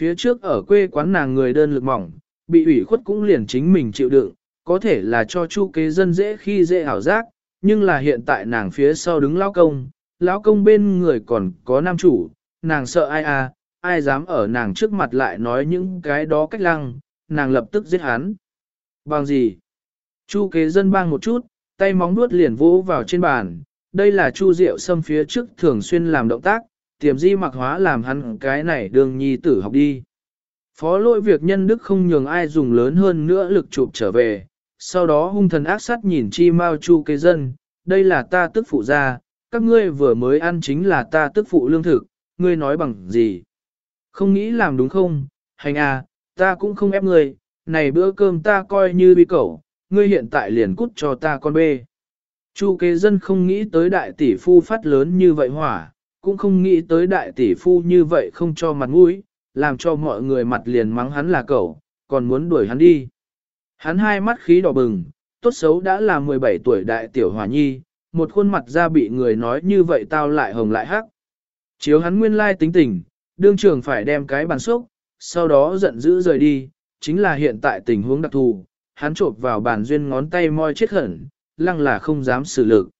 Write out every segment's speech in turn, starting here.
Phía trước ở quê quán nàng người đơn lực mỏng, bị ủy khuất cũng liền chính mình chịu đựng, có thể là cho chu kế dân dễ khi dễ ảo giác, nhưng là hiện tại nàng phía sau đứng lão công, lão công bên người còn có nam chủ, nàng sợ ai à, ai dám ở nàng trước mặt lại nói những cái đó cách lăng, nàng lập tức giết hắn. Bằng gì? Chu kế dân bang một chút, tay móng nuốt liền vỗ vào trên bàn, đây là chu rượu xâm phía trước thường xuyên làm động tác, tiềm di mặc hóa làm hắn cái này đường nhi tử học đi. Phó lỗi việc nhân đức không nhường ai dùng lớn hơn nữa lực chụp trở về, sau đó hung thần ác sát nhìn chi mau chu kế dân, đây là ta tức phụ ra, các ngươi vừa mới ăn chính là ta tức phụ lương thực, ngươi nói bằng gì? Không nghĩ làm đúng không? Hành à, ta cũng không ép ngươi, này bữa cơm ta coi như bị cẩu, ngươi hiện tại liền cút cho ta con bê. Chu kế dân không nghĩ tới đại tỷ phu phát lớn như vậy hỏa, cũng không nghĩ tới đại tỷ phu như vậy không cho mặt mũi, làm cho mọi người mặt liền mắng hắn là cẩu, còn muốn đuổi hắn đi. Hắn hai mắt khí đỏ bừng, tốt xấu đã là 17 tuổi đại tiểu hòa nhi, một khuôn mặt ra bị người nói như vậy tao lại hồng lại hắc. Chiếu hắn nguyên lai tính tình, đương trường phải đem cái bàn xúc, sau đó giận dữ rời đi, chính là hiện tại tình huống đặc thù, hắn chộp vào bàn duyên ngón tay moi chết hẳn, lăng là không dám xử lực.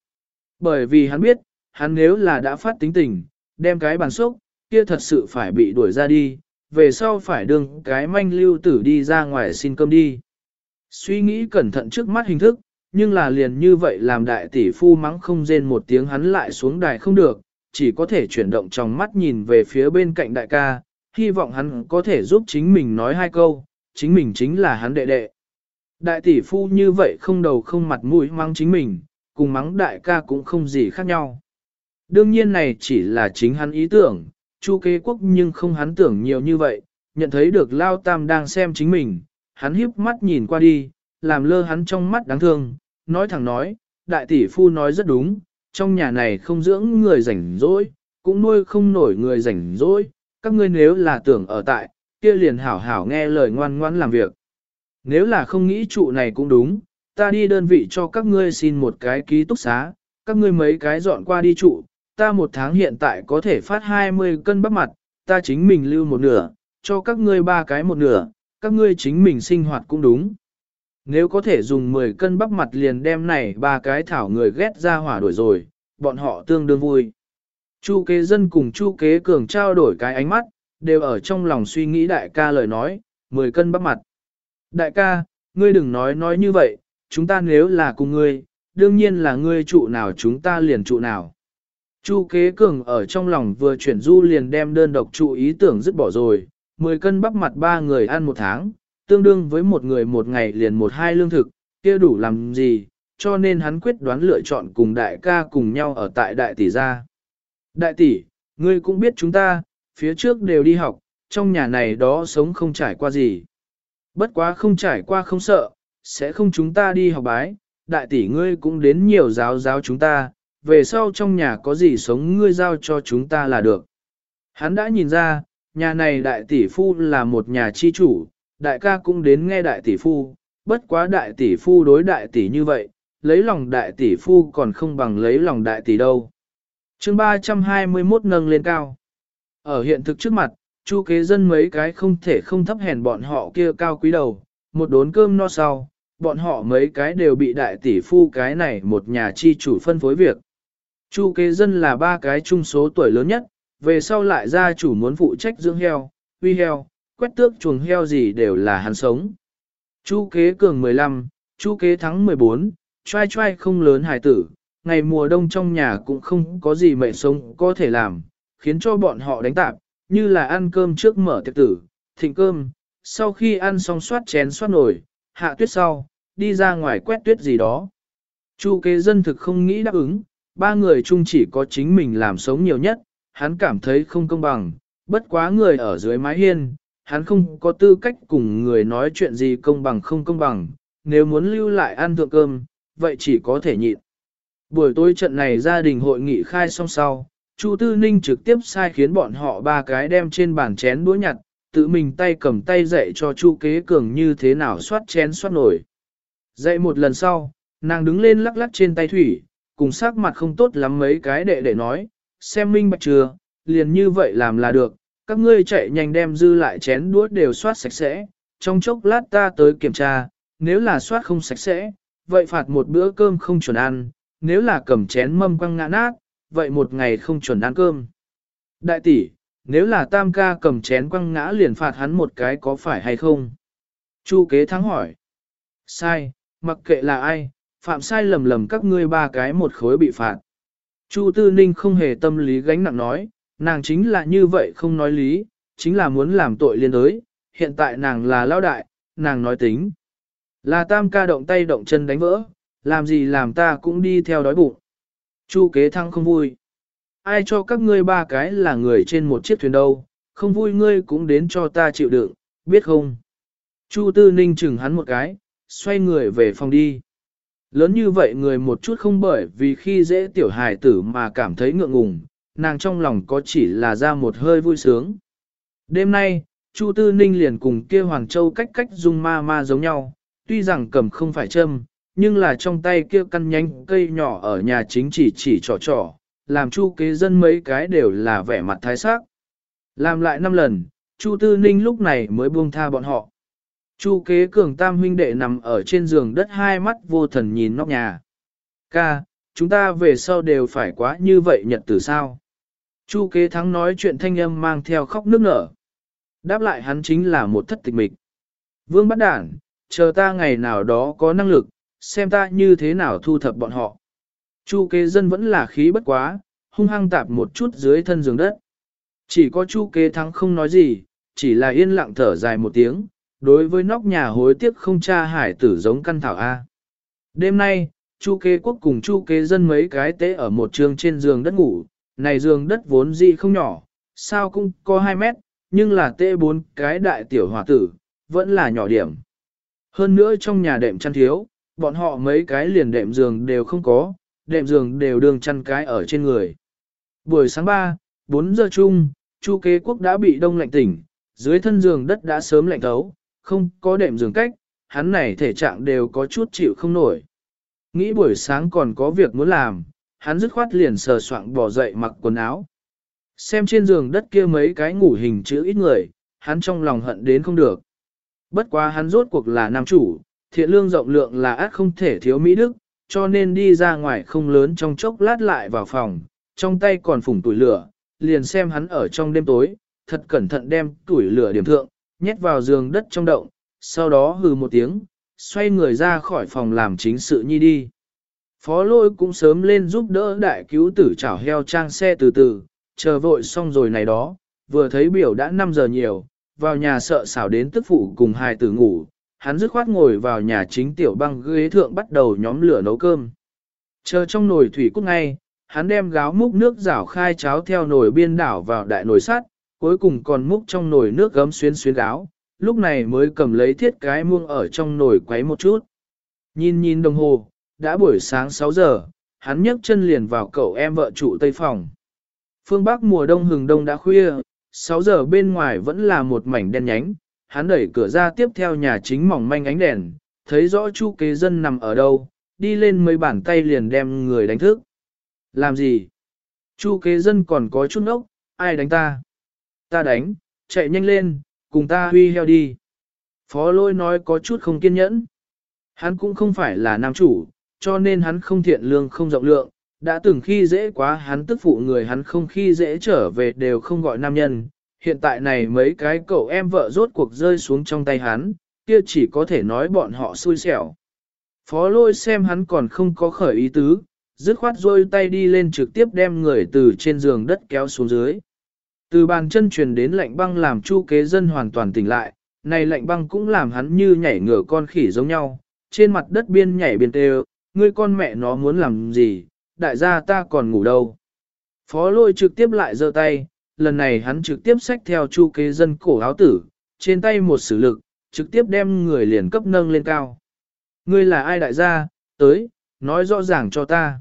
Bởi vì hắn biết, hắn nếu là đã phát tính tình, đem cái bàn xúc kia thật sự phải bị đuổi ra đi, về sau phải đương cái manh lưu tử đi ra ngoài xin cơm đi. Suy nghĩ cẩn thận trước mắt hình thức, nhưng là liền như vậy làm đại tỷ phu mắng không rên một tiếng hắn lại xuống đài không được, chỉ có thể chuyển động trong mắt nhìn về phía bên cạnh đại ca, hy vọng hắn có thể giúp chính mình nói hai câu, chính mình chính là hắn đệ đệ. Đại tỷ phu như vậy không đầu không mặt mũi mắng chính mình, cùng mắng đại ca cũng không gì khác nhau. Đương nhiên này chỉ là chính hắn ý tưởng, chu kế quốc nhưng không hắn tưởng nhiều như vậy, nhận thấy được Lao Tam đang xem chính mình, hắn híp mắt nhìn qua đi, làm lơ hắn trong mắt đáng thương, nói thẳng nói, đại tỷ phu nói rất đúng, trong nhà này không dưỡng người rảnh rỗi, cũng nuôi không nổi người rảnh rỗi, các ngươi nếu là tưởng ở tại, kia liền hảo hảo nghe lời ngoan ngoãn làm việc. Nếu là không nghĩ trụ này cũng đúng, ta đi đơn vị cho các ngươi xin một cái ký túc xá, các ngươi mấy cái dọn qua đi trụ, ta một tháng hiện tại có thể phát 20 cân bắp mặt, ta chính mình lưu một nửa, cho các ngươi ba cái một nửa, các ngươi chính mình sinh hoạt cũng đúng. Nếu có thể dùng 10 cân bắp mặt liền đem này ba cái thảo người ghét ra hỏa đuổi rồi, bọn họ tương đương vui. Chu kế dân cùng chu kế cường trao đổi cái ánh mắt, đều ở trong lòng suy nghĩ đại ca lời nói, 10 cân bắp mặt. Đại ca, ngươi đừng nói nói như vậy, chúng ta nếu là cùng ngươi, đương nhiên là ngươi trụ nào chúng ta liền trụ nào. Chu kế cường ở trong lòng vừa chuyển du liền đem đơn độc trụ ý tưởng dứt bỏ rồi, 10 cân bắp mặt ba người ăn một tháng, tương đương với một người một ngày liền một hai lương thực, kia đủ làm gì, cho nên hắn quyết đoán lựa chọn cùng đại ca cùng nhau ở tại đại tỷ gia. Đại tỷ, ngươi cũng biết chúng ta, phía trước đều đi học, trong nhà này đó sống không trải qua gì. Bất quá không trải qua không sợ, sẽ không chúng ta đi học bái, đại tỷ ngươi cũng đến nhiều giáo giáo chúng ta, về sau trong nhà có gì sống ngươi giao cho chúng ta là được. Hắn đã nhìn ra, nhà này đại tỷ phu là một nhà chi chủ, đại ca cũng đến nghe đại tỷ phu, bất quá đại tỷ phu đối đại tỷ như vậy, lấy lòng đại tỷ phu còn không bằng lấy lòng đại tỷ đâu. chương 321 nâng lên cao. Ở hiện thực trước mặt, chu kế dân mấy cái không thể không thấp hèn bọn họ kia cao quý đầu, một đốn cơm no sau, bọn họ mấy cái đều bị đại tỷ phu cái này một nhà chi chủ phân phối việc. Chu kế dân là ba cái trung số tuổi lớn nhất, về sau lại gia chủ muốn phụ trách dưỡng heo, huy heo, quét tước chuồng heo gì đều là hắn sống. Chu kế cường 15, chu kế thắng 14, trai trai không lớn hài tử, ngày mùa đông trong nhà cũng không có gì mệnh sống có thể làm, khiến cho bọn họ đánh tạp, như là ăn cơm trước mở tiệc tử, thịnh cơm, sau khi ăn xong soát chén soát nồi, hạ tuyết sau, đi ra ngoài quét tuyết gì đó. Chu kế dân thực không nghĩ đáp ứng, ba người chung chỉ có chính mình làm sống nhiều nhất, hắn cảm thấy không công bằng, bất quá người ở dưới mái hiên, hắn không có tư cách cùng người nói chuyện gì công bằng không công bằng, nếu muốn lưu lại ăn thượng cơm, vậy chỉ có thể nhịn. Buổi tối trận này gia đình hội nghị khai xong sau, Chu Tư Ninh trực tiếp sai khiến bọn họ ba cái đem trên bàn chén đũa nhặt, tự mình tay cầm tay dạy cho Chu Kế Cường như thế nào xoát chén xoát nổi. Dạy một lần sau, nàng đứng lên lắc lắc trên tay thủy, cùng sắc mặt không tốt lắm mấy cái đệ để nói, xem minh bạch chưa, liền như vậy làm là được, các ngươi chạy nhanh đem dư lại chén đũa đều soát sạch sẽ, trong chốc lát ta tới kiểm tra, nếu là soát không sạch sẽ, vậy phạt một bữa cơm không chuẩn ăn, nếu là cầm chén mâm quăng ngã nát, vậy một ngày không chuẩn ăn cơm. Đại tỷ, nếu là tam ca cầm chén quăng ngã liền phạt hắn một cái có phải hay không? Chu kế thắng hỏi. Sai, mặc kệ là ai, phạm sai lầm lầm các ngươi ba cái một khối bị phạt. Chu Tư Ninh không hề tâm lý gánh nặng nói, nàng chính là như vậy không nói lý, chính là muốn làm tội liên đới, hiện tại nàng là lao đại, nàng nói tính. Là tam ca động tay động chân đánh vỡ, làm gì làm ta cũng đi theo đói bụng. Chu kế thăng không vui. Ai cho các ngươi ba cái là người trên một chiếc thuyền đâu, không vui ngươi cũng đến cho ta chịu đựng, biết không? Chu tư ninh chừng hắn một cái, xoay người về phòng đi. Lớn như vậy người một chút không bởi vì khi dễ tiểu hài tử mà cảm thấy ngượng ngùng, nàng trong lòng có chỉ là ra một hơi vui sướng. Đêm nay, Chu Tư Ninh liền cùng kia Hoàng Châu cách cách dung ma ma giống nhau, tuy rằng cầm không phải châm, nhưng là trong tay kia căn nhánh cây nhỏ ở nhà chính chỉ chỉ trò trò, làm Chu kế dân mấy cái đều là vẻ mặt thái sắc. Làm lại năm lần, Chu Tư Ninh lúc này mới buông tha bọn họ. Chu kế cường tam huynh đệ nằm ở trên giường đất hai mắt vô thần nhìn nóc nhà. Ca, chúng ta về sau đều phải quá như vậy nhật từ sao? Chu kế thắng nói chuyện thanh âm mang theo khóc nước nở. Đáp lại hắn chính là một thất tịch mịch. Vương bắt đản, chờ ta ngày nào đó có năng lực, xem ta như thế nào thu thập bọn họ. Chu kế dân vẫn là khí bất quá, hung hăng tạp một chút dưới thân giường đất. Chỉ có chu kế thắng không nói gì, chỉ là yên lặng thở dài một tiếng, đối với nóc nhà hối tiếc không cha hải tử giống căn thảo A. Đêm nay, chu kế quốc cùng chu kế dân mấy cái tế ở một trường trên giường đất ngủ, này giường đất vốn dị không nhỏ, sao cũng có 2 mét, nhưng là tế bốn cái đại tiểu hòa tử, vẫn là nhỏ điểm. Hơn nữa trong nhà đệm chăn thiếu, bọn họ mấy cái liền đệm giường đều không có, đệm giường đều đường chăn cái ở trên người. Buổi sáng 3, 4 giờ chung, Chu kế quốc đã bị đông lạnh tỉnh, dưới thân giường đất đã sớm lạnh thấu, không có đệm giường cách, hắn này thể trạng đều có chút chịu không nổi. Nghĩ buổi sáng còn có việc muốn làm, hắn dứt khoát liền sờ soạng bỏ dậy mặc quần áo. Xem trên giường đất kia mấy cái ngủ hình chữ ít người, hắn trong lòng hận đến không được. Bất quá hắn rốt cuộc là nam chủ, thiện lương rộng lượng là át không thể thiếu Mỹ Đức, cho nên đi ra ngoài không lớn trong chốc lát lại vào phòng, trong tay còn phủng tuổi lửa, liền xem hắn ở trong đêm tối, thật cẩn thận đem tuổi lửa điểm thượng, nhét vào giường đất trong động, sau đó hừ một tiếng, xoay người ra khỏi phòng làm chính sự nhi đi. Phó lôi cũng sớm lên giúp đỡ đại cứu tử chảo heo trang xe từ từ, chờ vội xong rồi này đó, vừa thấy biểu đã 5 giờ nhiều, vào nhà sợ xảo đến tức phụ cùng hai tử ngủ, hắn dứt khoát ngồi vào nhà chính tiểu băng ghế thượng bắt đầu nhóm lửa nấu cơm. Chờ trong nồi thủy cút ngay, hắn đem gáo múc nước rảo khai cháo theo nồi biên đảo vào đại nồi sắt, cuối cùng còn múc trong nồi nước gấm xuyên xuyên gáo, lúc này mới cầm lấy thiết cái muông ở trong nồi quấy một chút. Nhìn nhìn đồng hồ, đã buổi sáng 6 giờ, hắn nhấc chân liền vào cậu em vợ trụ tây phòng. Phương Bắc mùa đông hừng đông đã khuya, 6 giờ bên ngoài vẫn là một mảnh đen nhánh, hắn đẩy cửa ra tiếp theo nhà chính mỏng manh ánh đèn, thấy rõ chu kế dân nằm ở đâu, đi lên mấy bàn tay liền đem người đánh thức. Làm gì? Chu kế dân còn có chút ốc, ai đánh ta? Ta đánh, chạy nhanh lên, cùng ta huy heo đi. Phó lôi nói có chút không kiên nhẫn. Hắn cũng không phải là nam chủ, cho nên hắn không thiện lương không rộng lượng, đã từng khi dễ quá hắn tức phụ người hắn không khi dễ trở về đều không gọi nam nhân. Hiện tại này mấy cái cậu em vợ rốt cuộc rơi xuống trong tay hắn, kia chỉ có thể nói bọn họ xui xẻo. Phó lôi xem hắn còn không có khởi ý tứ, dứt khoát rôi tay đi lên trực tiếp đem người từ trên giường đất kéo xuống dưới. Từ bàn chân truyền đến lạnh băng làm chu kế dân hoàn toàn tỉnh lại, này lạnh băng cũng làm hắn như nhảy ngửa con khỉ giống nhau, trên mặt đất biên nhảy biên tê ngươi con mẹ nó muốn làm gì, đại gia ta còn ngủ đâu. Phó lôi trực tiếp lại giơ tay, lần này hắn trực tiếp xách theo chu kế dân cổ áo tử, trên tay một sử lực, trực tiếp đem người liền cấp nâng lên cao. Ngươi là ai đại gia, tới, nói rõ ràng cho ta.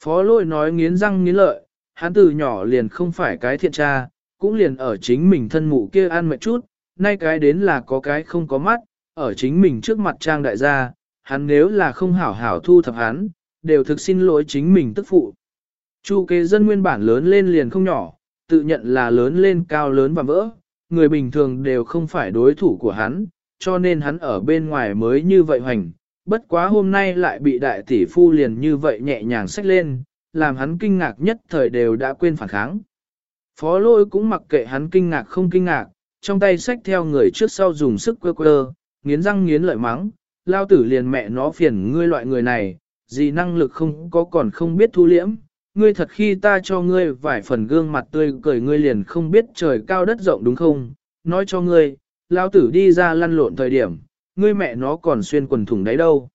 Phó lôi nói nghiến răng nghiến lợi, hắn từ nhỏ liền không phải cái thiện tra, cũng liền ở chính mình thân mụ kia ăn mệt chút, nay cái đến là có cái không có mắt, ở chính mình trước mặt trang đại gia, hắn nếu là không hảo hảo thu thập hắn, đều thực xin lỗi chính mình tức phụ. Chu kế dân nguyên bản lớn lên liền không nhỏ, tự nhận là lớn lên cao lớn và vỡ, người bình thường đều không phải đối thủ của hắn, cho nên hắn ở bên ngoài mới như vậy hoành, bất quá hôm nay lại bị đại tỷ phu liền như vậy nhẹ nhàng xách lên, làm hắn kinh ngạc nhất thời đều đã quên phản kháng. Phó lôi cũng mặc kệ hắn kinh ngạc không kinh ngạc, trong tay xách theo người trước sau dùng sức quơ quơ, nghiến răng nghiến lợi mắng, lao tử liền mẹ nó phiền ngươi loại người này, gì năng lực không có còn không biết thu liễm, ngươi thật khi ta cho ngươi vài phần gương mặt tươi cười ngươi liền không biết trời cao đất rộng đúng không, nói cho ngươi, lao tử đi ra lăn lộn thời điểm, ngươi mẹ nó còn xuyên quần thủng đấy đâu.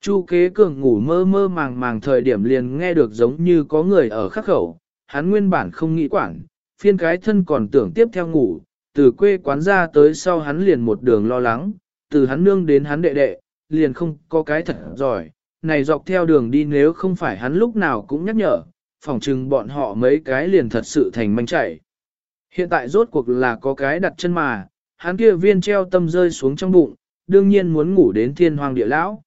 Chu kế cường ngủ mơ mơ màng màng thời điểm liền nghe được giống như có người ở khắc khẩu, hắn nguyên bản không nghĩ quản, phiên cái thân còn tưởng tiếp theo ngủ, từ quê quán ra tới sau hắn liền một đường lo lắng, từ hắn nương đến hắn đệ đệ, liền không có cái thật giỏi, này dọc theo đường đi nếu không phải hắn lúc nào cũng nhắc nhở, phỏng chừng bọn họ mấy cái liền thật sự thành manh chạy. Hiện tại rốt cuộc là có cái đặt chân mà, hắn kia viên treo tâm rơi xuống trong bụng, đương nhiên muốn ngủ đến thiên hoàng địa lão.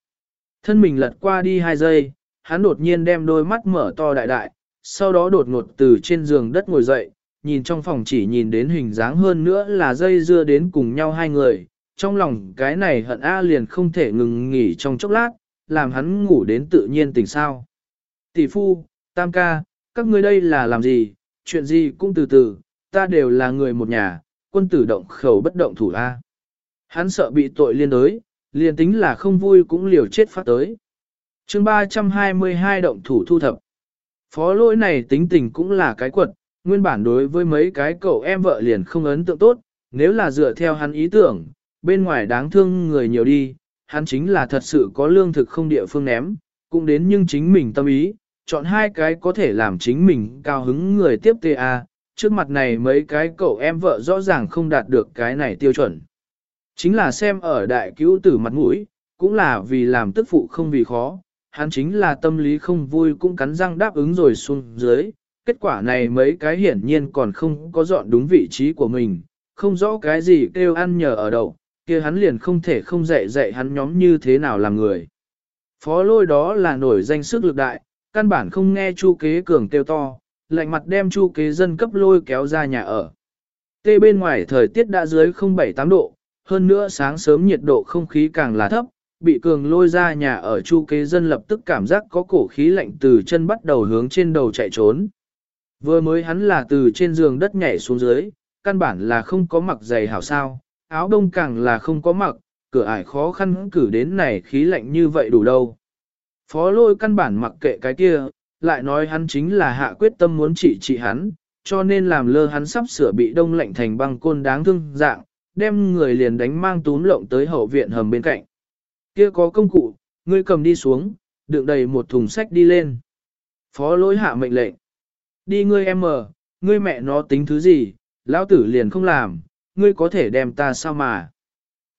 Thân mình lật qua đi hai giây, hắn đột nhiên đem đôi mắt mở to đại đại, sau đó đột ngột từ trên giường đất ngồi dậy, nhìn trong phòng chỉ nhìn đến hình dáng hơn nữa là dây dưa đến cùng nhau hai người, trong lòng cái này hận A liền không thể ngừng nghỉ trong chốc lát, làm hắn ngủ đến tự nhiên tỉnh sao. Tỷ phu, tam ca, các ngươi đây là làm gì, chuyện gì cũng từ từ, ta đều là người một nhà, quân tử động khẩu bất động thủ A. Hắn sợ bị tội liên đới, liền tính là không vui cũng liều chết phát tới. chương 322 động thủ thu thập. Phó lỗi này tính tình cũng là cái quật, nguyên bản đối với mấy cái cậu em vợ liền không ấn tượng tốt, nếu là dựa theo hắn ý tưởng, bên ngoài đáng thương người nhiều đi, hắn chính là thật sự có lương thực không địa phương ném, cũng đến nhưng chính mình tâm ý, chọn hai cái có thể làm chính mình cao hứng người tiếp TA, trước mặt này mấy cái cậu em vợ rõ ràng không đạt được cái này tiêu chuẩn. Chính là xem ở đại cứu tử mặt mũi, cũng là vì làm tức phụ không vì khó, hắn chính là tâm lý không vui cũng cắn răng đáp ứng rồi xuống dưới, kết quả này mấy cái hiển nhiên còn không có dọn đúng vị trí của mình, không rõ cái gì kêu ăn nhờ ở đậu, kia hắn liền không thể không dạy dạy hắn nhóm như thế nào làm người. Phó lôi đó là nổi danh sức lực đại, căn bản không nghe chu kế cường kêu to, lạnh mặt đem chu kế dân cấp lôi kéo ra nhà ở. Tê bên ngoài thời tiết đã dưới 07-8 độ, hơn nữa sáng sớm nhiệt độ không khí càng là thấp, bị cường lôi ra nhà ở chu kế dân lập tức cảm giác có cổ khí lạnh từ chân bắt đầu hướng trên đầu chạy trốn. Vừa mới hắn là từ trên giường đất nhảy xuống dưới, căn bản là không có mặc giày hảo sao, áo đông càng là không có mặc, cửa ải khó khăn cử đến này khí lạnh như vậy đủ đâu. Phó lôi căn bản mặc kệ cái kia, lại nói hắn chính là hạ quyết tâm muốn trị trị hắn, cho nên làm lơ hắn sắp sửa bị đông lạnh thành băng côn đáng thương dạng, đem người liền đánh mang túm lộng tới hậu viện hầm bên cạnh. Kia có công cụ, ngươi cầm đi xuống, đựng đầy một thùng sách đi lên. Phó lỗi hạ mệnh lệnh. Đi ngươi em mờ, ngươi mẹ nó tính thứ gì, lão tử liền không làm, ngươi có thể đem ta sao mà.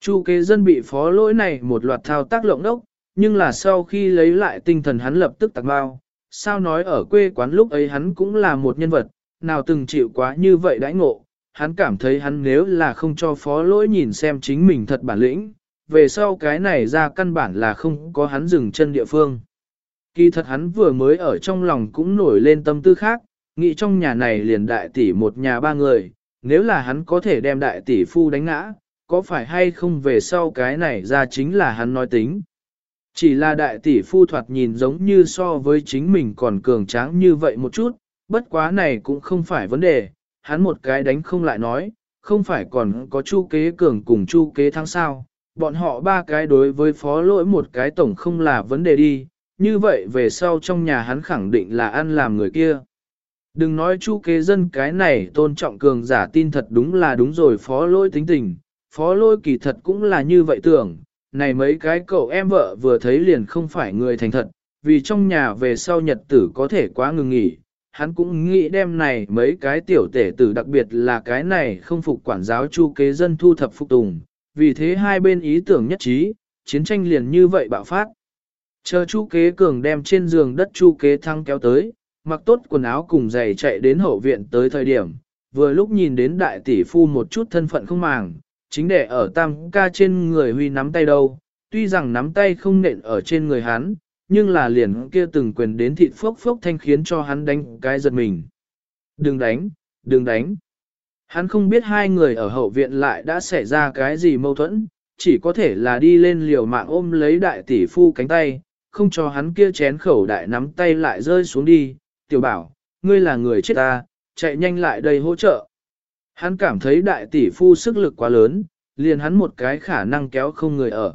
Chu kế dân bị phó lỗi này một loạt thao tác lộng đốc, nhưng là sau khi lấy lại tinh thần hắn lập tức tạc bao. Sao nói ở quê quán lúc ấy hắn cũng là một nhân vật, nào từng chịu quá như vậy đãi ngộ, hắn cảm thấy hắn nếu là không cho phó lỗi nhìn xem chính mình thật bản lĩnh, về sau cái này ra căn bản là không có hắn dừng chân địa phương. Kỳ thật hắn vừa mới ở trong lòng cũng nổi lên tâm tư khác, nghĩ trong nhà này liền đại tỷ một nhà ba người, nếu là hắn có thể đem đại tỷ phu đánh ngã, có phải hay không về sau cái này ra chính là hắn nói tính. Chỉ là đại tỷ phu thoạt nhìn giống như so với chính mình còn cường tráng như vậy một chút, bất quá này cũng không phải vấn đề, hắn một cái đánh không lại nói, không phải còn có chu kế cường cùng chu kế thắng sao, bọn họ ba cái đối với phó lỗi một cái tổng không là vấn đề đi, như vậy về sau trong nhà hắn khẳng định là ăn làm người kia. Đừng nói chu kế dân cái này tôn trọng cường giả tin thật đúng là đúng rồi phó lỗi tính tình, phó lỗi kỳ thật cũng là như vậy tưởng, này mấy cái cậu em vợ vừa thấy liền không phải người thành thật, vì trong nhà về sau nhật tử có thể quá ngừng nghỉ, hắn cũng nghĩ đem này mấy cái tiểu tể tử đặc biệt là cái này không phục quản giáo chu kế dân thu thập phục tùng, vì thế hai bên ý tưởng nhất trí, chiến tranh liền như vậy bạo phát. Chờ chu kế cường đem trên giường đất chu kế thăng kéo tới, mặc tốt quần áo cùng giày chạy đến hậu viện tới thời điểm, vừa lúc nhìn đến đại tỷ phu một chút thân phận không màng, chính để ở tam ca trên người huy nắm tay đâu, tuy rằng nắm tay không nện ở trên người hắn, nhưng là liền kia từng quyền đến thịt phốc phốc thanh khiến cho hắn đánh cái giật mình. Đừng đánh, đừng đánh. Hắn không biết hai người ở hậu viện lại đã xảy ra cái gì mâu thuẫn, chỉ có thể là đi lên liều mạng ôm lấy đại tỷ phu cánh tay, không cho hắn kia chén khẩu đại nắm tay lại rơi xuống đi. Tiểu bảo, ngươi là người chết ta, chạy nhanh lại đây hỗ trợ. Hắn cảm thấy đại tỷ phu sức lực quá lớn, liền hắn một cái khả năng kéo không người ở.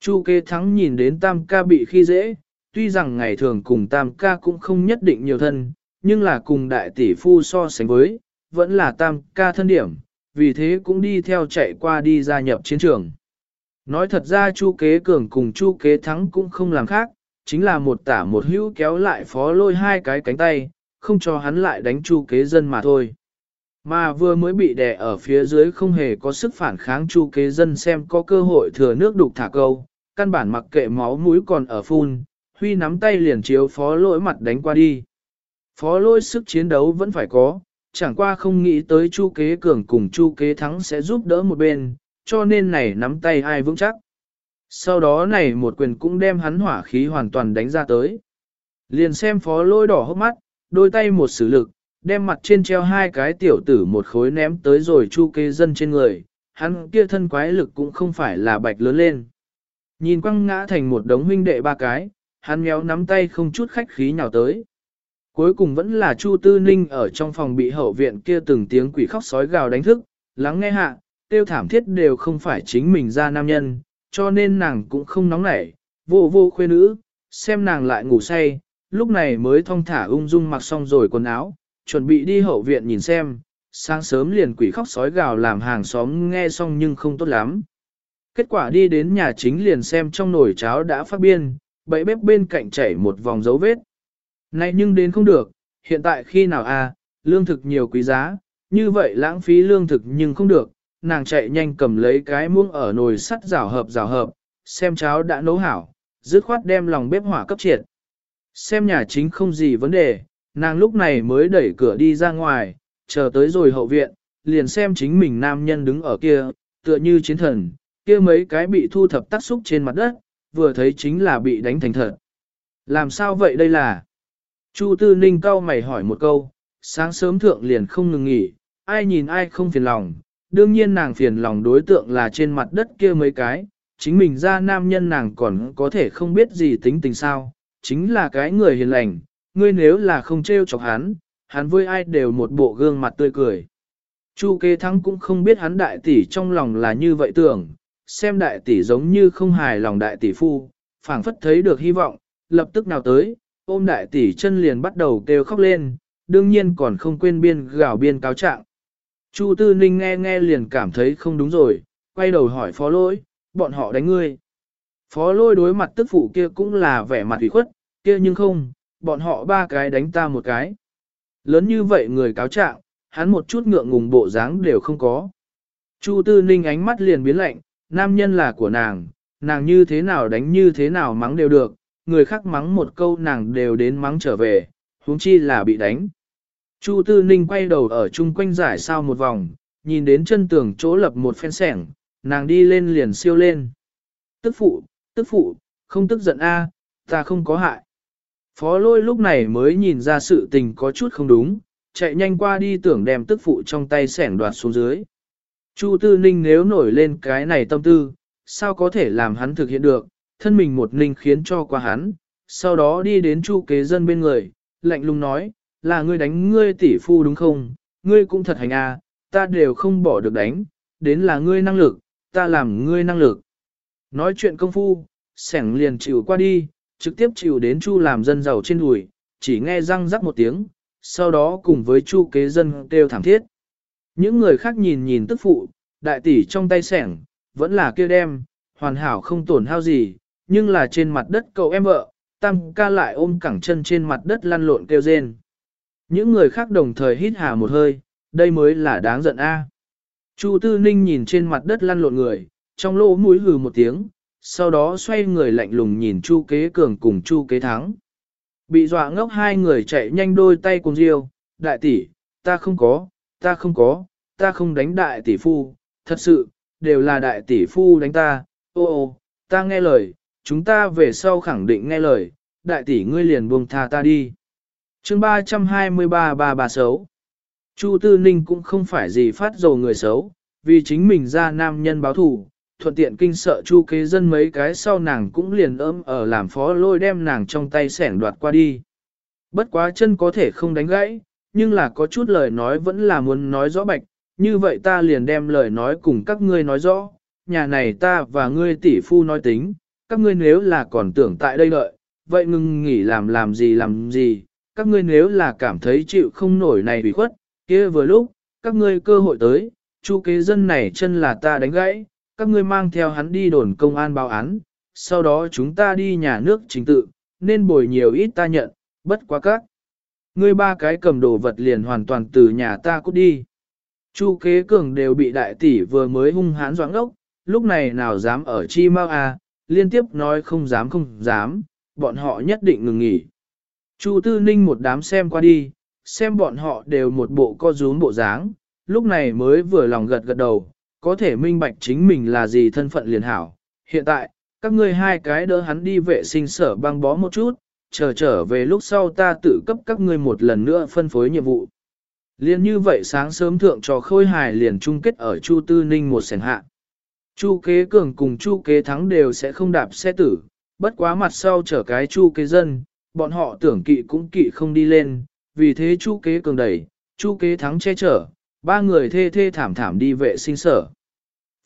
Chu kê thắng nhìn đến tam ca bị khi dễ, tuy rằng ngày thường cùng tam ca cũng không nhất định nhiều thân, nhưng là cùng đại tỷ phu so sánh với, vẫn là tam ca thân điểm, vì thế cũng đi theo chạy qua đi gia nhập chiến trường. Nói thật ra chu kế cường cùng chu kế thắng cũng không làm khác, chính là một tả một hữu kéo lại phó lôi hai cái cánh tay, không cho hắn lại đánh chu kế dân mà thôi. Mà vừa mới bị đè ở phía dưới không hề có sức phản kháng chu kế dân xem có cơ hội thừa nước đục thả câu, căn bản mặc kệ máu mũi còn ở phun, huy nắm tay liền chiếu phó lỗi mặt đánh qua đi. Phó lỗi sức chiến đấu vẫn phải có, chẳng qua không nghĩ tới chu kế cường cùng chu kế thắng sẽ giúp đỡ một bên, cho nên này nắm tay ai vững chắc. Sau đó này một quyền cũng đem hắn hỏa khí hoàn toàn đánh ra tới. Liền xem phó lôi đỏ hốc mắt, đôi tay một sử lực, đem mặt trên treo hai cái tiểu tử một khối ném tới rồi chu kê dân trên người, hắn kia thân quái lực cũng không phải là bạch lớn lên. Nhìn quăng ngã thành một đống huynh đệ ba cái, hắn méo nắm tay không chút khách khí nhào tới. Cuối cùng vẫn là Chu Tư Ninh ở trong phòng bị hậu viện kia từng tiếng quỷ khóc sói gào đánh thức, lắng nghe hạ, tiêu thảm thiết đều không phải chính mình ra nam nhân, cho nên nàng cũng không nóng nảy, vô vô khuê nữ, xem nàng lại ngủ say, lúc này mới thong thả ung dung mặc xong rồi quần áo, chuẩn bị đi hậu viện nhìn xem, sáng sớm liền quỷ khóc sói gào làm hàng xóm nghe xong nhưng không tốt lắm. Kết quả đi đến nhà chính liền xem trong nồi cháo đã phát biên, bẫy bếp bên cạnh chảy một vòng dấu vết. Này nhưng đến không được, hiện tại khi nào à, lương thực nhiều quý giá, như vậy lãng phí lương thực nhưng không được, nàng chạy nhanh cầm lấy cái muỗng ở nồi sắt rào hợp rào hợp, xem cháo đã nấu hảo, dứt khoát đem lòng bếp hỏa cấp triệt. Xem nhà chính không gì vấn đề, nàng lúc này mới đẩy cửa đi ra ngoài, chờ tới rồi hậu viện, liền xem chính mình nam nhân đứng ở kia, tựa như chiến thần, kia mấy cái bị thu thập tác xúc trên mặt đất, vừa thấy chính là bị đánh thành thật. Làm sao vậy đây là? Chu Tư Ninh cau mày hỏi một câu, sáng sớm thượng liền không ngừng nghỉ, ai nhìn ai không phiền lòng, đương nhiên nàng phiền lòng đối tượng là trên mặt đất kia mấy cái, chính mình ra nam nhân nàng còn có thể không biết gì tính tình sao, chính là cái người hiền lành, ngươi nếu là không trêu chọc hắn, hắn với ai đều một bộ gương mặt tươi cười. Chu kế thắng cũng không biết hắn đại tỷ trong lòng là như vậy tưởng, xem đại tỷ giống như không hài lòng đại tỷ phu, phảng phất thấy được hy vọng, lập tức nào tới, ôm đại tỷ chân liền bắt đầu kêu khóc lên, đương nhiên còn không quên biên gào biên cáo trạng. Chu Tư Ninh nghe nghe liền cảm thấy không đúng rồi, quay đầu hỏi phó lỗi, bọn họ đánh ngươi. Phó lôi đối mặt tức phụ kia cũng là vẻ mặt ủy khuất, kia nhưng không, bọn họ ba cái đánh ta một cái. Lớn như vậy người cáo trạng, hắn một chút ngượng ngùng bộ dáng đều không có. Chu Tư Ninh ánh mắt liền biến lạnh, nam nhân là của nàng, nàng như thế nào đánh như thế nào mắng đều được, người khác mắng một câu nàng đều đến mắng trở về, huống chi là bị đánh. Chu Tư Ninh quay đầu ở chung quanh giải sao một vòng, nhìn đến chân tường chỗ lập một phen sẻng, nàng đi lên liền siêu lên. Tức phụ, tức phụ, không tức giận a, ta không có hại. Phó lôi lúc này mới nhìn ra sự tình có chút không đúng, chạy nhanh qua đi tưởng đem tức phụ trong tay sẻn đoạt xuống dưới. Chu Tư Ninh nếu nổi lên cái này tâm tư, sao có thể làm hắn thực hiện được, thân mình một ninh khiến cho qua hắn, sau đó đi đến chu kế dân bên người, lạnh lùng nói, là ngươi đánh ngươi tỷ phu đúng không, ngươi cũng thật hành à, ta đều không bỏ được đánh, đến là ngươi năng lực, ta làm ngươi năng lực. Nói chuyện công phu, sẻng liền chịu qua đi, trực tiếp chịu đến chu làm dân giàu trên đùi, chỉ nghe răng rắc một tiếng, sau đó cùng với chu kế dân kêu thảm thiết. Những người khác nhìn nhìn tức phụ, đại tỷ trong tay sẻng, vẫn là kia đem, hoàn hảo không tổn hao gì, nhưng là trên mặt đất cậu em vợ, tam ca lại ôm cẳng chân trên mặt đất lăn lộn kêu rên. Những người khác đồng thời hít hà một hơi, đây mới là đáng giận a. Chu Tư Ninh nhìn trên mặt đất lăn lộn người, trong lỗ mũi hừ một tiếng, sau đó xoay người lạnh lùng nhìn Chu Kế Cường cùng Chu Kế Thắng. Bị dọa ngốc hai người chạy nhanh đôi tay cùng riêu, đại tỷ, ta không có, ta không có, ta không đánh đại tỷ phu, thật sự, đều là đại tỷ phu đánh ta, ô ô, ta nghe lời, chúng ta về sau khẳng định nghe lời, đại tỷ ngươi liền buông tha ta đi. chương 323 bà bà xấu. Chu Tư Ninh cũng không phải gì phát dầu người xấu, vì chính mình ra nam nhân báo thù, thuận tiện kinh sợ Chu kế dân mấy cái sau nàng cũng liền ấm ở làm phó lôi đem nàng trong tay sẻn đoạt qua đi. Bất quá chân có thể không đánh gãy, nhưng là có chút lời nói vẫn là muốn nói rõ bạch, như vậy ta liền đem lời nói cùng các ngươi nói rõ, nhà này ta và ngươi tỷ phu nói tính, các ngươi nếu là còn tưởng tại đây đợi, vậy ngừng nghỉ làm làm gì làm gì, các ngươi nếu là cảm thấy chịu không nổi này bị khuất, kia vừa lúc, các ngươi cơ hội tới, chu kế dân này chân là ta đánh gãy, các ngươi mang theo hắn đi đồn công an báo án, sau đó chúng ta đi nhà nước chính tự, nên bồi nhiều ít ta nhận, bất quá các. Ngươi ba cái cầm đồ vật liền hoàn toàn từ nhà ta cút đi. Chu kế cường đều bị đại tỷ vừa mới hung hãn doãn ốc, lúc này nào dám ở chi mau à, liên tiếp nói không dám không dám, bọn họ nhất định ngừng nghỉ. Chu tư ninh một đám xem qua đi, xem bọn họ đều một bộ co rúm bộ dáng, lúc này mới vừa lòng gật gật đầu, có thể minh bạch chính mình là gì thân phận liền hảo. Hiện tại, các ngươi hai cái đỡ hắn đi vệ sinh sở băng bó một chút, chờ trở về lúc sau ta tự cấp các ngươi một lần nữa phân phối nhiệm vụ. Liên như vậy sáng sớm thượng trò khôi hài liền chung kết ở Chu Tư Ninh một sẻn hạ. Chu kế cường cùng chu kế thắng đều sẽ không đạp xe tử, bất quá mặt sau trở cái chu kế dân, bọn họ tưởng kỵ cũng kỵ không đi lên, vì thế chu kế cường đẩy, chu kế thắng che chở, ba người thê thê thảm thảm đi vệ sinh sở.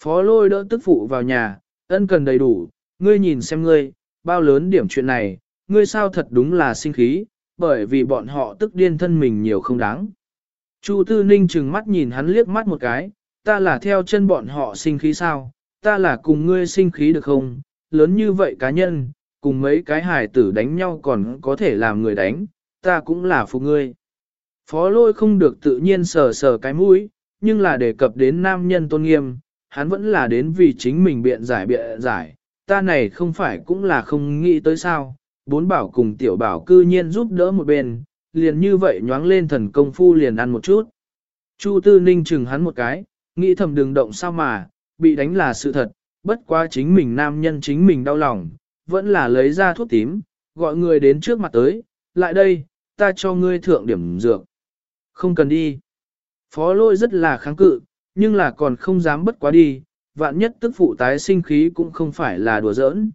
Phó lôi đỡ tức phụ vào nhà, ân cần đầy đủ, ngươi nhìn xem ngươi, bao lớn điểm chuyện này, ngươi sao thật đúng là sinh khí, bởi vì bọn họ tức điên thân mình nhiều không đáng. Chu Tư Ninh chừng mắt nhìn hắn liếc mắt một cái, ta là theo chân bọn họ sinh khí sao, ta là cùng ngươi sinh khí được không, lớn như vậy cá nhân, cùng mấy cái hài tử đánh nhau còn có thể làm người đánh, ta cũng là phụ ngươi. Phó lôi không được tự nhiên sờ sờ cái mũi, nhưng là đề cập đến nam nhân tôn nghiêm, hắn vẫn là đến vì chính mình biện giải biện giải, ta này không phải cũng là không nghĩ tới sao, bốn bảo cùng tiểu bảo cư nhiên giúp đỡ một bên, liền như vậy nhoáng lên thần công phu liền ăn một chút. Chu tư ninh chừng hắn một cái, nghĩ thầm đừng động sao mà, bị đánh là sự thật, bất quá chính mình nam nhân chính mình đau lòng, vẫn là lấy ra thuốc tím, gọi người đến trước mặt tới, lại đây, ta cho ngươi thượng điểm dược. Không cần đi. Phó lôi rất là kháng cự, nhưng là còn không dám bất quá đi, vạn nhất tức phụ tái sinh khí cũng không phải là đùa giỡn.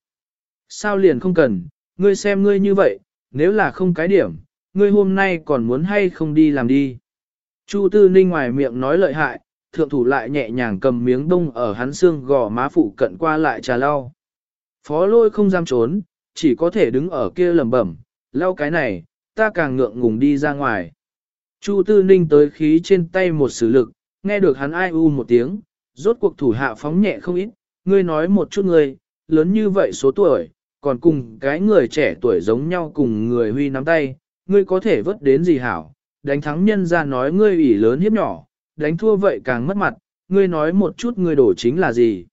Sao liền không cần, ngươi xem ngươi như vậy, nếu là không cái điểm, ngươi hôm nay còn muốn hay không đi làm đi. Chu Tư Ninh ngoài miệng nói lợi hại, thượng thủ lại nhẹ nhàng cầm miếng đông ở hắn xương gò má phụ cận qua lại trà lau. Phó lôi không dám trốn, chỉ có thể đứng ở kia lẩm bẩm, lau cái này, ta càng ngượng ngùng đi ra ngoài. Chu Tư Ninh tới khí trên tay một sử lực, nghe được hắn ai u một tiếng, rốt cuộc thủ hạ phóng nhẹ không ít, ngươi nói một chút ngươi, lớn như vậy số tuổi, còn cùng cái người trẻ tuổi giống nhau cùng người huy nắm tay, ngươi có thể vớt đến gì hảo, đánh thắng nhân ra nói ngươi ủy lớn hiếp nhỏ, đánh thua vậy càng mất mặt, ngươi nói một chút ngươi đổ chính là gì.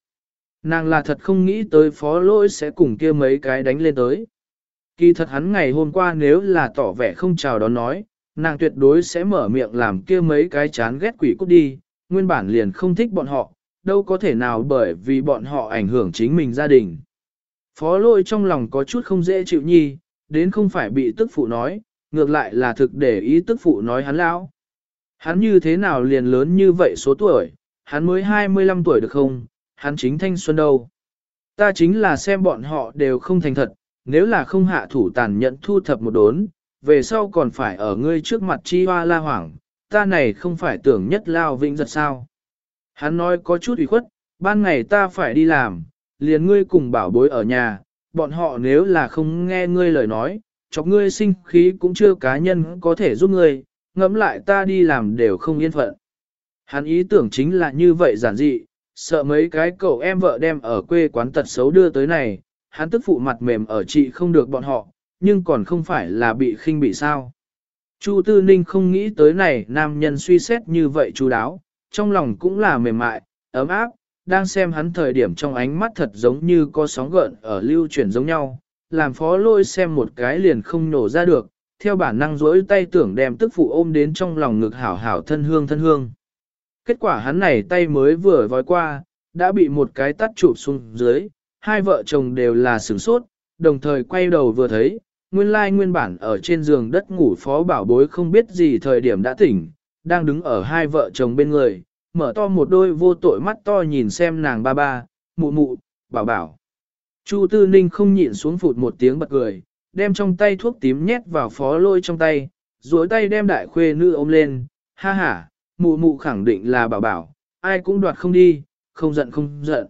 Nàng là thật không nghĩ tới phó lỗi sẽ cùng kia mấy cái đánh lên tới. Kỳ thật hắn ngày hôm qua nếu là tỏ vẻ không chào đón nói, nàng tuyệt đối sẽ mở miệng làm kia mấy cái chán ghét quỷ cút đi, nguyên bản liền không thích bọn họ, đâu có thể nào bởi vì bọn họ ảnh hưởng chính mình gia đình. Phó lôi trong lòng có chút không dễ chịu nhi, đến không phải bị tức phụ nói, ngược lại là thực để ý tức phụ nói hắn lão. Hắn như thế nào liền lớn như vậy số tuổi, hắn mới 25 tuổi được không, hắn chính thanh xuân đâu. Ta chính là xem bọn họ đều không thành thật, nếu là không hạ thủ tàn nhẫn thu thập một đốn, về sau còn phải ở ngươi trước mặt chi hoa la hoảng, ta này không phải tưởng nhất lao vĩnh giật sao. Hắn nói có chút ủy khuất, ban ngày ta phải đi làm, liền ngươi cùng bảo bối ở nhà, bọn họ nếu là không nghe ngươi lời nói, chọc ngươi sinh khí cũng chưa cá nhân có thể giúp ngươi, ngẫm lại ta đi làm đều không yên phận. Hắn ý tưởng chính là như vậy giản dị, sợ mấy cái cậu em vợ đem ở quê quán tật xấu đưa tới này, hắn tức phụ mặt mềm ở chị không được bọn họ, nhưng còn không phải là bị khinh bị sao. Chu Tư Ninh không nghĩ tới này nam nhân suy xét như vậy chú đáo, trong lòng cũng là mềm mại, ấm áp, đang xem hắn thời điểm trong ánh mắt thật giống như có sóng gợn ở lưu chuyển giống nhau, làm phó lôi xem một cái liền không nổ ra được, theo bản năng rỗi tay tưởng đem tức phụ ôm đến trong lòng ngực hảo hảo thân hương thân hương. Kết quả hắn này tay mới vừa vói qua, đã bị một cái tắt chụp xuống dưới, hai vợ chồng đều là sửng sốt, đồng thời quay đầu vừa thấy, nguyên lai nguyên bản ở trên giường đất ngủ phó bảo bối không biết gì thời điểm đã tỉnh, đang đứng ở hai vợ chồng bên người, mở to một đôi vô tội mắt to nhìn xem nàng ba ba, mụ mụ, bảo bảo. Chu Tư Ninh không nhịn xuống phụt một tiếng bật cười, đem trong tay thuốc tím nhét vào phó lôi trong tay, duỗi tay đem đại khuê nữ ôm lên, ha ha, mụ mụ khẳng định là bảo bảo, ai cũng đoạt không đi, không giận không giận.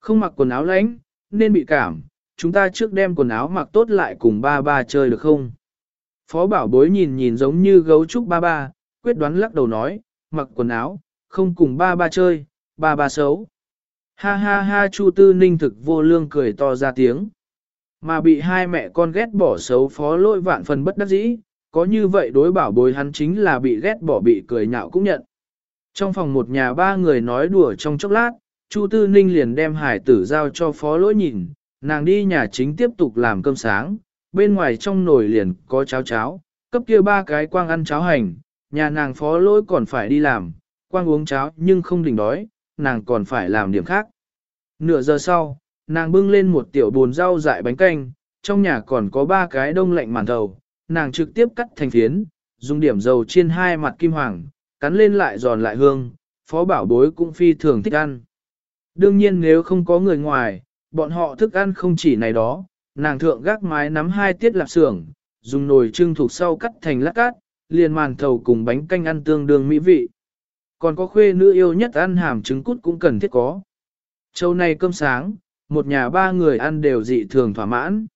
Không mặc quần áo lánh, nên bị cảm, chúng ta trước đem quần áo mặc tốt lại cùng ba ba chơi được không? Phó bảo bối nhìn nhìn giống như gấu trúc ba ba, quyết đoán lắc đầu nói, mặc quần áo, không cùng ba ba chơi, ba ba xấu. Ha ha ha Chu Tư Ninh thực vô lương cười to ra tiếng. Mà bị hai mẹ con ghét bỏ xấu phó lỗi vạn phần bất đắc dĩ, có như vậy đối bảo bối hắn chính là bị ghét bỏ bị cười nhạo cũng nhận. Trong phòng một nhà ba người nói đùa trong chốc lát, Chu Tư Ninh liền đem hải tử giao cho phó lỗi nhìn, nàng đi nhà chính tiếp tục làm cơm sáng, bên ngoài trong nồi liền có cháo cháo, cấp kia ba cái quang ăn cháo hành, nhà nàng phó lỗi còn phải đi làm, quang uống cháo nhưng không đỉnh đói, nàng còn phải làm điểm khác. Nửa giờ sau, nàng bưng lên một tiểu bồn rau dại bánh canh, trong nhà còn có ba cái đông lạnh màn thầu, nàng trực tiếp cắt thành phiến, dùng điểm dầu chiên hai mặt kim hoàng, cắn lên lại giòn lại hương, phó bảo bối cũng phi thường thích ăn. Đương nhiên nếu không có người ngoài, bọn họ thức ăn không chỉ này đó, nàng thượng gác mái nắm hai tiết lạp xưởng, dùng nồi trưng thuộc sau cắt thành lát cát, liền màn thầu cùng bánh canh ăn tương đương mỹ vị. Còn có khuê nữ yêu nhất ăn hàm trứng cút cũng cần thiết có. Châu này cơm sáng, một nhà ba người ăn đều dị thường thỏa mãn.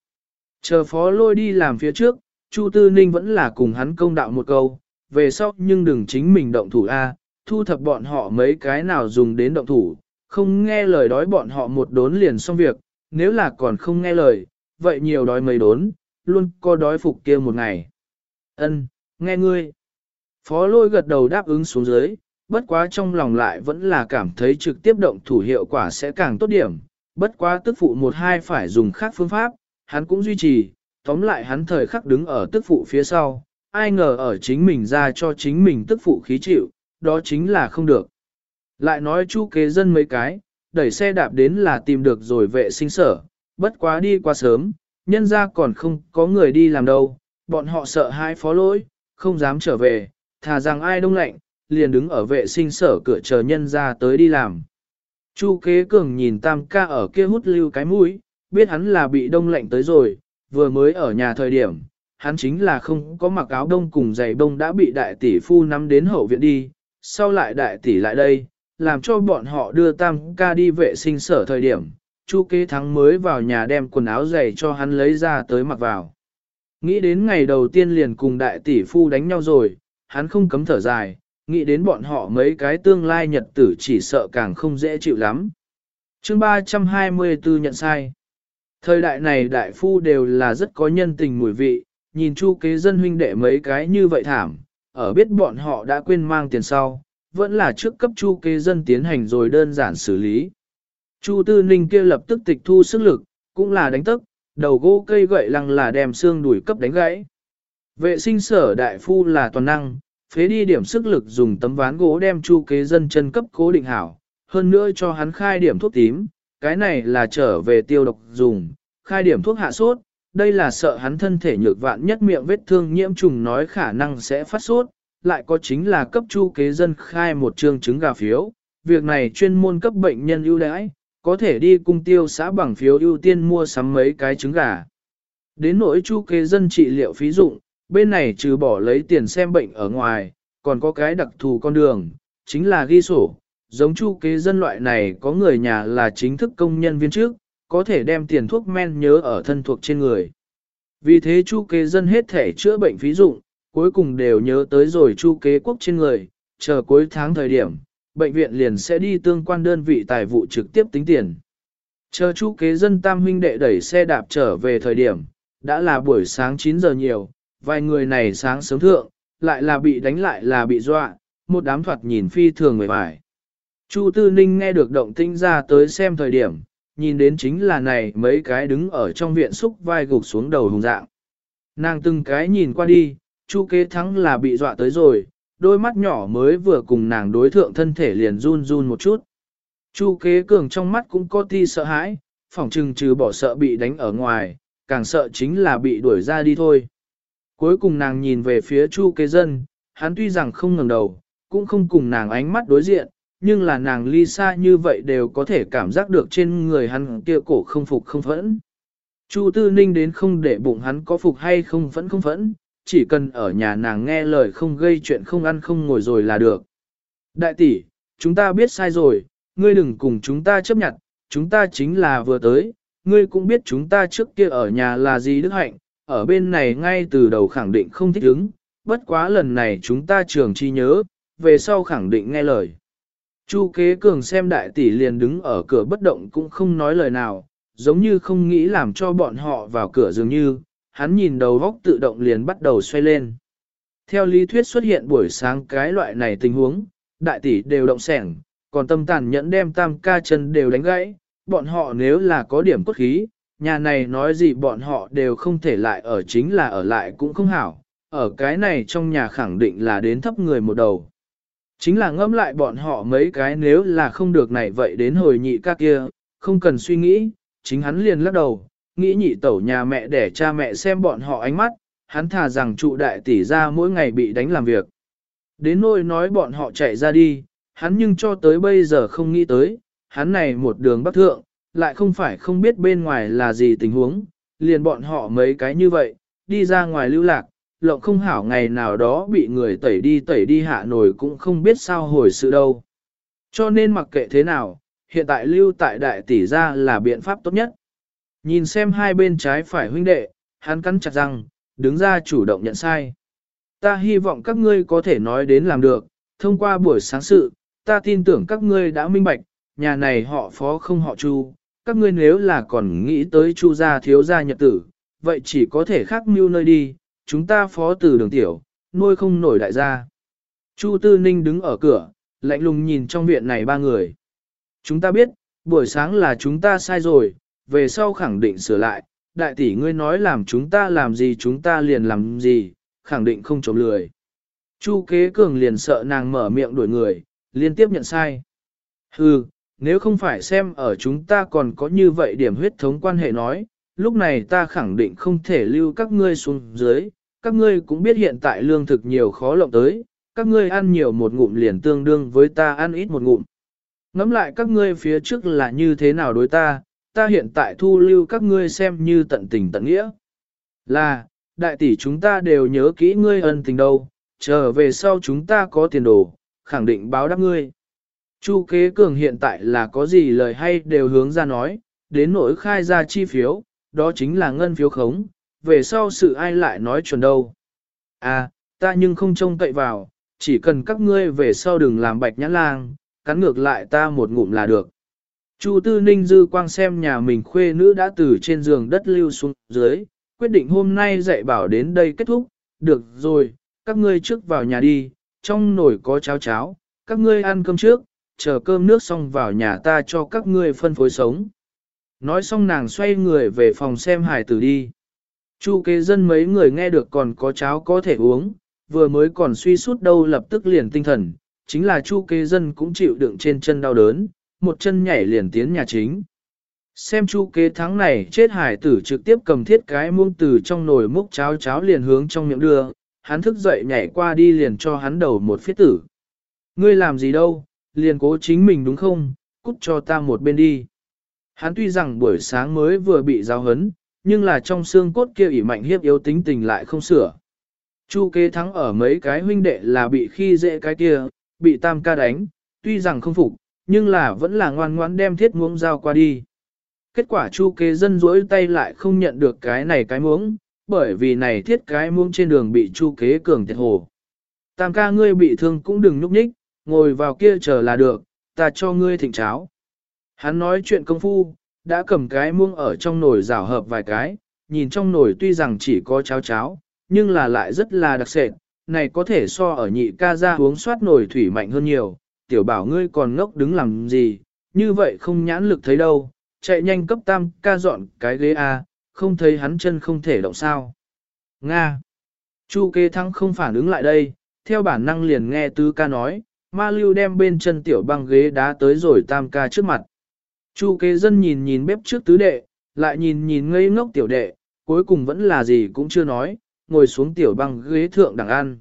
Chờ phó lôi đi làm phía trước, Chu Tư Ninh vẫn là cùng hắn công đạo một câu, về sau nhưng đừng chính mình động thủ A, thu thập bọn họ mấy cái nào dùng đến động thủ, không nghe lời đói bọn họ một đốn liền xong việc, nếu là còn không nghe lời, vậy nhiều đói mấy đốn, luôn có đói phục kia một ngày. Ân, nghe ngươi. Phó lôi gật đầu đáp ứng xuống dưới, bất quá trong lòng lại vẫn là cảm thấy trực tiếp động thủ hiệu quả sẽ càng tốt điểm, bất quá tức phụ một hai phải dùng khác phương pháp, hắn cũng duy trì, tóm lại hắn thời khắc đứng ở tức phụ phía sau, ai ngờ ở chính mình ra cho chính mình tức phụ khí chịu, đó chính là không được. Lại nói chu kế dân mấy cái, đẩy xe đạp đến là tìm được rồi vệ sinh sở, bất quá đi quá sớm, nhân ra còn không có người đi làm đâu, bọn họ sợ hai phó lỗi, không dám trở về, thà rằng ai đông lạnh, liền đứng ở vệ sinh sở cửa chờ nhân ra tới đi làm. Chu kế cường nhìn tam ca ở kia hút lưu cái mũi, biết hắn là bị đông lạnh tới rồi, vừa mới ở nhà thời điểm, hắn chính là không có mặc áo đông cùng giày đông đã bị đại tỷ phu nắm đến hậu viện đi, sau lại đại tỷ lại đây, làm cho bọn họ đưa tam ca đi vệ sinh sở thời điểm, chu kế thắng mới vào nhà đem quần áo giày cho hắn lấy ra tới mặc vào. Nghĩ đến ngày đầu tiên liền cùng đại tỷ phu đánh nhau rồi, hắn không cấm thở dài, nghĩ đến bọn họ mấy cái tương lai nhật tử chỉ sợ càng không dễ chịu lắm. chương 324 nhận sai. Thời đại này đại phu đều là rất có nhân tình mùi vị, nhìn chu kế dân huynh đệ mấy cái như vậy thảm, ở biết bọn họ đã quên mang tiền sau, vẫn là trước cấp chu kế dân tiến hành rồi đơn giản xử lý. Chu tư ninh kia lập tức tịch thu sức lực, cũng là đánh tức, đầu gỗ cây gậy lăng là đem xương đuổi cấp đánh gãy. Vệ sinh sở đại phu là toàn năng, phế đi điểm sức lực dùng tấm ván gỗ đem chu kế dân chân cấp cố định hảo, hơn nữa cho hắn khai điểm thuốc tím, cái này là trở về tiêu độc dùng, khai điểm thuốc hạ sốt, đây là sợ hắn thân thể nhược vạn nhất miệng vết thương nhiễm trùng nói khả năng sẽ phát sốt, lại có chính là cấp chu kế dân khai một trường chứng gà phiếu, việc này chuyên môn cấp bệnh nhân ưu đãi, có thể đi cung tiêu xã bằng phiếu ưu tiên mua sắm mấy cái trứng gà. Đến nỗi chu kế dân trị liệu phí dụng, bên này trừ bỏ lấy tiền xem bệnh ở ngoài, còn có cái đặc thù con đường, chính là ghi sổ. Giống chu kế dân loại này có người nhà là chính thức công nhân viên trước, có thể đem tiền thuốc men nhớ ở thân thuộc trên người. Vì thế chu kế dân hết thể chữa bệnh phí dụng, cuối cùng đều nhớ tới rồi chu kế quốc trên người, chờ cuối tháng thời điểm, bệnh viện liền sẽ đi tương quan đơn vị tài vụ trực tiếp tính tiền. Chờ chu kế dân tam huynh đệ đẩy xe đạp trở về thời điểm, đã là buổi sáng 9 giờ nhiều, vài người này sáng sớm thượng, lại là bị đánh lại là bị dọa, một đám thoạt nhìn phi thường người bài. Chu Tư Ninh nghe được động tinh ra tới xem thời điểm, nhìn đến chính là này mấy cái đứng ở trong viện xúc vai gục xuống đầu hùng dạng. Nàng từng cái nhìn qua đi, Chu kế thắng là bị dọa tới rồi, đôi mắt nhỏ mới vừa cùng nàng đối thượng thân thể liền run run một chút. Chu kế cường trong mắt cũng có ti sợ hãi, phỏng chừng trừ bỏ sợ bị đánh ở ngoài, càng sợ chính là bị đuổi ra đi thôi. Cuối cùng nàng nhìn về phía chu kế dân, hắn tuy rằng không ngẩng đầu, cũng không cùng nàng ánh mắt đối diện, nhưng là nàng ly xa như vậy đều có thể cảm giác được trên người hắn kia cổ không phục không phẫn. Chu Tư Ninh đến không để bụng hắn có phục hay không phẫn không phẫn, chỉ cần ở nhà nàng nghe lời không gây chuyện không ăn không ngồi rồi là được. Đại tỷ, chúng ta biết sai rồi, ngươi đừng cùng chúng ta chấp nhận, chúng ta chính là vừa tới, ngươi cũng biết chúng ta trước kia ở nhà là gì đức hạnh, ở bên này ngay từ đầu khẳng định không thích ứng, bất quá lần này chúng ta trường chi nhớ, về sau khẳng định nghe lời. Chu kế cường xem đại tỷ liền đứng ở cửa bất động cũng không nói lời nào, giống như không nghĩ làm cho bọn họ vào cửa dường như, hắn nhìn đầu góc tự động liền bắt đầu xoay lên. Theo lý thuyết xuất hiện buổi sáng cái loại này tình huống, đại tỷ đều động sẻng, còn tâm tàn nhẫn đem tam ca chân đều đánh gãy, bọn họ nếu là có điểm cốt khí, nhà này nói gì bọn họ đều không thể lại ở chính là ở lại cũng không hảo, ở cái này trong nhà khẳng định là đến thấp người một đầu. Chính là ngâm lại bọn họ mấy cái nếu là không được này vậy đến hồi nhị ca kia, không cần suy nghĩ, chính hắn liền lắc đầu, nghĩ nhị tẩu nhà mẹ để cha mẹ xem bọn họ ánh mắt, hắn thà rằng trụ đại tỷ ra mỗi ngày bị đánh làm việc. Đến nỗi nói bọn họ chạy ra đi, hắn nhưng cho tới bây giờ không nghĩ tới, hắn này một đường bắc thượng, lại không phải không biết bên ngoài là gì tình huống, liền bọn họ mấy cái như vậy, đi ra ngoài lưu lạc, lộng không hảo ngày nào đó bị người tẩy đi tẩy đi hạ nổi cũng không biết sao hồi sự đâu. Cho nên mặc kệ thế nào, hiện tại lưu tại đại tỷ ra là biện pháp tốt nhất. Nhìn xem hai bên trái phải huynh đệ, hắn cắn chặt răng, đứng ra chủ động nhận sai. Ta hy vọng các ngươi có thể nói đến làm được, thông qua buổi sáng sự, ta tin tưởng các ngươi đã minh bạch, nhà này họ phó không họ chu, các ngươi nếu là còn nghĩ tới chu gia thiếu gia nhật tử, vậy chỉ có thể khác mưu nơi đi, chúng ta phó từ đường tiểu, nuôi không nổi đại gia. Chu Tư Ninh đứng ở cửa, lạnh lùng nhìn trong viện này ba người. Chúng ta biết, buổi sáng là chúng ta sai rồi, về sau khẳng định sửa lại, đại tỷ ngươi nói làm chúng ta làm gì chúng ta liền làm gì, khẳng định không trộm lười. Chu kế cường liền sợ nàng mở miệng đuổi người, liên tiếp nhận sai. Hừ, nếu không phải xem ở chúng ta còn có như vậy điểm huyết thống quan hệ nói, lúc này ta khẳng định không thể lưu các ngươi xuống dưới, các ngươi cũng biết hiện tại lương thực nhiều khó lộng tới, các ngươi ăn nhiều một ngụm liền tương đương với ta ăn ít một ngụm. Ngắm lại các ngươi phía trước là như thế nào đối ta, ta hiện tại thu lưu các ngươi xem như tận tình tận nghĩa. Là, đại tỷ chúng ta đều nhớ kỹ ngươi ân tình đâu, trở về sau chúng ta có tiền đồ, khẳng định báo đáp ngươi. Chu kế cường hiện tại là có gì lời hay đều hướng ra nói, đến nỗi khai ra chi phiếu, đó chính là ngân phiếu khống, về sau sự ai lại nói chuẩn đâu. À, ta nhưng không trông cậy vào, chỉ cần các ngươi về sau đừng làm bạch nhãn lang, cắn ngược lại ta một ngụm là được. Chu Tư Ninh dư quang xem nhà mình khuê nữ đã từ trên giường đất lưu xuống dưới, quyết định hôm nay dạy bảo đến đây kết thúc, được rồi, các ngươi trước vào nhà đi, trong nồi có cháo cháo, các ngươi ăn cơm trước, chờ cơm nước xong vào nhà ta cho các ngươi phân phối sống. Nói xong nàng xoay người về phòng xem Hải tử đi. Chu kế dân mấy người nghe được còn có cháo có thể uống, vừa mới còn suy sút đâu lập tức liền tinh thần, chính là chu kế dân cũng chịu đựng trên chân đau đớn, một chân nhảy liền tiến nhà chính. Xem chu kế thắng này chết hải tử trực tiếp cầm thiết cái muông từ trong nồi múc cháo cháo liền hướng trong miệng đưa, hắn thức dậy nhảy qua đi liền cho hắn đầu một phiết tử. Ngươi làm gì đâu, liền cố chính mình đúng không, cút cho ta một bên đi. Hắn tuy rằng buổi sáng mới vừa bị giáo hấn, nhưng là trong xương cốt kia ỉ mạnh hiếp yếu tính tình lại không sửa. Chu kế thắng ở mấy cái huynh đệ là bị khi dễ cái kia, bị tam ca đánh, tuy rằng không phục, nhưng là vẫn là ngoan ngoãn đem thiết muỗng giao qua đi. Kết quả chu kế dân rỗi tay lại không nhận được cái này cái muỗng, bởi vì này thiết cái muỗng trên đường bị chu kế cường tiệt hồ. Tam ca ngươi bị thương cũng đừng nhúc nhích, ngồi vào kia chờ là được, ta cho ngươi thỉnh cháo. Hắn nói chuyện công phu, đã cầm cái muông ở trong nồi rào hợp vài cái, nhìn trong nồi tuy rằng chỉ có cháo cháo, nhưng là lại rất là đặc sệt, này có thể so ở nhị ca ra uống soát nồi thủy mạnh hơn nhiều, tiểu bảo ngươi còn ngốc đứng làm gì, như vậy không nhãn lực thấy đâu, chạy nhanh cấp tam ca dọn cái ghế A, không thấy hắn chân không thể động sao. Nga. Chu kê Thắng không phản ứng lại đây, theo bản năng liền nghe tứ ca nói, ma lưu đem bên chân tiểu băng ghế đá tới rồi tam ca trước mặt. Chu kế dân nhìn nhìn bếp trước tứ đệ, lại nhìn nhìn ngây ngốc tiểu đệ, cuối cùng vẫn là gì cũng chưa nói, ngồi xuống tiểu băng ghế thượng đẳng ăn.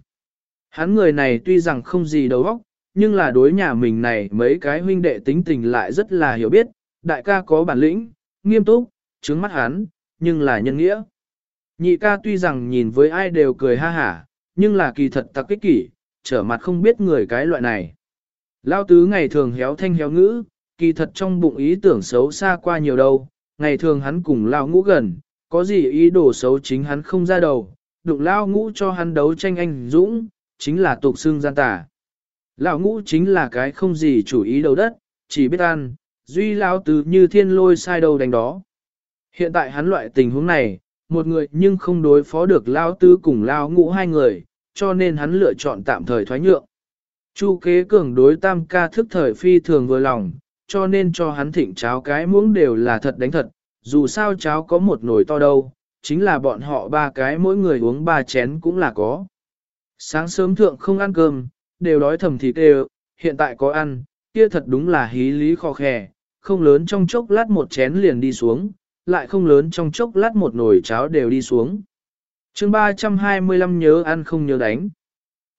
Hắn người này tuy rằng không gì đầu óc, nhưng là đối nhà mình này mấy cái huynh đệ tính tình lại rất là hiểu biết, đại ca có bản lĩnh, nghiêm túc, trứng mắt hắn, nhưng là nhân nghĩa. Nhị ca tuy rằng nhìn với ai đều cười ha hả, nhưng là kỳ thật tặc kích kỷ, trở mặt không biết người cái loại này. Lao tứ ngày thường héo thanh héo ngữ, kỳ thật trong bụng ý tưởng xấu xa qua nhiều đâu, ngày thường hắn cùng Lao ngũ gần, có gì ý đồ xấu chính hắn không ra đầu, đụng Lao ngũ cho hắn đấu tranh anh dũng, chính là tục xương gian tà. Lão ngũ chính là cái không gì chủ ý đầu đất, chỉ biết ăn, duy Lão tứ như thiên lôi sai đầu đánh đó. Hiện tại hắn loại tình huống này, một người nhưng không đối phó được Lão tứ cùng Lão ngũ hai người, cho nên hắn lựa chọn tạm thời thoái nhượng. Chu kế cường đối tam ca thức thời phi thường vừa lòng, cho nên cho hắn thỉnh cháo cái muỗng đều là thật đánh thật, dù sao cháo có một nồi to đâu, chính là bọn họ ba cái mỗi người uống ba chén cũng là có. Sáng sớm thượng không ăn cơm, đều đói thầm thịt đều, hiện tại có ăn, kia thật đúng là hí lý khó khè, không lớn trong chốc lát một chén liền đi xuống, lại không lớn trong chốc lát một nồi cháo đều đi xuống. chương 325 nhớ ăn không nhớ đánh.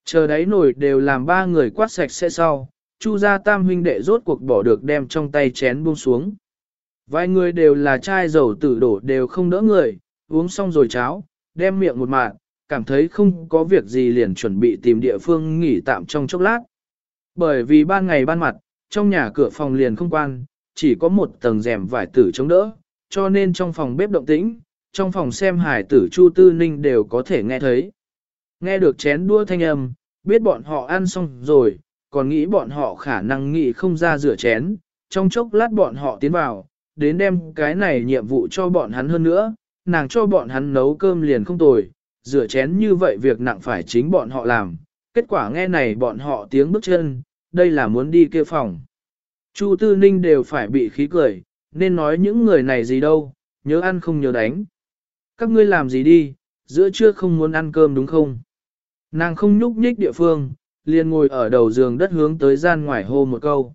Chờ đáy nồi đều làm ba người quát sạch sẽ sau, chu gia tam huynh đệ rốt cuộc bỏ được đem trong tay chén buông xuống. Vài người đều là chai dầu tử đổ đều không đỡ người, uống xong rồi cháo, đem miệng một mạng, cảm thấy không có việc gì liền chuẩn bị tìm địa phương nghỉ tạm trong chốc lát. Bởi vì ban ngày ban mặt, trong nhà cửa phòng liền không quan, chỉ có một tầng rèm vải tử chống đỡ, cho nên trong phòng bếp động tĩnh, trong phòng xem hải tử Chu Tư Ninh đều có thể nghe thấy. Nghe được chén đua thanh âm, biết bọn họ ăn xong rồi, còn nghĩ bọn họ khả năng nghĩ không ra rửa chén, trong chốc lát bọn họ tiến vào, đến đem cái này nhiệm vụ cho bọn hắn hơn nữa, nàng cho bọn hắn nấu cơm liền không tồi, rửa chén như vậy việc nặng phải chính bọn họ làm, kết quả nghe này bọn họ tiếng bước chân, đây là muốn đi kia phòng. Chu Tư Ninh đều phải bị khí cười, nên nói những người này gì đâu, nhớ ăn không nhớ đánh. Các ngươi làm gì đi, giữa trưa không muốn ăn cơm đúng không? Nàng không nhúc nhích địa phương, liền ngồi ở đầu giường đất hướng tới gian ngoài hô một câu.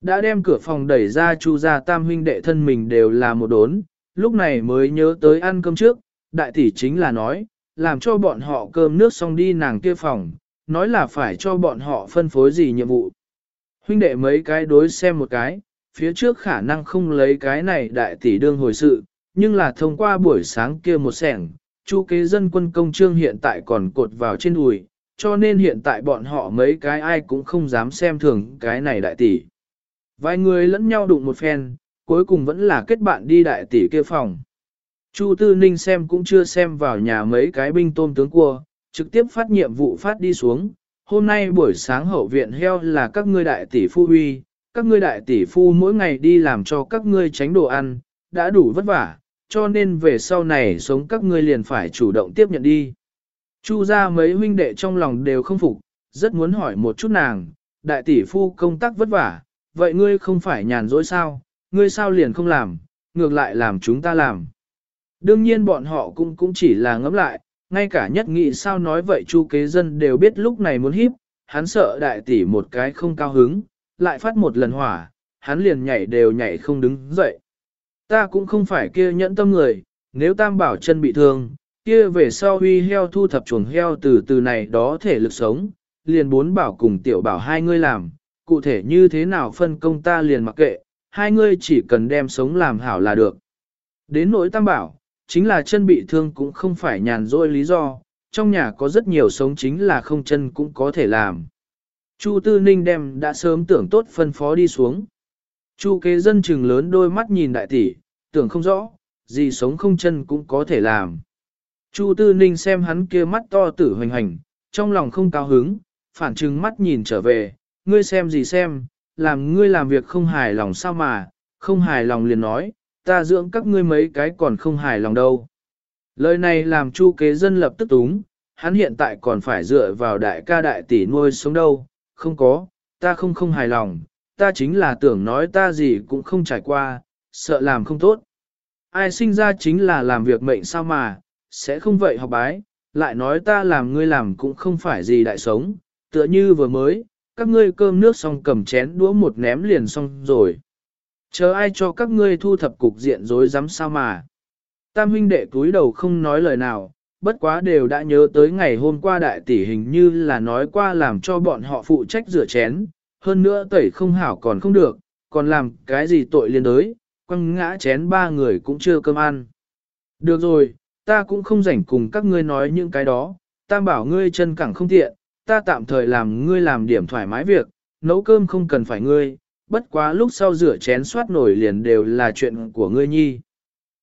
Đã đem cửa phòng đẩy ra chu ra tam huynh đệ thân mình đều là một đốn, lúc này mới nhớ tới ăn cơm trước, đại tỷ chính là nói, làm cho bọn họ cơm nước xong đi nàng kia phòng, nói là phải cho bọn họ phân phối gì nhiệm vụ. Huynh đệ mấy cái đối xem một cái, phía trước khả năng không lấy cái này đại tỷ đương hồi sự, nhưng là thông qua buổi sáng kia một sẻng, chu kế dân quân công trương hiện tại còn cột vào trên đùi, cho nên hiện tại bọn họ mấy cái ai cũng không dám xem thường cái này đại tỷ. Vài người lẫn nhau đụng một phen, cuối cùng vẫn là kết bạn đi đại tỷ kia phòng. Chu Tư Ninh xem cũng chưa xem vào nhà mấy cái binh tôm tướng cua, trực tiếp phát nhiệm vụ phát đi xuống. Hôm nay buổi sáng hậu viện heo là các ngươi đại tỷ phu huy, các ngươi đại tỷ phu mỗi ngày đi làm cho các ngươi tránh đồ ăn, đã đủ vất vả, cho nên về sau này sống các ngươi liền phải chủ động tiếp nhận đi. Chu ra mấy huynh đệ trong lòng đều không phục, rất muốn hỏi một chút nàng, đại tỷ phu công tác vất vả, vậy ngươi không phải nhàn rỗi sao, ngươi sao liền không làm, ngược lại làm chúng ta làm. Đương nhiên bọn họ cũng cũng chỉ là ngẫm lại, ngay cả nhất nghị sao nói vậy chu kế dân đều biết lúc này muốn hiếp, hắn sợ đại tỷ một cái không cao hứng, lại phát một lần hỏa, hắn liền nhảy đều nhảy không đứng dậy. Ta cũng không phải kia nhẫn tâm người, nếu tam bảo chân bị thương, kia về sau huy heo thu thập chuồng heo từ từ này đó thể lực sống, liền bốn bảo cùng tiểu bảo hai ngươi làm, cụ thể như thế nào phân công ta liền mặc kệ, hai ngươi chỉ cần đem sống làm hảo là được. Đến nỗi tam bảo, chính là chân bị thương cũng không phải nhàn rỗi lý do, trong nhà có rất nhiều sống chính là không chân cũng có thể làm. Chu Tư Ninh đem đã sớm tưởng tốt phân phó đi xuống. Chu kế dân chừng lớn đôi mắt nhìn đại tỷ, tưởng không rõ, gì sống không chân cũng có thể làm. Chu Tư Ninh xem hắn kia mắt to tử hoành hành, trong lòng không cao hứng, phản trừng mắt nhìn trở về, ngươi xem gì xem, làm ngươi làm việc không hài lòng sao mà, không hài lòng liền nói, ta dưỡng các ngươi mấy cái còn không hài lòng đâu. Lời này làm chu kế dân lập tức túng, hắn hiện tại còn phải dựa vào đại ca đại tỷ nuôi sống đâu, không có, ta không không hài lòng, ta chính là tưởng nói ta gì cũng không trải qua, sợ làm không tốt. Ai sinh ra chính là làm việc mệnh sao mà, sẽ không vậy học bái, lại nói ta làm ngươi làm cũng không phải gì đại sống, tựa như vừa mới, các ngươi cơm nước xong cầm chén đũa một ném liền xong rồi. Chờ ai cho các ngươi thu thập cục diện rối rắm sao mà. Tam huynh đệ cúi đầu không nói lời nào, bất quá đều đã nhớ tới ngày hôm qua đại tỷ hình như là nói qua làm cho bọn họ phụ trách rửa chén, hơn nữa tẩy không hảo còn không được, còn làm cái gì tội liên đới, quăng ngã chén ba người cũng chưa cơm ăn. Được rồi, ta cũng không rảnh cùng các ngươi nói những cái đó, ta bảo ngươi chân cẳng không tiện, ta tạm thời làm ngươi làm điểm thoải mái việc, nấu cơm không cần phải ngươi, bất quá lúc sau rửa chén soát nổi liền đều là chuyện của ngươi nhi.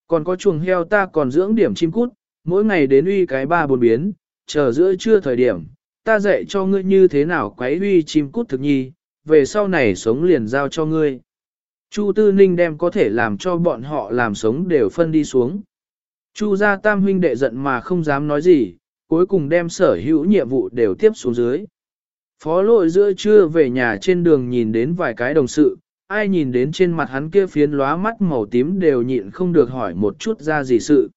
Còn có chuồng heo ta còn dưỡng điểm chim cút, mỗi ngày đến uy cái ba bốn biến, chờ giữa trưa thời điểm, ta dạy cho ngươi như thế nào quấy uy chim cút thực nhi, về sau này sống liền giao cho ngươi. Chu Tư Ninh đem có thể làm cho bọn họ làm sống đều phân đi xuống. Chu gia tam huynh đệ giận mà không dám nói gì, cuối cùng đem sở hữu nhiệm vụ đều tiếp xuống dưới. Phó lội giữa trưa về nhà trên đường nhìn đến vài cái đồng sự, ai nhìn đến trên mặt hắn kia phiến lóa mắt màu tím đều nhịn không được hỏi một chút ra gì sự.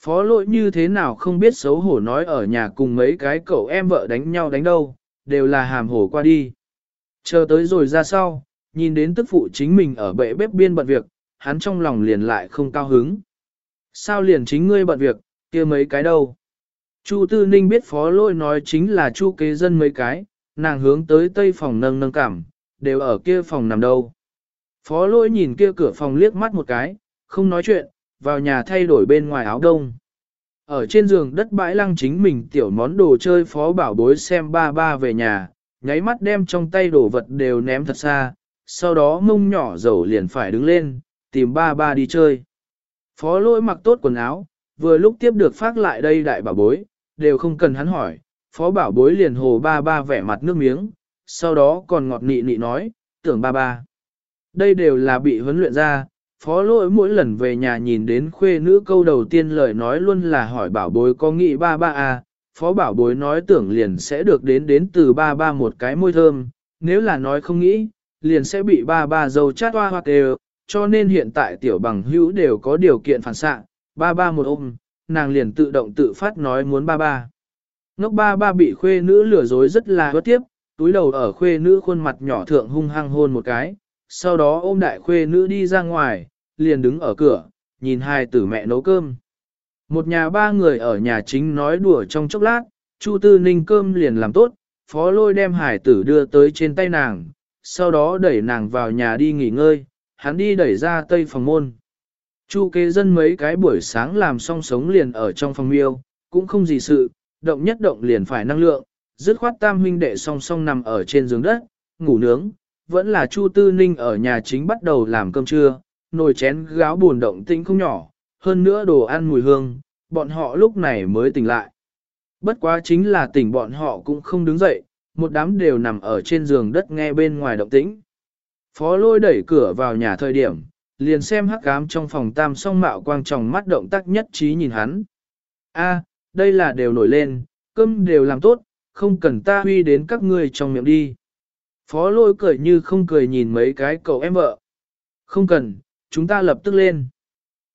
Phó lội như thế nào không biết xấu hổ nói ở nhà cùng mấy cái cậu em vợ đánh nhau đánh đâu, đều là hàm hổ qua đi. Chờ tới rồi ra sau, nhìn đến tức phụ chính mình ở bệ bếp biên bận việc, hắn trong lòng liền lại không cao hứng. Sao liền chính ngươi bận việc, kia mấy cái đâu? Chu Tư Ninh biết phó lôi nói chính là chu kế dân mấy cái, nàng hướng tới tây phòng nâng nâng cảm, đều ở kia phòng nằm đâu. Phó lỗi nhìn kia cửa phòng liếc mắt một cái, không nói chuyện, vào nhà thay đổi bên ngoài áo đông. Ở trên giường đất bãi lăng chính mình tiểu món đồ chơi phó bảo bối xem ba ba về nhà, nháy mắt đem trong tay đồ vật đều ném thật xa, sau đó mông nhỏ dầu liền phải đứng lên, tìm ba ba đi chơi. Phó lỗi mặc tốt quần áo, vừa lúc tiếp được phát lại đây đại bảo bối, đều không cần hắn hỏi, phó bảo bối liền hồ ba ba vẻ mặt nước miếng, sau đó còn ngọt nị nị nói, tưởng ba ba. Đây đều là bị huấn luyện ra, phó lỗi mỗi lần về nhà nhìn đến khuê nữ câu đầu tiên lời nói luôn là hỏi bảo bối có nghĩ ba ba à, phó bảo bối nói tưởng liền sẽ được đến đến từ ba ba một cái môi thơm, nếu là nói không nghĩ, liền sẽ bị ba ba dâu chát hoa hoặc đều, cho nên hiện tại tiểu bằng hữu đều có điều kiện phản xạ, ba ba một ôm, nàng liền tự động tự phát nói muốn ba ba. Ngốc ba ba bị khuê nữ lừa dối rất là bất tiếp, túi đầu ở khuê nữ khuôn mặt nhỏ thượng hung hăng hôn một cái, sau đó ôm đại khuê nữ đi ra ngoài, liền đứng ở cửa, nhìn hai tử mẹ nấu cơm. Một nhà ba người ở nhà chính nói đùa trong chốc lát, Chu Tư Ninh cơm liền làm tốt, phó lôi đem hải tử đưa tới trên tay nàng, sau đó đẩy nàng vào nhà đi nghỉ ngơi, hắn đi đẩy ra tây phòng môn. Chu kế dân mấy cái buổi sáng làm xong sống liền ở trong phòng miêu, cũng không gì sự, động nhất động liền phải năng lượng, dứt khoát tam huynh đệ song song nằm ở trên giường đất, ngủ nướng, vẫn là Chu Tư Ninh ở nhà chính bắt đầu làm cơm trưa, nồi chén gáo buồn động tĩnh không nhỏ, hơn nữa đồ ăn mùi hương, bọn họ lúc này mới tỉnh lại. Bất quá chính là tỉnh bọn họ cũng không đứng dậy, một đám đều nằm ở trên giường đất nghe bên ngoài động tĩnh. Phó lôi đẩy cửa vào nhà thời điểm, liền xem hắc ám trong phòng tam song mạo quang tròng mắt động tác nhất trí nhìn hắn. A, đây là đều nổi lên, cơm đều làm tốt, không cần ta huy đến các ngươi trong miệng đi. Phó lôi cười như không cười nhìn mấy cái cậu em vợ. Không cần, chúng ta lập tức lên.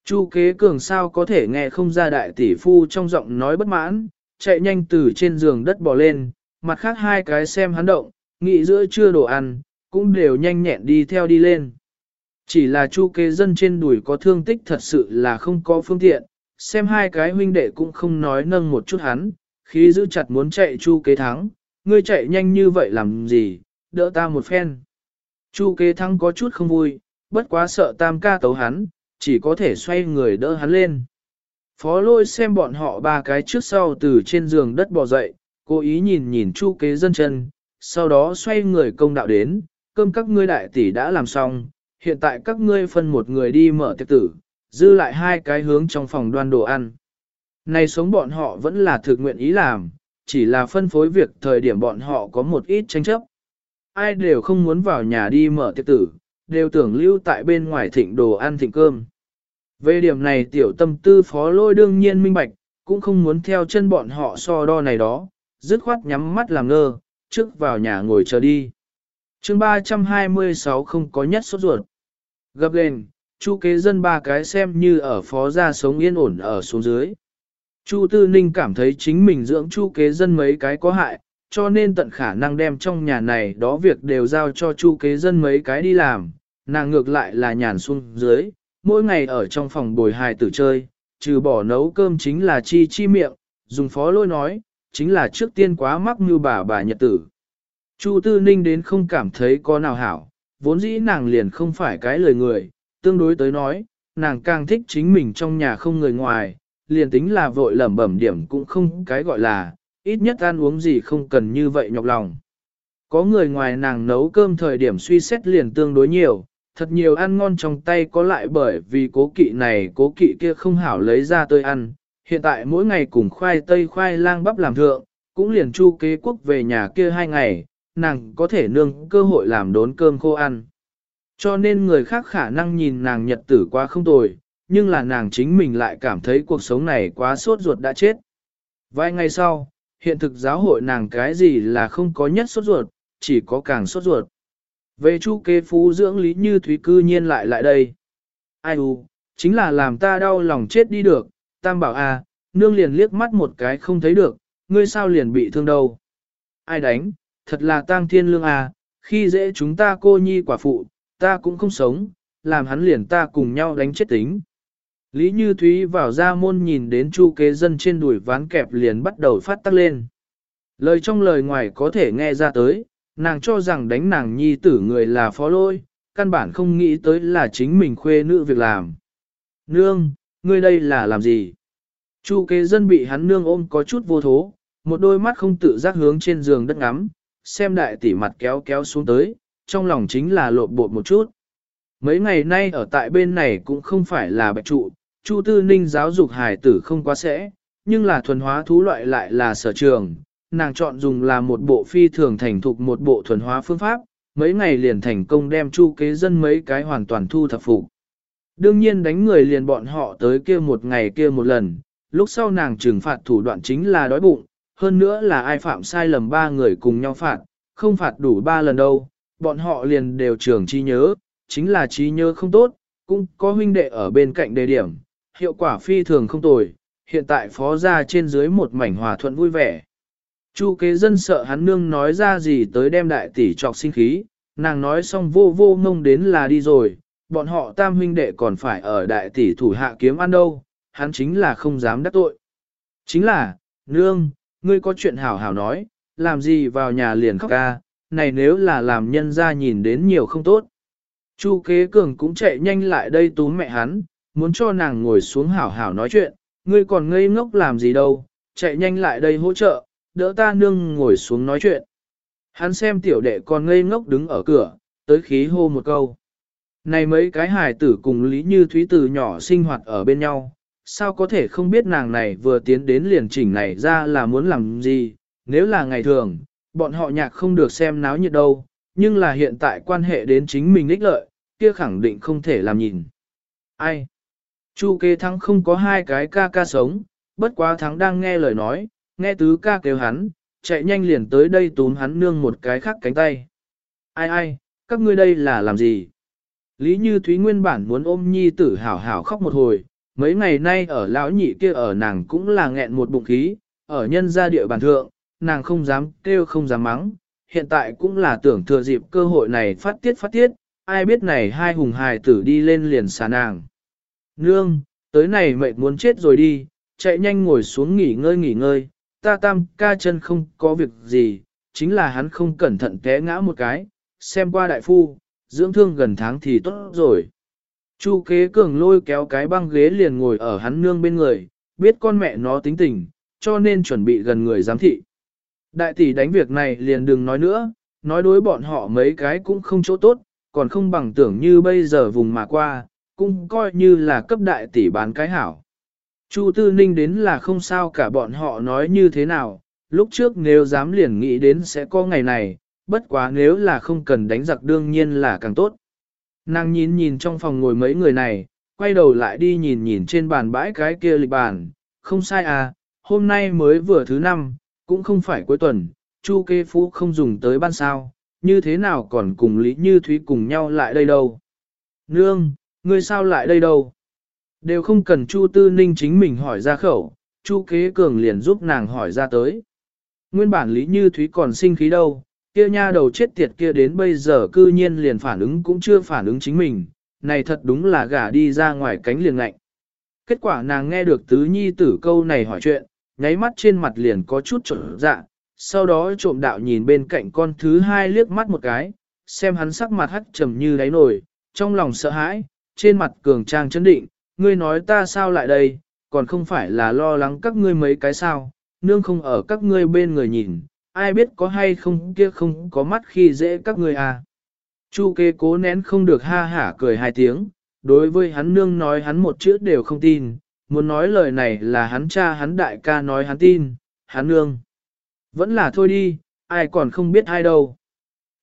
Chu kế cường sao có thể nghe không ra đại tỷ phu trong giọng nói bất mãn, chạy nhanh từ trên giường đất bò lên, mặt khác hai cái xem hắn động, nghĩ giữa chưa đồ ăn, cũng đều nhanh nhẹn đi theo đi lên. Chỉ là chu kế dân trên đùi có thương tích thật sự là không có phương tiện, xem hai cái huynh đệ cũng không nói nâng một chút hắn, khí giữ chặt muốn chạy chu kế thắng, ngươi chạy nhanh như vậy làm gì, đỡ ta một phen. Chu kế thắng có chút không vui, bất quá sợ tam ca tấu hắn, chỉ có thể xoay người đỡ hắn lên. Phó lôi xem bọn họ ba cái trước sau từ trên giường đất bò dậy, cố ý nhìn nhìn chu kế dân chân, sau đó xoay người công đạo đến, cơm các ngươi đại tỷ đã làm xong, hiện tại các ngươi phân một người đi mở tiệc tử, dư lại hai cái hướng trong phòng đoan đồ ăn. Này sống bọn họ vẫn là thực nguyện ý làm, chỉ là phân phối việc thời điểm bọn họ có một ít tranh chấp. Ai đều không muốn vào nhà đi mở tiệc tử, đều tưởng lưu tại bên ngoài thịnh đồ ăn thịnh cơm. Về điểm này tiểu tâm tư phó lôi đương nhiên minh bạch, cũng không muốn theo chân bọn họ so đo này đó, dứt khoát nhắm mắt làm ngơ, trước vào nhà ngồi chờ đi. chương 326 không có nhất sốt ruột. Gặp lên, chu kế dân ba cái xem như ở phó gia sống yên ổn ở xuống dưới. Chu Tư Ninh cảm thấy chính mình dưỡng chu kế dân mấy cái có hại, cho nên tận khả năng đem trong nhà này đó việc đều giao cho chu kế dân mấy cái đi làm, nàng ngược lại là nhàn xuống dưới, mỗi ngày ở trong phòng bồi hài tử chơi, trừ bỏ nấu cơm chính là chi chi miệng, dùng phó lôi nói, chính là trước tiên quá mắc như bà bà nhật tử. Chu Tư Ninh đến không cảm thấy có nào hảo, vốn dĩ nàng liền không phải cái lời người, tương đối tới nói, nàng càng thích chính mình trong nhà không người ngoài, liền tính là vội lẩm bẩm điểm cũng không cái gọi là, ít nhất ăn uống gì không cần như vậy nhọc lòng. Có người ngoài nàng nấu cơm thời điểm suy xét liền tương đối nhiều, thật nhiều ăn ngon trong tay có lại bởi vì cố kỵ này cố kỵ kia không hảo lấy ra tôi ăn. Hiện tại mỗi ngày cùng khoai tây khoai lang bắp làm thượng, cũng liền chu kế quốc về nhà kia hai ngày, nàng có thể nương cơ hội làm đốn cơm khô ăn. Cho nên người khác khả năng nhìn nàng nhật tử quá không tồi, nhưng là nàng chính mình lại cảm thấy cuộc sống này quá sốt ruột đã chết. Vài ngày sau, hiện thực giáo hội nàng cái gì là không có nhất sốt ruột, chỉ có càng sốt ruột. Về chu kế phú dưỡng lý như thúy cư nhiên lại lại đây. Ai u, chính là làm ta đau lòng chết đi được, tam bảo a, à, nương liền liếc mắt một cái không thấy được, ngươi sao liền bị thương đâu. Ai đánh, thật là tang thiên lương a, à, khi dễ chúng ta cô nhi quả phụ, ta cũng không sống, làm hắn liền ta cùng nhau đánh chết tính. Lý Như Thúy vào ra môn nhìn đến chu kế dân trên đùi ván kẹp liền bắt đầu phát tắc lên. Lời trong lời ngoài có thể nghe ra tới, nàng cho rằng đánh nàng nhi tử người là phó lôi, căn bản không nghĩ tới là chính mình khuê nữ việc làm. Nương, ngươi đây là làm gì? Chu kế dân bị hắn nương ôm có chút vô thố, một đôi mắt không tự giác hướng trên giường đất ngắm, xem đại tỷ mặt kéo kéo xuống tới, trong lòng chính là lộn bột một chút. Mấy ngày nay ở tại bên này cũng không phải là bạch trụ, Chu Tư Ninh giáo dục hài tử không quá sẽ, nhưng là thuần hóa thú loại lại là sở trường. Nàng chọn dùng là một bộ phi thường thành thục một bộ thuần hóa phương pháp, mấy ngày liền thành công đem chu kế dân mấy cái hoàn toàn thu thập phục. Đương nhiên đánh người liền bọn họ tới kia một ngày kia một lần, lúc sau nàng trừng phạt thủ đoạn chính là đói bụng, hơn nữa là ai phạm sai lầm ba người cùng nhau phạt, không phạt đủ ba lần đâu, bọn họ liền đều trường trí nhớ, chính là trí nhớ không tốt, cũng có huynh đệ ở bên cạnh đề điểm, hiệu quả phi thường không tồi, hiện tại phó ra trên dưới một mảnh hòa thuận vui vẻ. Chu kế dân sợ hắn nương nói ra gì tới đem đại tỷ trọc sinh khí, nàng nói xong vô vô ngông đến là đi rồi, bọn họ tam huynh đệ còn phải ở đại tỷ thủ hạ kiếm ăn đâu, hắn chính là không dám đắc tội. Chính là, nương, ngươi có chuyện hảo hảo nói, làm gì vào nhà liền khóc ca, này nếu là làm nhân ra nhìn đến nhiều không tốt. Chu kế cường cũng chạy nhanh lại đây túm mẹ hắn, muốn cho nàng ngồi xuống hảo hảo nói chuyện, ngươi còn ngây ngốc làm gì đâu, chạy nhanh lại đây hỗ trợ, đỡ ta nương ngồi xuống nói chuyện. Hắn xem tiểu đệ còn ngây ngốc đứng ở cửa, tới khí hô một câu. Này mấy cái hài tử cùng Lý Như Thúy từ nhỏ sinh hoạt ở bên nhau, sao có thể không biết nàng này vừa tiến đến liền chỉnh này ra là muốn làm gì, nếu là ngày thường, bọn họ nhạc không được xem náo nhiệt đâu, nhưng là hiện tại quan hệ đến chính mình ích lợi, kia khẳng định không thể làm nhìn. Ai? Chu kế thắng không có hai cái ca ca sống, bất quá thắng đang nghe lời nói, nghe tứ ca kêu hắn, chạy nhanh liền tới đây túm hắn nương một cái khác cánh tay. Ai ai, các ngươi đây là làm gì? Lý Như Thúy nguyên bản muốn ôm nhi tử hảo hảo khóc một hồi, mấy ngày nay ở lão nhị kia ở nàng cũng là nghẹn một bụng khí, ở nhân gia địa bàn thượng, nàng không dám kêu không dám mắng, hiện tại cũng là tưởng thừa dịp cơ hội này phát tiết phát tiết, ai biết này hai hùng hài tử đi lên liền xà nàng. Nương, tới này mệt muốn chết rồi đi, chạy nhanh ngồi xuống nghỉ ngơi nghỉ ngơi, ta tam ca chân không có việc gì, chính là hắn không cẩn thận té ngã một cái, xem qua đại phu, dưỡng thương gần tháng thì tốt rồi. Chu kế cường lôi kéo cái băng ghế liền ngồi ở hắn nương bên người, biết con mẹ nó tính tình, cho nên chuẩn bị gần người giám thị. Đại tỷ đánh việc này liền đừng nói nữa, nói đối bọn họ mấy cái cũng không chỗ tốt, còn không bằng tưởng như bây giờ vùng mà qua, cũng coi như là cấp đại tỷ bán cái hảo. Chu Tư Ninh đến là không sao cả bọn họ nói như thế nào, lúc trước nếu dám liền nghĩ đến sẽ có ngày này, bất quá nếu là không cần đánh giặc đương nhiên là càng tốt. Nàng nhìn nhìn trong phòng ngồi mấy người này, quay đầu lại đi nhìn nhìn trên bàn bãi cái kia lịch bàn, không sai à, hôm nay mới vừa thứ năm, cũng không phải cuối tuần, Chu kê phú không dùng tới ban sao, như thế nào còn cùng Lý Như Thúy cùng nhau lại đây đâu. Nương, ngươi sao lại đây đâu? Đều không cần Chu Tư Ninh chính mình hỏi ra khẩu, Chu Kế Cường liền giúp nàng hỏi ra tới. Nguyên bản Lý Như Thúy còn sinh khí đâu, kia nha đầu chết tiệt kia đến bây giờ cư nhiên liền phản ứng cũng chưa phản ứng chính mình, này thật đúng là gả đi ra ngoài cánh liền ngạnh. Kết quả nàng nghe được tứ nhi tử câu này hỏi chuyện, nháy mắt trên mặt liền có chút trộn dạ, sau đó trộm đạo nhìn bên cạnh con thứ hai liếc mắt một cái, xem hắn sắc mặt hắt trầm như đáy nồi, trong lòng sợ hãi, trên mặt cường trang chấn định, ngươi nói ta sao lại đây, còn không phải là lo lắng các ngươi mấy cái sao, nương không ở các ngươi bên người nhìn, ai biết có hay không kia không có mắt khi dễ các ngươi à. Chu kê cố nén không được ha hả cười hai tiếng, đối với hắn nương nói hắn một chữ đều không tin, muốn nói lời này là hắn cha hắn đại ca nói hắn tin, hắn nương. Vẫn là thôi đi, ai còn không biết ai đâu.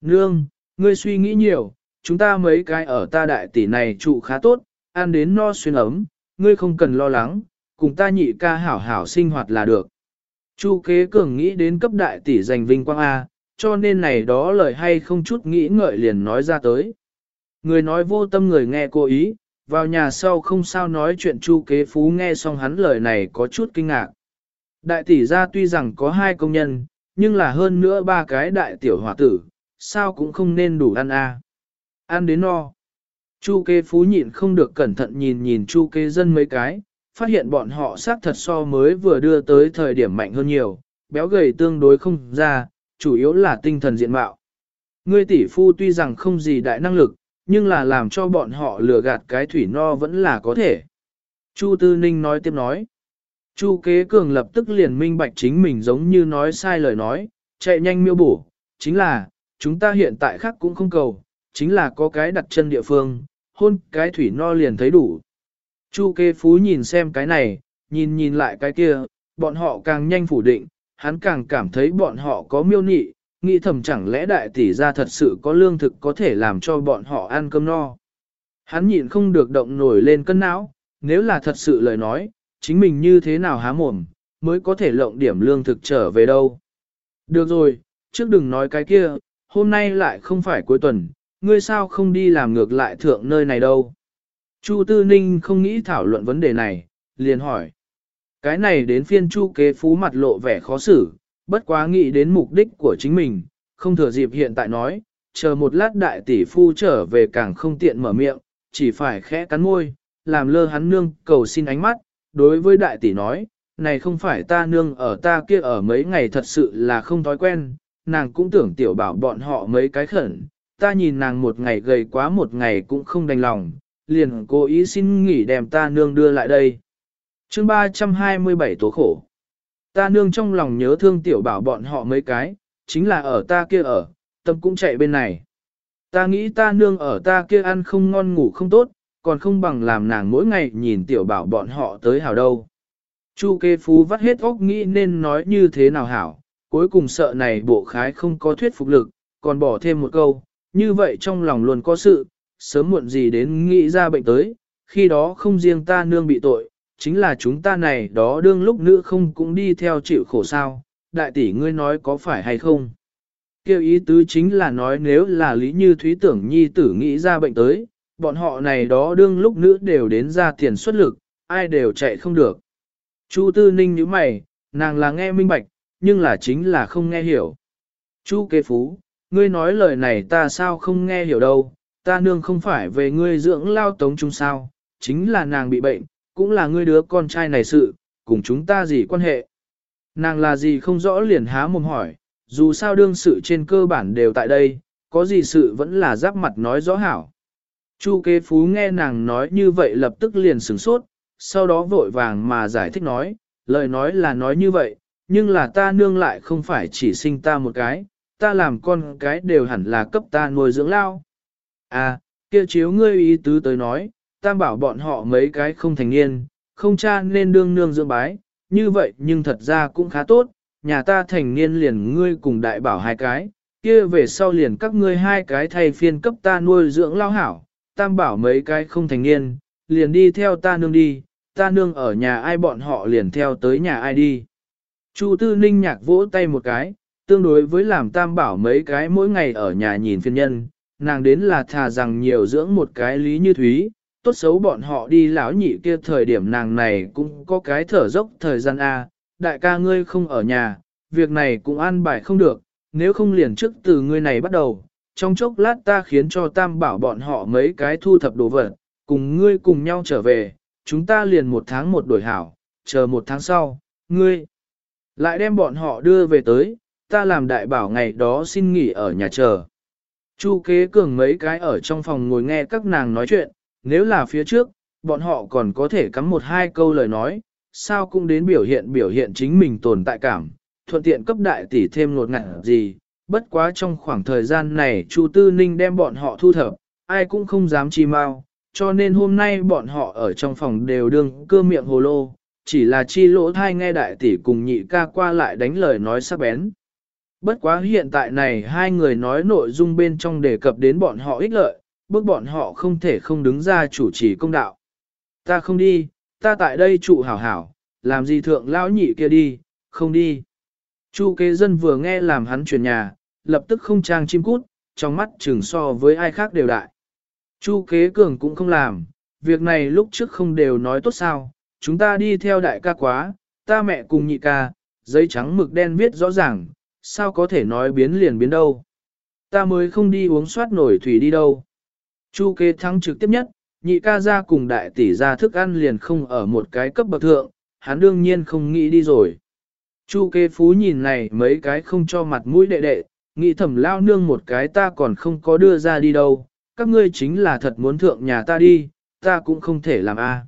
Nương, ngươi suy nghĩ nhiều, chúng ta mấy cái ở ta đại tỷ này trụ khá tốt, ăn đến no xuyên ấm, ngươi không cần lo lắng, cùng ta nhị ca hảo hảo sinh hoạt là được. Chu kế cường nghĩ đến cấp đại tỷ giành vinh quang A, cho nên này đó lời hay không chút nghĩ ngợi liền nói ra tới. Người nói vô tâm người nghe cố ý, vào nhà sau không sao nói chuyện chu kế phú nghe xong hắn lời này có chút kinh ngạc. Đại tỷ gia tuy rằng có hai công nhân, nhưng là hơn nữa ba cái đại tiểu hòa tử, sao cũng không nên đủ ăn a. Ăn đến no. Chu kế phú nhịn không được cẩn thận nhìn nhìn chu kế dân mấy cái, phát hiện bọn họ xác thật so mới vừa đưa tới thời điểm mạnh hơn nhiều, béo gầy tương đối không ra, chủ yếu là tinh thần diện mạo. Ngươi tỷ phu tuy rằng không gì đại năng lực, nhưng là làm cho bọn họ lừa gạt cái thủy no vẫn là có thể. Chu Tư Ninh nói tiếp nói. Chu Kế Cường lập tức liền minh bạch chính mình giống như nói sai lời nói, chạy nhanh miêu bổ, chính là, chúng ta hiện tại khác cũng không cầu, chính là có cái đặt chân địa phương, hôn cái thủy no liền thấy đủ. Chu Kế Phú nhìn xem cái này, nhìn nhìn lại cái kia, bọn họ càng nhanh phủ định, hắn càng cảm thấy bọn họ có miêu nị, nghĩ thầm chẳng lẽ đại tỷ ra thật sự có lương thực có thể làm cho bọn họ ăn cơm no. Hắn nhịn không được động nổi lên cân não, nếu là thật sự lời nói, chính mình như thế nào há mồm, mới có thể lộng điểm lương thực trở về đâu. Được rồi, trước đừng nói cái kia, hôm nay lại không phải cuối tuần, ngươi sao không đi làm ngược lại thượng nơi này đâu. Chu Tư Ninh không nghĩ thảo luận vấn đề này, liền hỏi. Cái này đến phiên Chu kế phú mặt lộ vẻ khó xử, bất quá nghĩ đến mục đích của chính mình, không thừa dịp hiện tại nói, chờ một lát đại tỷ phu trở về càng không tiện mở miệng, chỉ phải khẽ cắn môi, làm lơ hắn nương cầu xin ánh mắt, đối với đại tỷ nói, này không phải ta nương ở ta kia ở mấy ngày thật sự là không thói quen, nàng cũng tưởng tiểu bảo bọn họ mấy cái khẩn, ta nhìn nàng một ngày gầy quá một ngày cũng không đành lòng, liền cố ý xin nghỉ đem ta nương đưa lại đây. chương 327 tố khổ Ta nương trong lòng nhớ thương tiểu bảo bọn họ mấy cái, chính là ở ta kia ở, tâm cũng chạy bên này. Ta nghĩ ta nương ở ta kia ăn không ngon ngủ không tốt, còn không bằng làm nàng mỗi ngày nhìn tiểu bảo bọn họ tới hảo đâu. Chu kê phú vắt hết óc nghĩ nên nói như thế nào hảo, cuối cùng sợ này bộ khái không có thuyết phục lực, còn bỏ thêm một câu, như vậy trong lòng luôn có sự, sớm muộn gì đến nghĩ ra bệnh tới, khi đó không riêng ta nương bị tội, chính là chúng ta này đó đương lúc nữ không cũng đi theo chịu khổ sao, đại tỷ ngươi nói có phải hay không? Kêu ý tứ chính là nói nếu là lý như thúy tưởng nhi tử nghĩ ra bệnh tới, bọn họ này đó đương lúc nữ đều đến ra tiền xuất lực, ai đều chạy không được. Chu tư ninh như mày, nàng là nghe minh bạch, nhưng là chính là không nghe hiểu. Chu kế phú, ngươi nói lời này ta sao không nghe hiểu đâu, ta nương không phải về ngươi dưỡng lao tống chung sao, chính là nàng bị bệnh, cũng là ngươi đứa con trai này sự, cùng chúng ta gì quan hệ. Nàng là gì không rõ liền há mồm hỏi, dù sao đương sự trên cơ bản đều tại đây, có gì sự vẫn là giáp mặt nói rõ hảo. Chu kế phú nghe nàng nói như vậy lập tức liền sửng sốt, sau đó vội vàng mà giải thích nói, lời nói là nói như vậy, nhưng là ta nương lại không phải chỉ sinh ta một cái, ta làm con cái đều hẳn là cấp ta nuôi dưỡng lao. À, kia chiếu ngươi ý tứ tới nói, tam bảo bọn họ mấy cái không thành niên, không cha nên đương nương dưỡng bái, như vậy nhưng thật ra cũng khá tốt, nhà ta thành niên liền ngươi cùng đại bảo hai cái, kia về sau liền các ngươi hai cái thay phiên cấp ta nuôi dưỡng lao hảo, tam bảo mấy cái không thành niên, liền đi theo ta nương đi, ta nương ở nhà ai bọn họ liền theo tới nhà ai đi. Chu tư ninh nhạc vỗ tay một cái, tương đối với làm tam bảo mấy cái mỗi ngày ở nhà nhìn phiên nhân, nàng đến là thà rằng nhiều dưỡng một cái lý như thúy, tốt xấu bọn họ đi lão nhị kia thời điểm nàng này cũng có cái thở dốc thời gian A, đại ca ngươi không ở nhà, việc này cũng an bài không được, nếu không liền trước từ ngươi này bắt đầu, trong chốc lát ta khiến cho tam bảo bọn họ mấy cái thu thập đồ vật, cùng ngươi cùng nhau trở về, chúng ta liền một tháng một đổi hảo, chờ một tháng sau, ngươi, Lại đem bọn họ đưa về tới, ta làm đại bảo ngày đó xin nghỉ ở nhà chờ. Chu kế cường mấy cái ở trong phòng ngồi nghe các nàng nói chuyện, nếu là phía trước, bọn họ còn có thể cắm một hai câu lời nói, sao cũng đến biểu hiện biểu hiện chính mình tồn tại cảm, thuận tiện cấp đại tỷ thêm nột ngặt gì. Bất quá trong khoảng thời gian này Chu Tư Ninh đem bọn họ thu thập, ai cũng không dám chi mau, cho nên hôm nay bọn họ ở trong phòng đều đương cơ miệng hồ lô, chỉ là chi lỗ thai nghe đại tỷ cùng nhị ca qua lại đánh lời nói sắc bén. Bất quá hiện tại này hai người nói nội dung bên trong đề cập đến bọn họ ích lợi, bước bọn họ không thể không đứng ra chủ trì công đạo. Ta không đi, ta tại đây trụ hảo hảo, làm gì thượng lão nhị kia đi, không đi. Chu kế dân vừa nghe làm hắn chuyển nhà, lập tức không trang chim cút, trong mắt chừng so với ai khác đều đại. Chu kế cường cũng không làm, việc này lúc trước không đều nói tốt sao, chúng ta đi theo đại ca quá, ta mẹ cùng nhị ca, giấy trắng mực đen viết rõ ràng, sao có thể nói biến liền biến đâu. Ta mới không đi uống soát nổi thủy đi đâu. Chu kế thắng trực tiếp nhất, nhị ca ra cùng đại tỷ ra thức ăn liền không ở một cái cấp bậc thượng, hắn đương nhiên không nghĩ đi rồi. Chu kế phú nhìn này mấy cái không cho mặt mũi đệ đệ, nghĩ thẩm lao nương một cái ta còn không có đưa ra đi đâu, các ngươi chính là thật muốn thượng nhà ta đi, ta cũng không thể làm a.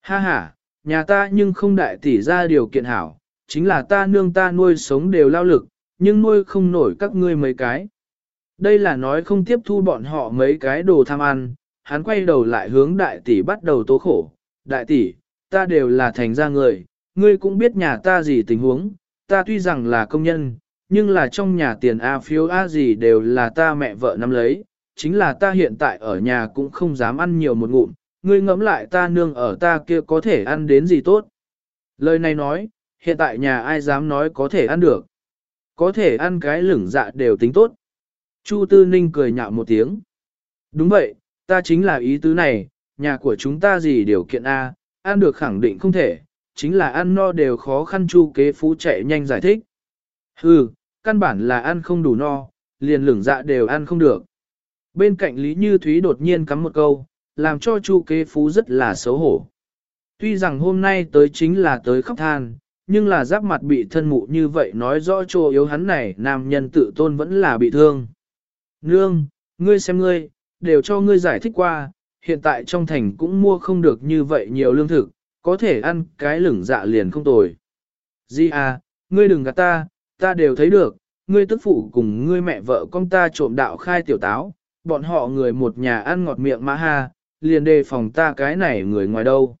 Ha ha, nhà ta nhưng không đại tỷ ra điều kiện hảo, chính là ta nương ta nuôi sống đều lao lực, nhưng nuôi không nổi các ngươi mấy cái. Đây là nói không tiếp thu bọn họ mấy cái đồ tham ăn, hắn quay đầu lại hướng đại tỷ bắt đầu tố khổ. Đại tỷ, ta đều là thành ra người, ngươi cũng biết nhà ta gì tình huống, ta tuy rằng là công nhân, nhưng là trong nhà tiền A phiếu A gì đều là ta mẹ vợ nắm lấy, chính là ta hiện tại ở nhà cũng không dám ăn nhiều một ngụm, ngươi ngẫm lại ta nương ở ta kia có thể ăn đến gì tốt. Lời này nói, hiện tại nhà ai dám nói có thể ăn được. Có thể ăn cái lửng dạ đều tính tốt. Chu Tư Ninh cười nhạo một tiếng. Đúng vậy, ta chính là ý tứ này, nhà của chúng ta gì điều kiện A, ăn được khẳng định không thể, chính là ăn no đều khó khăn chu kế phú chạy nhanh giải thích. Hừ, căn bản là ăn không đủ no, liền lửng dạ đều ăn không được. Bên cạnh Lý Như Thúy đột nhiên cắm một câu, làm cho chu kế phú rất là xấu hổ. Tuy rằng hôm nay tới chính là tới khóc than, nhưng là giáp mặt bị thân mụ như vậy nói rõ chỗ yếu hắn này nam nhân tự tôn vẫn là bị thương. Nương, ngươi xem ngươi, đều cho ngươi giải thích qua, hiện tại trong thành cũng mua không được như vậy nhiều lương thực, có thể ăn cái lửng dạ liền không tồi. Di à, ngươi đừng gạt ta, ta đều thấy được, ngươi tức phụ cùng ngươi mẹ vợ con ta trộm đạo khai tiểu táo, bọn họ người một nhà ăn ngọt miệng mà ha, liền đề phòng ta cái này người ngoài đâu.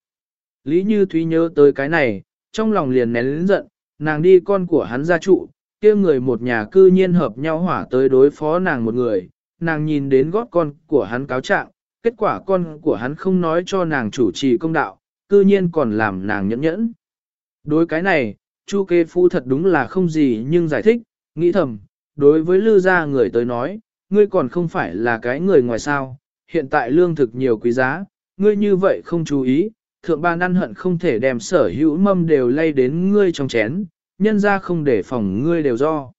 Lý Như Thúy nhớ tới cái này, trong lòng liền nén lĩnh giận, nàng đi con của hắn ra trụ, kia người một nhà cư nhiên hợp nhau hỏa tới đối phó nàng một người, nàng nhìn đến gót con của hắn cáo trạng, kết quả con của hắn không nói cho nàng chủ trì công đạo, cư nhiên còn làm nàng nhẫn nhẫn. Đối cái này, Chu kê phu thật đúng là không gì nhưng giải thích, nghĩ thầm, đối với lư gia người tới nói, ngươi còn không phải là cái người ngoài sao, hiện tại lương thực nhiều quý giá, ngươi như vậy không chú ý, thượng ban ăn hận không thể đem sở hữu mâm đều lay đến ngươi trong chén, nhân ra không để phòng ngươi đều do.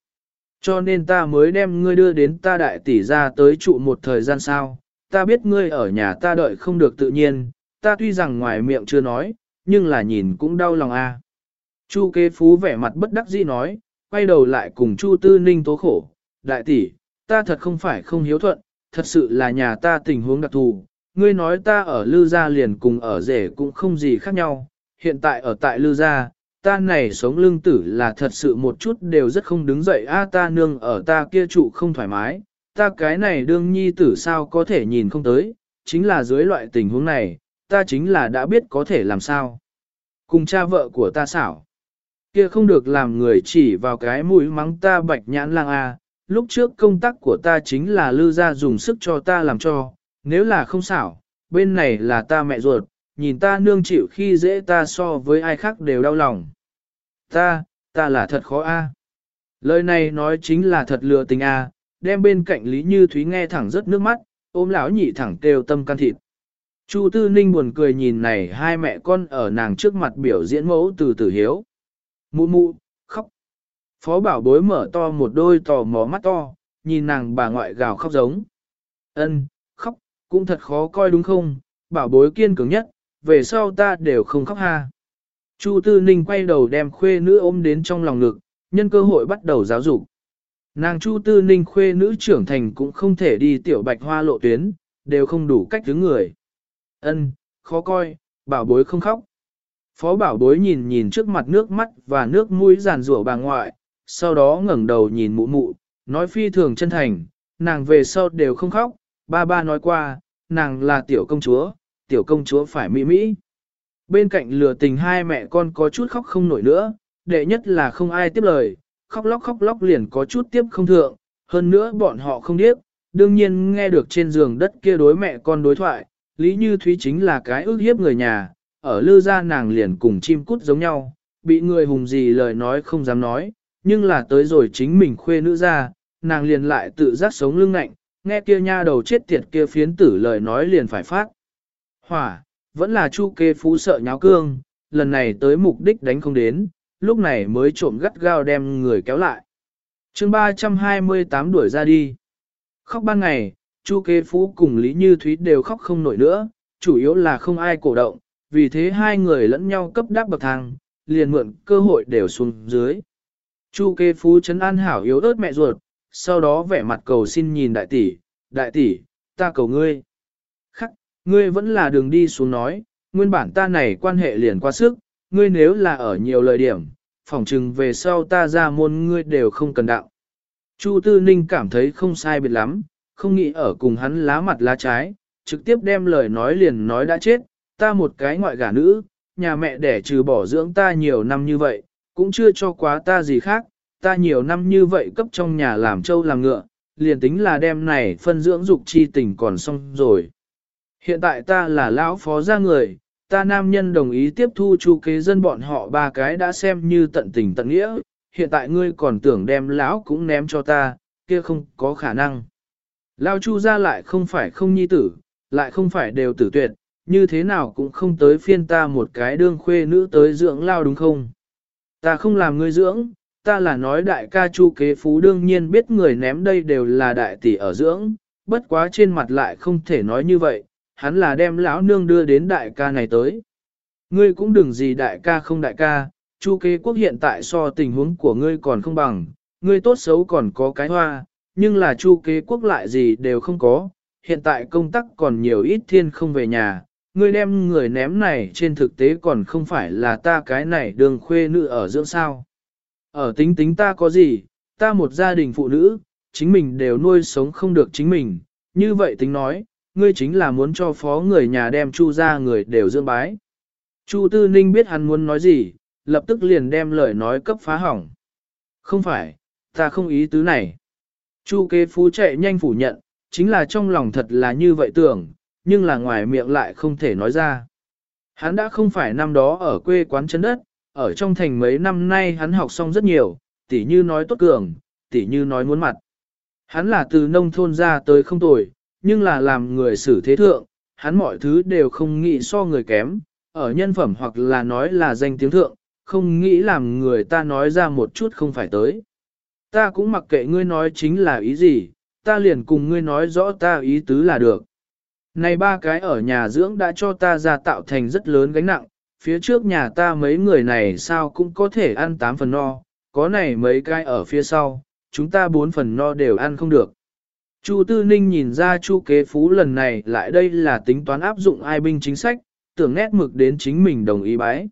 Cho nên ta mới đem ngươi đưa đến ta đại tỷ ra tới trụ một thời gian sao, ta biết ngươi ở nhà ta đợi không được tự nhiên, ta tuy rằng ngoài miệng chưa nói, nhưng là nhìn cũng đau lòng a. Chu kế phú vẻ mặt bất đắc dĩ nói, quay đầu lại cùng Chu tư ninh tố khổ, đại tỷ, ta thật không phải không hiếu thuận, thật sự là nhà ta tình huống đặc thù, ngươi nói ta ở Lư Gia liền cùng ở rể cũng không gì khác nhau, hiện tại ở tại Lư Gia, ta này sống lương tử là thật sự một chút đều rất không đứng dậy. A ta nương ở ta kia trụ không thoải mái, ta cái này đương nhi tử sao có thể nhìn không tới, chính là dưới loại tình huống này, ta chính là đã biết có thể làm sao. Cùng cha vợ của ta xảo, kia không được làm người chỉ vào cái mũi mắng ta bạch nhãn lang a. Lúc trước công tác của ta chính là lư ra dùng sức cho ta làm cho, nếu là không xảo, bên này là ta mẹ ruột, nhìn ta nương chịu khi dễ ta so với ai khác đều đau lòng. Ta, ta là thật khó a. Lời này nói chính là thật lừa tình a, đem bên cạnh Lý Như Thúy nghe thẳng rất nước mắt, ôm lão nhị thẳng kêu tâm can thịt. Chu Tư Ninh buồn cười nhìn này hai mẹ con ở nàng trước mặt biểu diễn mẫu từ tử hiếu. Mụ mụ, khóc. Phó bảo bối mở to một đôi tò mò mắt to, nhìn nàng bà ngoại gào khóc giống. Ân, khóc, cũng thật khó coi đúng không, bảo bối kiên cường nhất, về sau ta đều không khóc ha. Chu Tư Ninh quay đầu đem khuê nữ ôm đến trong lòng ngực, nhân cơ hội bắt đầu giáo dục. Nàng Chu Tư Ninh khuê nữ trưởng thành cũng không thể đi tiểu bạch hoa lộ tuyến, đều không đủ cách đứng người. Ân, khó coi, bảo bối không khóc. Phó bảo bối nhìn nhìn trước mặt nước mắt và nước mũi giàn rủa bà ngoại, sau đó ngẩng đầu nhìn mụ mụ, nói phi thường chân thành, nàng về sau đều không khóc, ba ba nói qua, nàng là tiểu công chúa, tiểu công chúa phải mỹ mỹ. Bên cạnh lừa tình hai mẹ con có chút khóc không nổi nữa, đệ nhất là không ai tiếp lời, khóc lóc khóc lóc liền có chút tiếp không thượng, hơn nữa bọn họ không điếc, đương nhiên nghe được trên giường đất kia đối mẹ con đối thoại, Lý Như Thúy chính là cái ước hiếp người nhà, ở lư gia nàng liền cùng chim cút giống nhau, bị người hùng gì lời nói không dám nói, nhưng là tới rồi chính mình khuê nữ ra, nàng liền lại tự giác sống lưng nạnh, nghe kia nha đầu chết tiệt kia phiến tử lời nói liền phải phát. Hỏa, vẫn là chu kê phú sợ nháo cương, lần này tới mục đích đánh không đến, lúc này mới trộm gắt gao đem người kéo lại. chương 328 đuổi ra đi. Khóc ban ngày, chu kê phú cùng Lý Như Thúy đều khóc không nổi nữa, chủ yếu là không ai cổ động, vì thế hai người lẫn nhau cấp đáp bậc thang, liền mượn cơ hội đều xuống dưới. Chu kê phú chấn an hảo yếu ớt mẹ ruột, sau đó vẻ mặt cầu xin nhìn đại tỷ, đại tỷ, ta cầu ngươi. Ngươi vẫn là đường đi xuống nói, nguyên bản ta này quan hệ liền qua sức, ngươi nếu là ở nhiều lời điểm, phỏng chừng về sau ta ra môn ngươi đều không cần đạo. Chu Tư Ninh cảm thấy không sai biệt lắm, không nghĩ ở cùng hắn lá mặt lá trái, trực tiếp đem lời nói liền nói đã chết, ta một cái ngoại gả nữ, nhà mẹ đẻ trừ bỏ dưỡng ta nhiều năm như vậy, cũng chưa cho quá ta gì khác, ta nhiều năm như vậy cấp trong nhà làm trâu làm ngựa, liền tính là đem này phân dưỡng dục chi tình còn xong rồi. Hiện tại ta là lão phó gia người, ta nam nhân đồng ý tiếp thu chu kế dân bọn họ ba cái đã xem như tận tình tận nghĩa, hiện tại ngươi còn tưởng đem lão cũng ném cho ta, kia không có khả năng. Lão chu ra lại không phải không nhi tử, lại không phải đều tử tuyệt, như thế nào cũng không tới phiên ta một cái đương khuê nữ tới dưỡng lao đúng không? Ta không làm ngươi dưỡng, ta là nói đại ca chu kế phú đương nhiên biết người ném đây đều là đại tỷ ở dưỡng, bất quá trên mặt lại không thể nói như vậy, hắn là đem lão nương đưa đến đại ca này tới. Ngươi cũng đừng gì đại ca không đại ca, chu kế quốc hiện tại so tình huống của ngươi còn không bằng, ngươi tốt xấu còn có cái hoa, nhưng là chu kế quốc lại gì đều không có, hiện tại công tác còn nhiều ít thiên không về nhà, ngươi đem người ném này trên thực tế còn không phải là ta cái này đường khuê nữ ở dưỡng sao. Ở tính tính ta có gì, ta một gia đình phụ nữ, chính mình đều nuôi sống không được chính mình, như vậy tính nói, ngươi chính là muốn cho phó người nhà đem chu ra người đều dương bái. Chu Tư Ninh biết hắn muốn nói gì, lập tức liền đem lời nói cấp phá hỏng. Không phải, ta không ý tứ này. Chu kế phú chạy nhanh phủ nhận, chính là trong lòng thật là như vậy tưởng, nhưng là ngoài miệng lại không thể nói ra. Hắn đã không phải năm đó ở quê quán chân đất, ở trong thành mấy năm nay hắn học xong rất nhiều, tỉ như nói tốt cường, tỉ như nói muốn mặt. Hắn là từ nông thôn ra tới không tồi, nhưng là làm người xử thế thượng, hắn mọi thứ đều không nghĩ so người kém, ở nhân phẩm hoặc là nói là danh tiếng thượng, không nghĩ làm người ta nói ra một chút không phải tới. Ta cũng mặc kệ ngươi nói chính là ý gì, ta liền cùng ngươi nói rõ ta ý tứ là được. Này ba cái ở nhà dưỡng đã cho ta ra tạo thành rất lớn gánh nặng, phía trước nhà ta mấy người này sao cũng có thể ăn tám phần no, có này mấy cái ở phía sau, chúng ta bốn phần no đều ăn không được. Chu Tư Ninh nhìn ra Chu Kế Phú lần này lại đây là tính toán áp dụng ai binh chính sách, tưởng nét mực đến chính mình đồng ý bái.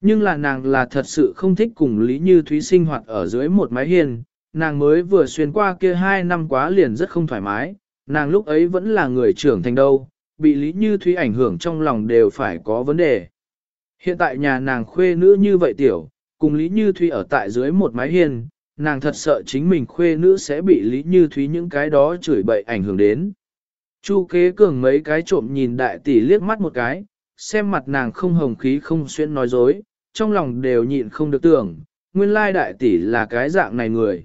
Nhưng là nàng là thật sự không thích cùng Lý Như Thúy sinh hoạt ở dưới một mái hiên, nàng mới vừa xuyên qua kia hai năm quá liền rất không thoải mái, nàng lúc ấy vẫn là người trưởng thành đâu, bị Lý Như Thúy ảnh hưởng trong lòng đều phải có vấn đề. Hiện tại nhà nàng khuê nữ như vậy tiểu, cùng Lý Như Thúy ở tại dưới một mái hiên, nàng thật sợ chính mình khuê nữ sẽ bị Lý Như Thúy những cái đó chửi bậy ảnh hưởng đến. Chu kế cường mấy cái trộm nhìn đại tỷ liếc mắt một cái, xem mặt nàng không hồng khí không xuyên nói dối, trong lòng đều nhịn không được tưởng, nguyên lai đại tỷ là cái dạng này người.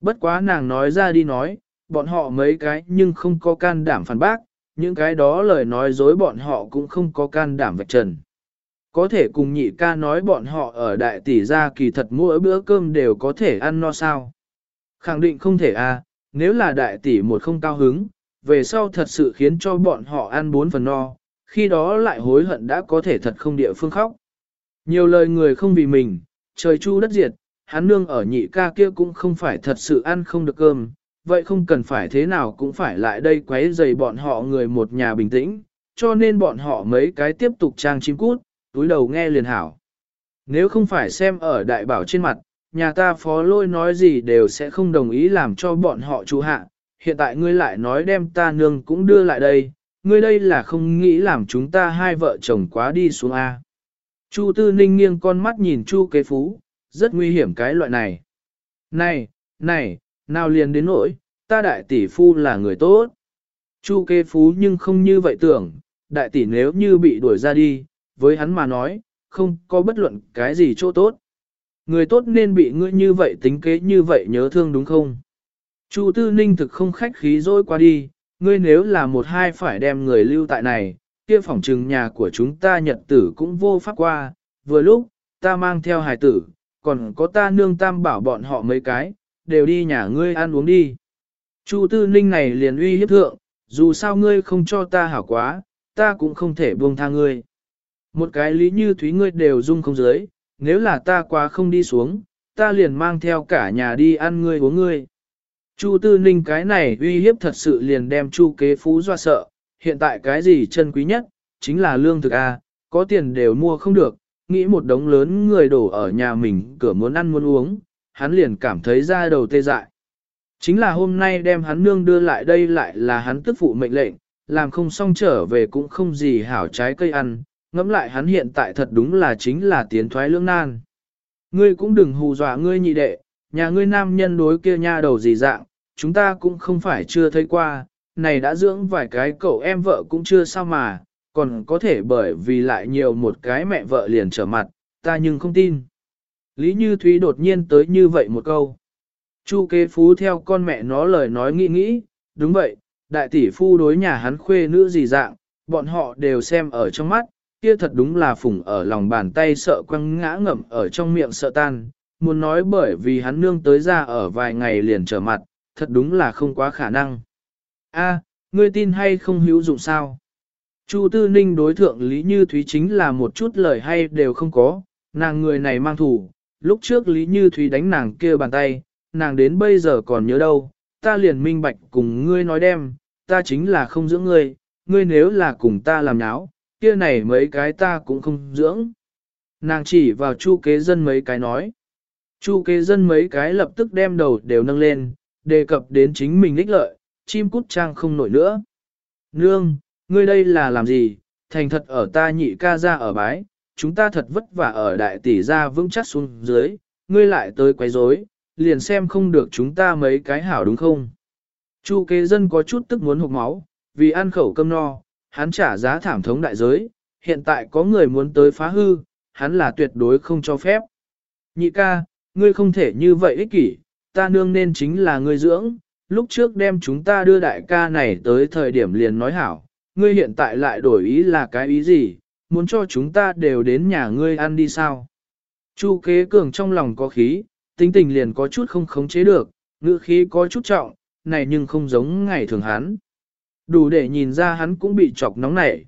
Bất quá nàng nói ra đi nói, bọn họ mấy cái nhưng không có can đảm phản bác, những cái đó lời nói dối bọn họ cũng không có can đảm vạch trần. Có thể cùng nhị ca nói bọn họ ở đại tỷ gia kỳ thật mỗi bữa cơm đều có thể ăn no sao. Khẳng định không thể à, nếu là đại tỷ một không cao hứng, về sau thật sự khiến cho bọn họ ăn bốn phần no, khi đó lại hối hận đã có thể thật không địa phương khóc. Nhiều lời người không vì mình, trời chu đất diệt, hắn nương ở nhị ca kia cũng không phải thật sự ăn không được cơm, vậy không cần phải thế nào cũng phải lại đây quấy rầy bọn họ người một nhà bình tĩnh, cho nên bọn họ mấy cái tiếp tục trang chim cút, túi đầu nghe liền hảo. Nếu không phải xem ở đại bảo trên mặt, nhà ta phó lôi nói gì đều sẽ không đồng ý làm cho bọn họ chú hạ, hiện tại ngươi lại nói đem ta nương cũng đưa lại đây, ngươi đây là không nghĩ làm chúng ta hai vợ chồng quá đi xuống A. Chu Tư Ninh nghiêng con mắt nhìn Chu kế phú, rất nguy hiểm cái loại này. Này, này, nào liền đến nỗi, ta đại tỷ phu là người tốt. Chu kế phú nhưng không như vậy tưởng, đại tỷ nếu như bị đuổi ra đi, với hắn mà nói, không có bất luận cái gì chỗ tốt. Người tốt nên bị ngươi như vậy tính kế như vậy nhớ thương đúng không? Chu Tư Ninh thực không khách khí dối qua đi, ngươi nếu là một hai phải đem người lưu tại này, kia phòng trừng nhà của chúng ta nhật tử cũng vô pháp qua, vừa lúc, ta mang theo hài tử, còn có ta nương tam bảo bọn họ mấy cái, đều đi nhà ngươi ăn uống đi. Chu Tư Ninh này liền uy hiếp thượng, dù sao ngươi không cho ta hảo quá, ta cũng không thể buông tha ngươi. Một cái lý như thúy ngươi đều dung không dưới, nếu là ta quá không đi xuống, ta liền mang theo cả nhà đi ăn ngươi uống ngươi. Chu Tư Ninh cái này uy hiếp thật sự liền đem Chu kế phú doa sợ, hiện tại cái gì chân quý nhất, chính là lương thực A, có tiền đều mua không được, nghĩ một đống lớn người đổ ở nhà mình cửa muốn ăn muốn uống, hắn liền cảm thấy ra đầu tê dại. Chính là hôm nay đem hắn nương đưa lại đây lại là hắn tức phụ mệnh lệnh, làm không xong trở về cũng không gì hảo trái cây ăn, ngẫm lại hắn hiện tại thật đúng là chính là tiến thoái lưỡng nan. Ngươi cũng đừng hù dọa ngươi nhị đệ, nhà ngươi nam nhân đối kia nha đầu gì dạng, chúng ta cũng không phải chưa thấy qua, này đã dưỡng vài cái cậu em vợ cũng chưa sao mà, còn có thể bởi vì lại nhiều một cái mẹ vợ liền trở mặt, ta nhưng không tin. Lý Như Thúy đột nhiên tới như vậy một câu. Chu kế phú theo con mẹ nó lời nói nghĩ nghĩ, đúng vậy, đại tỷ phu đối nhà hắn khuê nữ gì dạng, bọn họ đều xem ở trong mắt, kia thật đúng là phủng ở lòng bàn tay sợ quăng ngã ngậm ở trong miệng sợ tan, muốn nói bởi vì hắn nương tới ra ở vài ngày liền trở mặt, thật đúng là không quá khả năng. A, ngươi tin hay không hữu dụng sao? Chu Tư Ninh đối thượng Lý Như Thúy chính là một chút lời hay đều không có, nàng người này mang thủ, lúc trước Lý Như Thúy đánh nàng kia bàn tay, nàng đến bây giờ còn nhớ đâu, ta liền minh bạch cùng ngươi nói đem, ta chính là không dưỡng ngươi, ngươi nếu là cùng ta làm nháo, kia này mấy cái ta cũng không dưỡng. Nàng chỉ vào chu kế dân mấy cái nói. Chu kế dân mấy cái lập tức đem đầu đều nâng lên, đề cập đến chính mình ích lợi, chim cút trang không nổi nữa. Nương, ngươi đây là làm gì, thành thật ở ta nhị ca ra ở bái, chúng ta thật vất vả ở đại tỷ ra vững chắc xuống dưới, ngươi lại tới quấy rối, liền xem không được chúng ta mấy cái hảo đúng không? Chu kế dân có chút tức muốn hụt máu, vì ăn khẩu cơm no, hắn trả giá thảm thống đại giới, hiện tại có người muốn tới phá hư, hắn là tuyệt đối không cho phép. Nhị ca, ngươi không thể như vậy ích kỷ, ta nương nên chính là ngươi dưỡng, lúc trước đem chúng ta đưa đại ca này tới thời điểm liền nói hảo, ngươi hiện tại lại đổi ý là cái ý gì, muốn cho chúng ta đều đến nhà ngươi ăn đi sao. Chu kế cường trong lòng có khí, tính tình liền có chút không khống chế được, ngữ khí có chút trọng, này nhưng không giống ngày thường hắn. Đủ để nhìn ra hắn cũng bị chọc nóng nảy.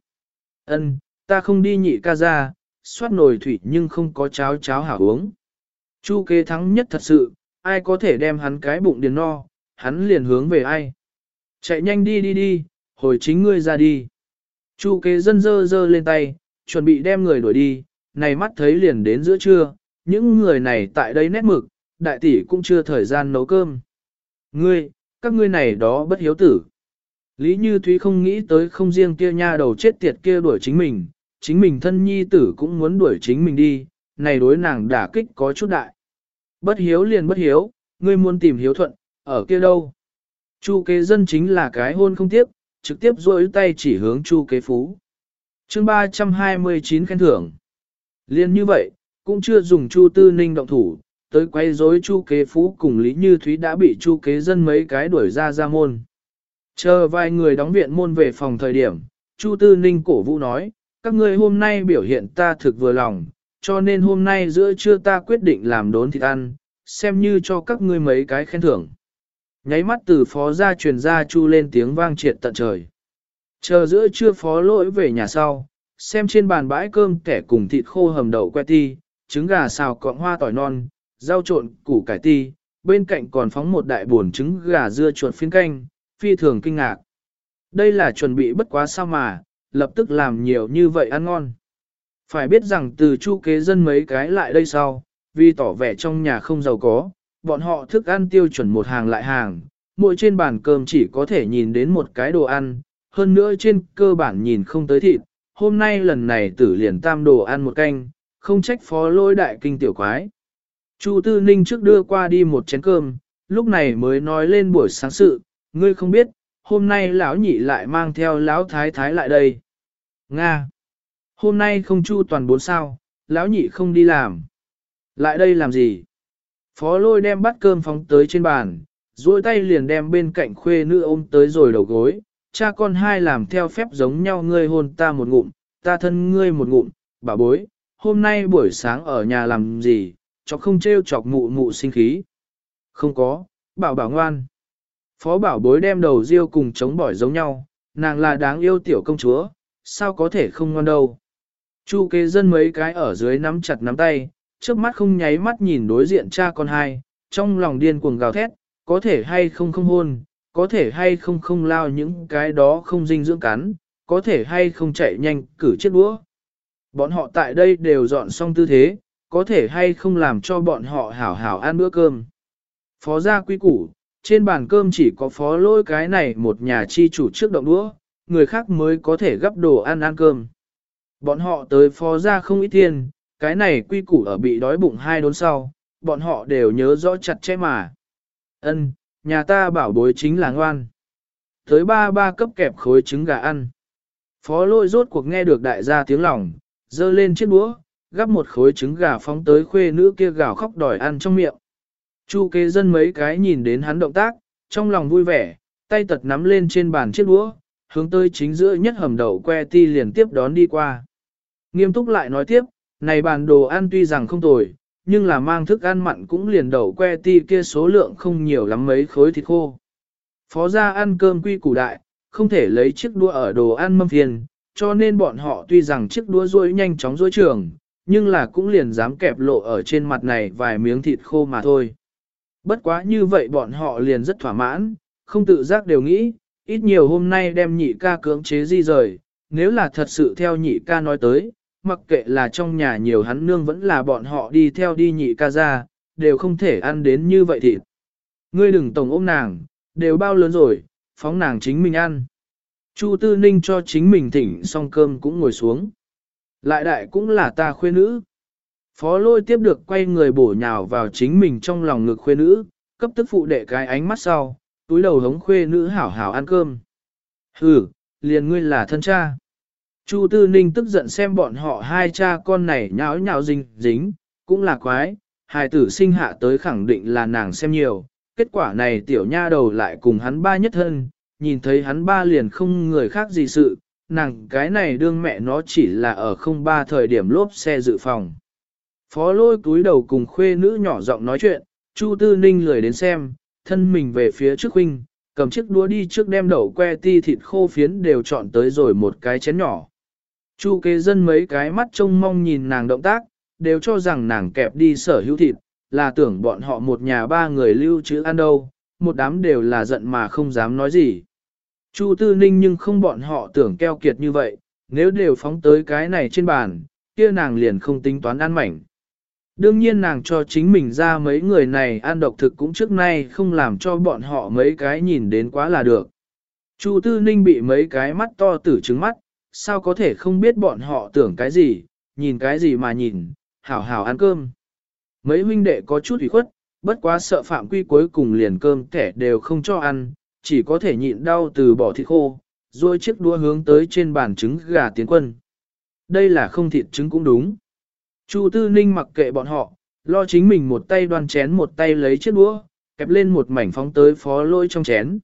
Ân, ta không đi nhị ca ra, xoát nồi thủy nhưng không có cháo cháo hảo uống. Chu kế thắng nhất thật sự, ai có thể đem hắn cái bụng điền no, hắn liền hướng về ai. Chạy nhanh đi đi đi, hồi chính ngươi ra đi. Chu kế dân dơ dơ lên tay, chuẩn bị đem người đuổi đi, này mắt thấy liền đến giữa trưa, những người này tại đây nét mực, đại tỷ cũng chưa thời gian nấu cơm. Ngươi, các ngươi này đó bất hiếu tử. Lý Như Thúy không nghĩ tới không riêng kia nha đầu chết tiệt kia đuổi chính mình, chính mình thân nhi tử cũng muốn đuổi chính mình đi, này đối nàng đả kích có chút đại. Bất hiếu liền bất hiếu, ngươi muốn tìm hiếu thuận, ở kia đâu. Chu kế dân chính là cái hôn không tiếp, trực tiếp rôi tay chỉ hướng chu kế phú. chương 329 khen thưởng. Liên như vậy, cũng chưa dùng chu tư ninh động thủ, tới quay rối chu kế phú cùng Lý Như Thúy đã bị chu kế dân mấy cái đuổi ra ra môn. Chờ vài người đóng viện môn về phòng thời điểm, Chu Tư Ninh cổ vũ nói, các ngươi hôm nay biểu hiện ta thực vừa lòng, cho nên hôm nay giữa trưa ta quyết định làm đốn thịt ăn, xem như cho các ngươi mấy cái khen thưởng. Nháy mắt từ phó ra truyền ra chu lên tiếng vang triệt tận trời. Chờ giữa trưa phó lỗi về nhà sau, xem trên bàn bãi cơm kẻ cùng thịt khô hầm đậu que ti, trứng gà xào cọng hoa tỏi non, rau trộn, củ cải ti, bên cạnh còn phóng một đại buồn trứng gà dưa chuột phiến canh, phi thường kinh ngạc. Đây là chuẩn bị bất quá sao mà, lập tức làm nhiều như vậy ăn ngon. Phải biết rằng từ chu kế dân mấy cái lại đây sau, vì tỏ vẻ trong nhà không giàu có, bọn họ thức ăn tiêu chuẩn một hàng lại hàng, mỗi trên bàn cơm chỉ có thể nhìn đến một cái đồ ăn, hơn nữa trên cơ bản nhìn không tới thịt. Hôm nay lần này tử liền tam đồ ăn một canh, không trách phó lôi đại kinh tiểu quái. Chu Tư Ninh trước đưa qua đi một chén cơm, lúc này mới nói lên buổi sáng sự, ngươi không biết, hôm nay lão nhị lại mang theo lão thái thái lại đây. Nga! Hôm nay không chu toàn bốn sao, lão nhị không đi làm. Lại đây làm gì? Phó lôi đem bát cơm phóng tới trên bàn, duỗi tay liền đem bên cạnh khuê nữ ôm tới rồi đầu gối. Cha con hai làm theo phép giống nhau ngươi hôn ta một ngụm, ta thân ngươi một ngụm, bà bối, hôm nay buổi sáng ở nhà làm gì, Chọc không trêu chọc mụ mụ sinh khí. Không có, bảo bảo ngoan. Phó bảo bối đem đầu riêu cùng chống bỏi giống nhau, nàng là đáng yêu tiểu công chúa, sao có thể không ngon đâu. Chu kế dân mấy cái ở dưới nắm chặt nắm tay, trước mắt không nháy mắt nhìn đối diện cha con hai, trong lòng điên cuồng gào thét, có thể hay không không hôn, có thể hay không không lao những cái đó không dinh dưỡng cắn, có thể hay không chạy nhanh cử chiếc đũa. Bọn họ tại đây đều dọn xong tư thế, có thể hay không làm cho bọn họ hảo hảo ăn bữa cơm. Phó gia quý củ, trên bàn cơm chỉ có phó lôi cái này một nhà chi chủ trước động đũa, người khác mới có thể gấp đồ ăn ăn cơm. Bọn họ tới phó ra không ít tiền, cái này quy củ ở bị đói bụng hai đốn sau, bọn họ đều nhớ rõ chặt chẽ mà. Ân, nhà ta bảo bối chính là ngoan. Tới ba ba cấp kẹp khối trứng gà ăn. Phó lôi rốt cuộc nghe được đại gia tiếng lòng, dơ lên chiếc đũa, gắp một khối trứng gà phóng tới khuê nữ kia gào khóc đòi ăn trong miệng. Chu kế dân mấy cái nhìn đến hắn động tác, trong lòng vui vẻ, tay tật nắm lên trên bàn chiếc đũa, hướng tới chính giữa nhất hầm đậu que ti liền tiếp đón đi qua. Nghiêm túc lại nói tiếp, này bàn đồ ăn tuy rằng không tồi, nhưng là mang thức ăn mặn cũng liền đậu que ti kia số lượng không nhiều lắm mấy khối thịt khô. Phó gia ăn cơm quy củ đại, không thể lấy chiếc đũa ở đồ ăn mâm phiền, cho nên bọn họ tuy rằng chiếc đũa rối nhanh chóng rối trường, nhưng là cũng liền dám kẹp lộ ở trên mặt này vài miếng thịt khô mà thôi. Bất quá như vậy bọn họ liền rất thỏa mãn, không tự giác đều nghĩ, ít nhiều hôm nay đem nhị ca cưỡng chế di rời, nếu là thật sự theo nhị ca nói tới, mặc kệ là trong nhà nhiều hắn nương vẫn là bọn họ đi theo đi nhị ca ra, đều không thể ăn đến như vậy thịt. Ngươi đừng tổng ôm nàng, đều bao lớn rồi, phóng nàng chính mình ăn. Chu Tư Ninh cho chính mình thỉnh xong cơm cũng ngồi xuống. Lại đại cũng là ta khuê nữ. Phó lôi tiếp được quay người bổ nhào vào chính mình trong lòng ngực khuê nữ, cấp tức phụ đệ cái ánh mắt sau, túi đầu hống khuê nữ hảo hảo ăn cơm. Hừ, liền ngươi là thân cha. Chu Tư Ninh tức giận xem bọn họ hai cha con này nháo nháo dính dính, cũng là quái, hài tử sinh hạ tới khẳng định là nàng xem nhiều, kết quả này tiểu nha đầu lại cùng hắn ba nhất thân, nhìn thấy hắn ba liền không người khác gì sự, nàng cái này đương mẹ nó chỉ là ở không ba thời điểm lốp xe dự phòng. Phó lôi cúi đầu cùng khuê nữ nhỏ giọng nói chuyện, Chu Tư Ninh lười đến xem, thân mình về phía trước huynh, cầm chiếc đũa đi trước đem đậu que ti thịt khô phiến đều chọn tới rồi một cái chén nhỏ. Chu kế dân mấy cái mắt trông mong nhìn nàng động tác, đều cho rằng nàng kẹp đi sở hữu thịt, là tưởng bọn họ một nhà ba người lưu trữ ăn đâu, một đám đều là giận mà không dám nói gì. Chu tư ninh nhưng không bọn họ tưởng keo kiệt như vậy, nếu đều phóng tới cái này trên bàn, kia nàng liền không tính toán ăn mảnh. Đương nhiên nàng cho chính mình ra mấy người này ăn độc thực cũng trước nay không làm cho bọn họ mấy cái nhìn đến quá là được. Chu Tư Ninh bị mấy cái mắt to tử trứng mắt, sao có thể không biết bọn họ tưởng cái gì, nhìn cái gì mà nhìn, hảo hảo ăn cơm. Mấy huynh đệ có chút ủy khuất, bất quá sợ phạm quy cuối cùng liền cơm kẻ đều không cho ăn, chỉ có thể nhịn đau từ bỏ thịt khô, rồi chiếc đũa hướng tới trên bàn trứng gà tiến quân. Đây là không thịt trứng cũng đúng. Chu Tư Ninh mặc kệ bọn họ, lo chính mình một tay đoan chén một tay lấy chiếc đũa, kẹp lên một mảnh phóng tới phó lôi trong chén.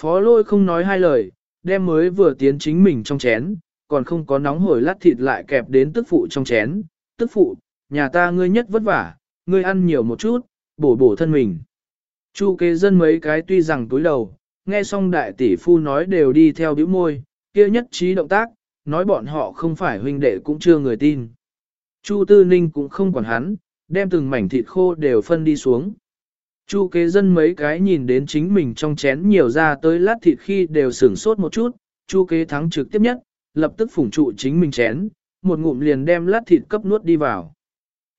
Phó lôi không nói hai lời, đem mới vừa tiến chính mình trong chén, còn không có nóng hổi lát thịt lại kẹp đến tức phụ trong chén. Tức phụ, nhà ta ngươi nhất vất vả, ngươi ăn nhiều một chút, bổ bổ thân mình. Chu kế dân mấy cái tuy rằng túi đầu, nghe xong đại tỷ phu nói đều đi theo biểu môi, kia nhất trí động tác, nói bọn họ không phải huynh đệ cũng chưa người tin. Chu Tư Ninh cũng không quản hắn, đem từng mảnh thịt khô đều phân đi xuống. Chu kế dân mấy cái nhìn đến chính mình trong chén nhiều ra tới lát thịt khi đều sửng sốt một chút, chu kế thắng trực tiếp nhất, lập tức phủng trụ chính mình chén, một ngụm liền đem lát thịt cấp nuốt đi vào.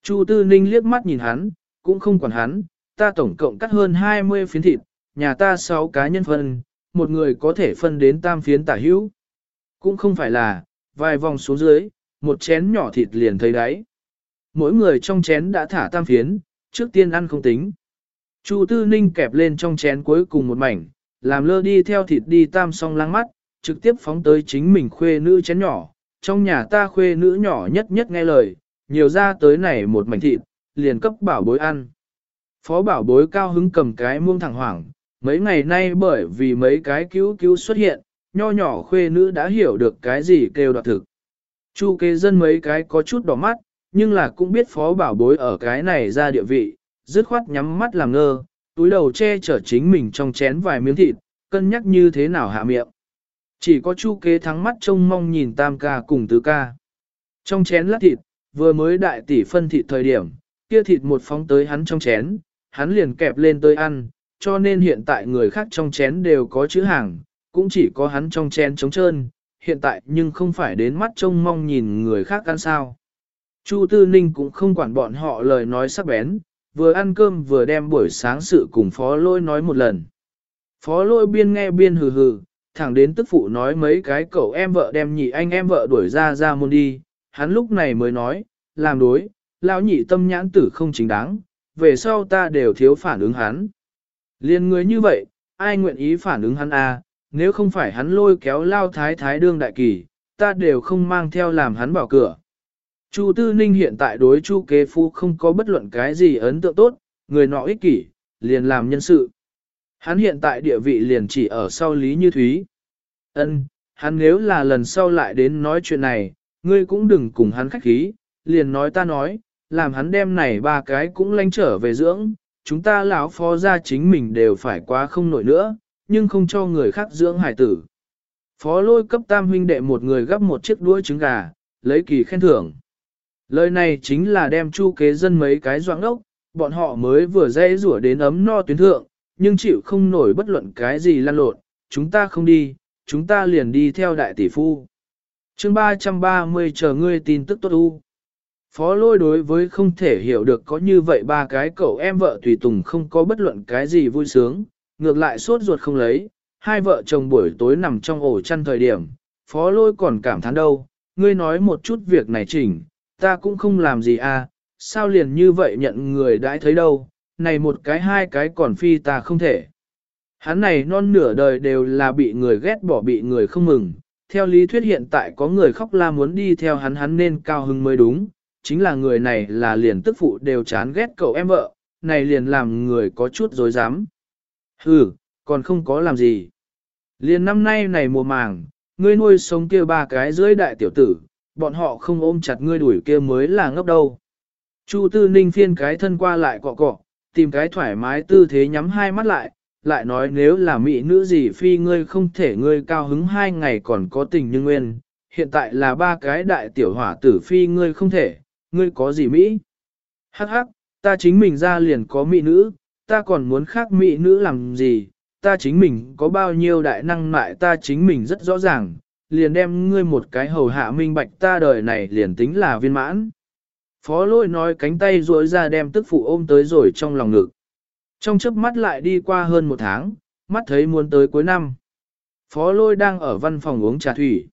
Chu Tư Ninh liếc mắt nhìn hắn, cũng không quản hắn, ta tổng cộng cắt hơn 20 phiến thịt, nhà ta 6 cá nhân phân, một người có thể phân đến tam phiến tả hữu. Cũng không phải là, vài vòng xuống dưới, một chén nhỏ thịt liền thấy đáy. Mỗi người trong chén đã thả tam phiến, trước tiên ăn không tính. Chu Tư Ninh kẹp lên trong chén cuối cùng một mảnh, làm lơ đi theo thịt đi tam song lăng mắt, trực tiếp phóng tới chính mình khuê nữ chén nhỏ. Trong nhà ta khuê nữ nhỏ nhất nhất nghe lời, nhiều ra tới này một mảnh thịt, liền cấp bảo bối ăn. Phó bảo bối cao hứng cầm cái muông thẳng hoảng, mấy ngày nay bởi vì mấy cái cứu cứu xuất hiện, nho nhỏ khuê nữ đã hiểu được cái gì kêu đoạt thực. Chu kế dân mấy cái có chút đỏ mắt, nhưng là cũng biết phó bảo bối ở cái này ra địa vị, dứt khoát nhắm mắt làm ngơ, túi đầu che chở chính mình trong chén vài miếng thịt, cân nhắc như thế nào hạ miệng. Chỉ có chu kế thắng mắt trông mong nhìn tam ca cùng tứ ca. Trong chén lát thịt, vừa mới đại tỷ phân thịt thời điểm, kia thịt một phóng tới hắn trong chén, hắn liền kẹp lên tới ăn, cho nên hiện tại người khác trong chén đều có chữ hàng, cũng chỉ có hắn trong chén trống trơn, hiện tại nhưng không phải đến mắt trông mong nhìn người khác ăn sao. Chu Tư Ninh cũng không quản bọn họ lời nói sắc bén, vừa ăn cơm vừa đem buổi sáng sự cùng phó lôi nói một lần. Phó lôi biên nghe biên hừ hừ, thẳng đến tức phụ nói mấy cái cậu em vợ đem nhị anh em vợ đuổi ra ra môn đi, hắn lúc này mới nói, làm đối, lão nhị tâm nhãn tử không chính đáng, về sau ta đều thiếu phản ứng hắn. Liên người như vậy, ai nguyện ý phản ứng hắn à, nếu không phải hắn lôi kéo lao thái thái đương đại kỳ, ta đều không mang theo làm hắn bảo cửa. Chu Tư Ninh hiện tại đối Chu Kế Phu không có bất luận cái gì ấn tượng tốt, người nọ ích kỷ, liền làm nhân sự. Hắn hiện tại địa vị liền chỉ ở sau Lý Như Thúy. Ân, hắn nếu là lần sau lại đến nói chuyện này, ngươi cũng đừng cùng hắn khách khí, liền nói ta nói, làm hắn đem này ba cái cũng lanh trở về dưỡng, chúng ta lão phó gia chính mình đều phải quá không nổi nữa, nhưng không cho người khác dưỡng hải tử. Phó lôi cấp tam huynh đệ một người gấp một chiếc đuôi trứng gà, lấy kỳ khen thưởng. Lời này chính là đem chu kế dân mấy cái doãn ốc, bọn họ mới vừa dây rủa đến ấm no tuyến thượng, nhưng chịu không nổi bất luận cái gì lan lộn, chúng ta không đi, chúng ta liền đi theo đại tỷ phu. chương 330 chờ ngươi tin tức tốt u. Phó lôi đối với không thể hiểu được có như vậy ba cái cậu em vợ tùy tùng không có bất luận cái gì vui sướng, ngược lại suốt ruột không lấy, hai vợ chồng buổi tối nằm trong ổ chăn thời điểm, phó lôi còn cảm thán đâu, ngươi nói một chút việc này chỉnh, ta cũng không làm gì à, sao liền như vậy nhận người đãi thấy đâu, này một cái hai cái còn phi ta không thể. Hắn này non nửa đời đều là bị người ghét bỏ bị người không mừng, theo lý thuyết hiện tại có người khóc la muốn đi theo hắn hắn nên cao hưng mới đúng, chính là người này là liền tức phụ đều chán ghét cậu em vợ, này liền làm người có chút dối dám. Hừ, còn không có làm gì. Liền năm nay này mùa màng, ngươi nuôi sống kia ba cái dưới đại tiểu tử, bọn họ không ôm chặt ngươi đuổi kia mới là ngốc đâu. Chu tư ninh phiên cái thân qua lại cọ cọ, tìm cái thoải mái tư thế nhắm hai mắt lại, lại nói nếu là mỹ nữ gì phi ngươi không thể ngươi cao hứng hai ngày còn có tình như nguyên, hiện tại là ba cái đại tiểu hỏa tử phi ngươi không thể, ngươi có gì Mỹ? Hắc hắc, ta chính mình ra liền có mỹ nữ, ta còn muốn khác mỹ nữ làm gì, ta chính mình có bao nhiêu đại năng mại ta chính mình rất rõ ràng, liền đem ngươi một cái hầu hạ minh bạch ta đời này liền tính là viên mãn. Phó lôi nói cánh tay duỗi ra đem tức phụ ôm tới rồi trong lòng ngực. Trong chớp mắt lại đi qua hơn một tháng, mắt thấy muốn tới cuối năm. Phó lôi đang ở văn phòng uống trà thủy.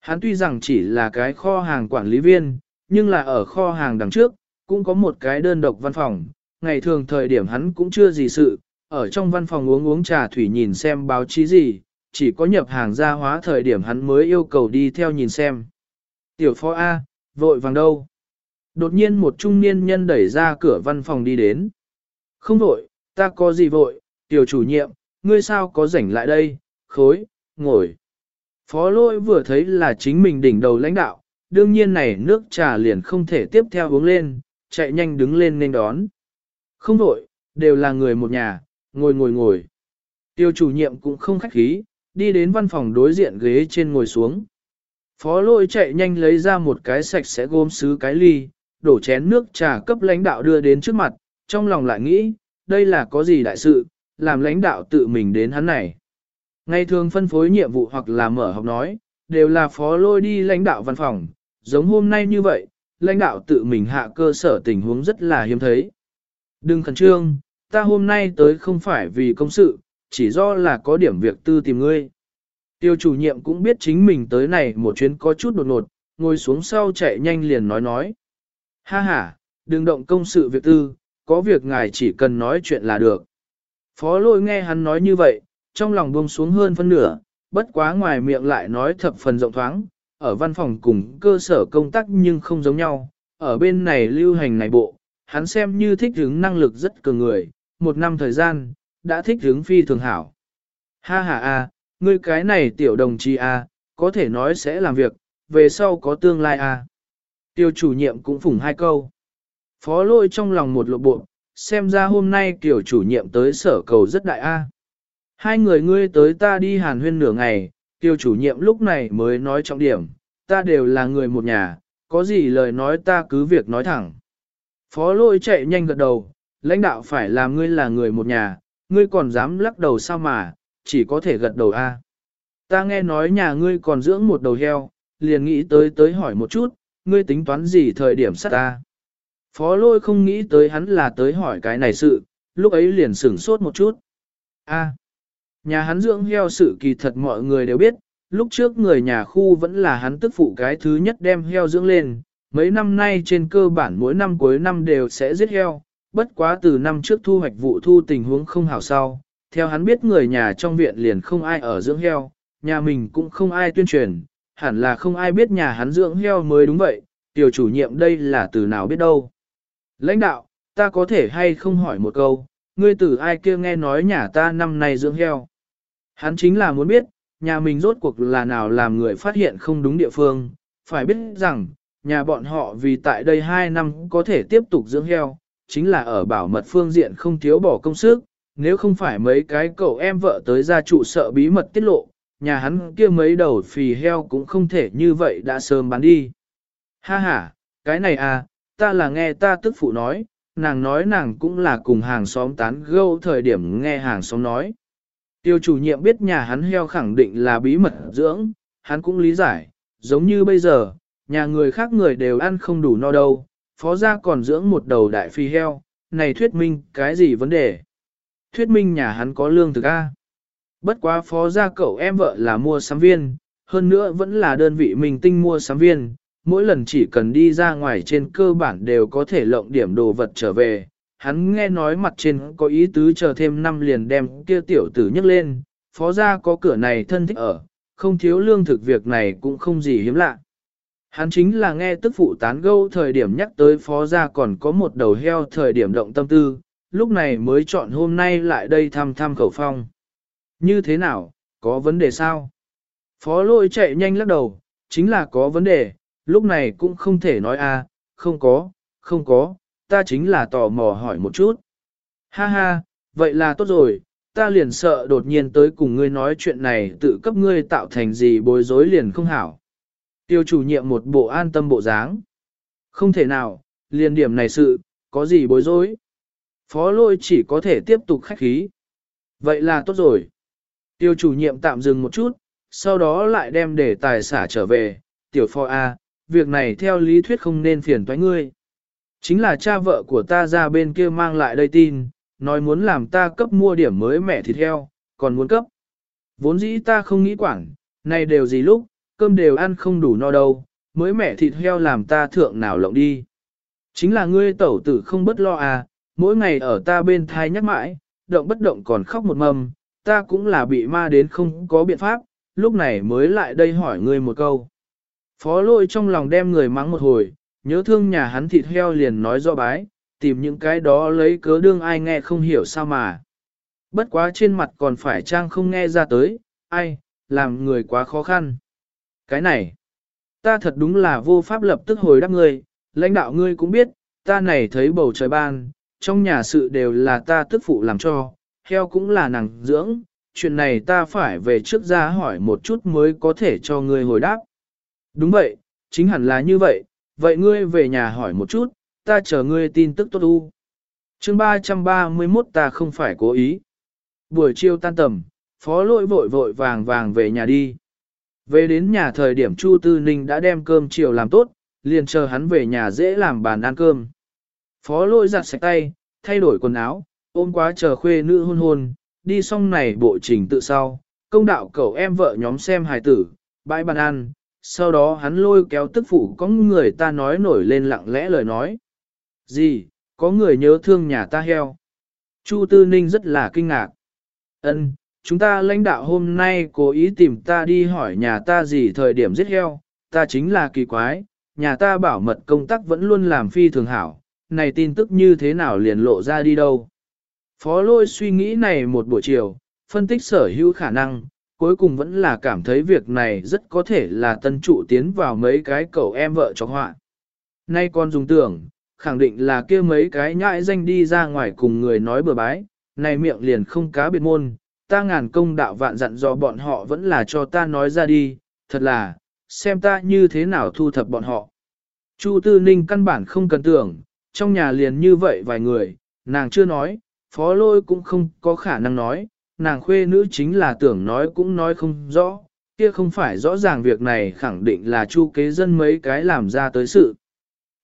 Hắn tuy rằng chỉ là cái kho hàng quản lý viên, nhưng là ở kho hàng đằng trước, cũng có một cái đơn độc văn phòng, ngày thường thời điểm hắn cũng chưa gì sự, ở trong văn phòng uống uống trà thủy nhìn xem báo chí gì, chỉ có nhập hàng ra hóa thời điểm hắn mới yêu cầu đi theo nhìn xem. Tiểu phó A, vội vàng đâu? Đột nhiên một trung niên nhân đẩy ra cửa văn phòng đi đến. Không vội, ta có gì vội, tiểu chủ nhiệm, ngươi sao có rảnh lại đây, khối, ngồi. Phó lôi vừa thấy là chính mình đỉnh đầu lãnh đạo, đương nhiên này nước trà liền không thể tiếp theo uống lên, chạy nhanh đứng lên nên đón. Không đổi, đều là người một nhà, ngồi ngồi ngồi. Tiêu chủ nhiệm cũng không khách khí, đi đến văn phòng đối diện ghế trên ngồi xuống. Phó lôi chạy nhanh lấy ra một cái sạch sẽ gôm sứ cái ly, đổ chén nước trà cấp lãnh đạo đưa đến trước mặt, trong lòng lại nghĩ, đây là có gì đại sự, làm lãnh đạo tự mình đến hắn này. Ngày thường phân phối nhiệm vụ hoặc là mở học nói, đều là phó lôi đi lãnh đạo văn phòng, giống hôm nay như vậy, lãnh đạo tự mình hạ cơ sở tình huống rất là hiếm thấy. Đừng khẩn trương, ta hôm nay tới không phải vì công sự, chỉ do là có điểm việc tư tìm ngươi. Tiêu chủ nhiệm cũng biết chính mình tới này một chuyến có chút đột ngột, ngồi xuống sau chạy nhanh liền nói nói. Ha ha, đừng động công sự việc tư, có việc ngài chỉ cần nói chuyện là được. Phó lôi nghe hắn nói như vậy, trong lòng buông xuống hơn phân nửa, bất quá ngoài miệng lại nói thập phần rộng thoáng, ở văn phòng cùng cơ sở công tác nhưng không giống nhau, ở bên này lưu hành này bộ, hắn xem như thích hứng năng lực rất cường người, một năm thời gian, đã thích hứng phi thường hảo. Ha ha a, ngươi cái này tiểu đồng chí a, có thể nói sẽ làm việc, về sau có tương lai a. Tiêu chủ nhiệm cũng phủng hai câu. Phó lôi trong lòng một lộ bộ, xem ra hôm nay tiểu chủ nhiệm tới sở cầu rất đại a. Hai người ngươi tới ta đi hàn huyên nửa ngày, tiêu chủ nhiệm lúc này mới nói trọng điểm, ta đều là người một nhà, có gì lời nói ta cứ việc nói thẳng. Phó lôi chạy nhanh gật đầu, lãnh đạo phải làm ngươi là người một nhà, ngươi còn dám lắc đầu sao mà, chỉ có thể gật đầu a. Ta nghe nói nhà ngươi còn dưỡng một đầu heo, liền nghĩ tới tới hỏi một chút, ngươi tính toán gì thời điểm sát ta. Phó lôi không nghĩ tới hắn là tới hỏi cái này sự, lúc ấy liền sửng sốt một chút. A, nhà hắn dưỡng heo sự kỳ thật mọi người đều biết, lúc trước người nhà khu vẫn là hắn tức phụ cái thứ nhất đem heo dưỡng lên, mấy năm nay trên cơ bản mỗi năm cuối năm đều sẽ giết heo, bất quá từ năm trước thu hoạch vụ thu tình huống không hảo sau, theo hắn biết người nhà trong viện liền không ai ở dưỡng heo, nhà mình cũng không ai tuyên truyền, hẳn là không ai biết nhà hắn dưỡng heo mới đúng vậy, tiểu chủ nhiệm đây là từ nào biết đâu. Lãnh đạo, ta có thể hay không hỏi một câu, ngươi từ ai kia nghe nói nhà ta năm nay dưỡng heo. Hắn chính là muốn biết, nhà mình rốt cuộc là nào làm người phát hiện không đúng địa phương, phải biết rằng, nhà bọn họ vì tại đây 2 năm có thể tiếp tục dưỡng heo, chính là ở bảo mật phương diện không thiếu bỏ công sức, nếu không phải mấy cái cậu em vợ tới gia trụ sợ bí mật tiết lộ, nhà hắn kia mấy đầu phì heo cũng không thể như vậy đã sớm bán đi. Ha ha, cái này à, ta là nghe ta tức phụ nói, nàng nói nàng cũng là cùng hàng xóm tán gâu thời điểm nghe hàng xóm nói. Tiêu chủ nhiệm biết nhà hắn heo khẳng định là bí mật dưỡng, hắn cũng lý giải, giống như bây giờ, nhà người khác người đều ăn không đủ no đâu, phó gia còn dưỡng một đầu đại phi heo, này thuyết minh cái gì vấn đề? Thuyết minh nhà hắn có lương thực A. Bất quá phó gia cậu em vợ là mua sắm viên, hơn nữa vẫn là đơn vị mình tinh mua sắm viên, mỗi lần chỉ cần đi ra ngoài trên cơ bản đều có thể lộng điểm đồ vật trở về. Hắn nghe nói mặt trên có ý tứ chờ thêm năm liền đem kia tiểu tử nhấc lên, phó gia có cửa này thân thích ở, không thiếu lương thực việc này cũng không gì hiếm lạ. Hắn chính là nghe tức phụ tán gâu thời điểm nhắc tới phó gia còn có một đầu heo thời điểm động tâm tư, lúc này mới chọn hôm nay lại đây thăm thăm khẩu phong. Như thế nào, có vấn đề sao? Phó lôi chạy nhanh lắc đầu, chính là có vấn đề, lúc này cũng không thể nói a, không có, không có, ta chính là tò mò hỏi một chút. Ha ha, vậy là tốt rồi, ta liền sợ đột nhiên tới cùng ngươi nói chuyện này tự cấp ngươi tạo thành gì bối rối liền không hảo. Tiêu chủ nhiệm một bộ an tâm bộ dáng. Không thể nào, liền điểm này sự, có gì bối rối. Phó lôi chỉ có thể tiếp tục khách khí. Vậy là tốt rồi. Tiêu chủ nhiệm tạm dừng một chút, sau đó lại đem để tài xả trở về. Tiểu phó A, việc này theo lý thuyết không nên phiền toái ngươi. Chính là cha vợ của ta ra bên kia mang lại đây tin, nói muốn làm ta cấp mua điểm mới mẻ thịt heo, còn muốn cấp. Vốn dĩ ta không nghĩ quản, này đều gì lúc, cơm đều ăn không đủ no đâu, mới mẻ thịt heo làm ta thượng nào lộng đi. Chính là ngươi tẩu tử không bất lo à, mỗi ngày ở ta bên thai nhắc mãi, động bất động còn khóc một mầm, ta cũng là bị ma đến không có biện pháp, lúc này mới lại đây hỏi ngươi một câu. Phó lôi trong lòng đem người mắng một hồi, nhớ thương nhà hắn thịt heo liền nói do bái, tìm những cái đó lấy cớ đương ai nghe không hiểu sao mà. Bất quá trên mặt còn phải trang không nghe ra tới, ai, làm người quá khó khăn. Cái này, ta thật đúng là vô pháp lập tức hồi đáp ngươi, lãnh đạo ngươi cũng biết, ta này thấy bầu trời ban, trong nhà sự đều là ta tức phụ làm cho, heo cũng là nàng dưỡng, chuyện này ta phải về trước ra hỏi một chút mới có thể cho ngươi hồi đáp. Đúng vậy, chính hẳn là như vậy, vậy ngươi về nhà hỏi một chút, ta chờ ngươi tin tức tốt u. chương 331 ta không phải cố ý. Buổi chiều tan tầm, phó lỗi vội vội vàng vàng về nhà đi. Về đến nhà thời điểm Chu Tư Ninh đã đem cơm chiều làm tốt, liền chờ hắn về nhà dễ làm bàn ăn cơm. Phó lỗi giặt sạch tay, thay đổi quần áo, ôm quá chờ khuê nữ hôn hôn, đi xong này bộ trình tự sau, công đạo cậu em vợ nhóm xem hài tử, bãi bàn ăn, sau đó hắn lôi kéo tức phụ có người ta nói nổi lên lặng lẽ lời nói. Gì, có người nhớ thương nhà ta heo. Chu Tư Ninh rất là kinh ngạc. Ân, chúng ta lãnh đạo hôm nay cố ý tìm ta đi hỏi nhà ta gì thời điểm giết heo, ta chính là kỳ quái, nhà ta bảo mật công tác vẫn luôn làm phi thường hảo, này tin tức như thế nào liền lộ ra đi đâu. Phó lôi suy nghĩ này một buổi chiều, phân tích sở hữu khả năng, cuối cùng vẫn là cảm thấy việc này rất có thể là tân trụ tiến vào mấy cái cậu em vợ cho họa. Nay con dùng tưởng, khẳng định là kia mấy cái nhãi danh đi ra ngoài cùng người nói bừa bái, này miệng liền không cá biệt môn, ta ngàn công đạo vạn dặn dò bọn họ vẫn là cho ta nói ra đi, thật là, xem ta như thế nào thu thập bọn họ. Chu Tư Ninh căn bản không cần tưởng, trong nhà liền như vậy vài người, nàng chưa nói, phó lôi cũng không có khả năng nói, nàng khuê nữ chính là tưởng nói cũng nói không rõ, kia không phải rõ ràng việc này khẳng định là chu kế dân mấy cái làm ra tới sự.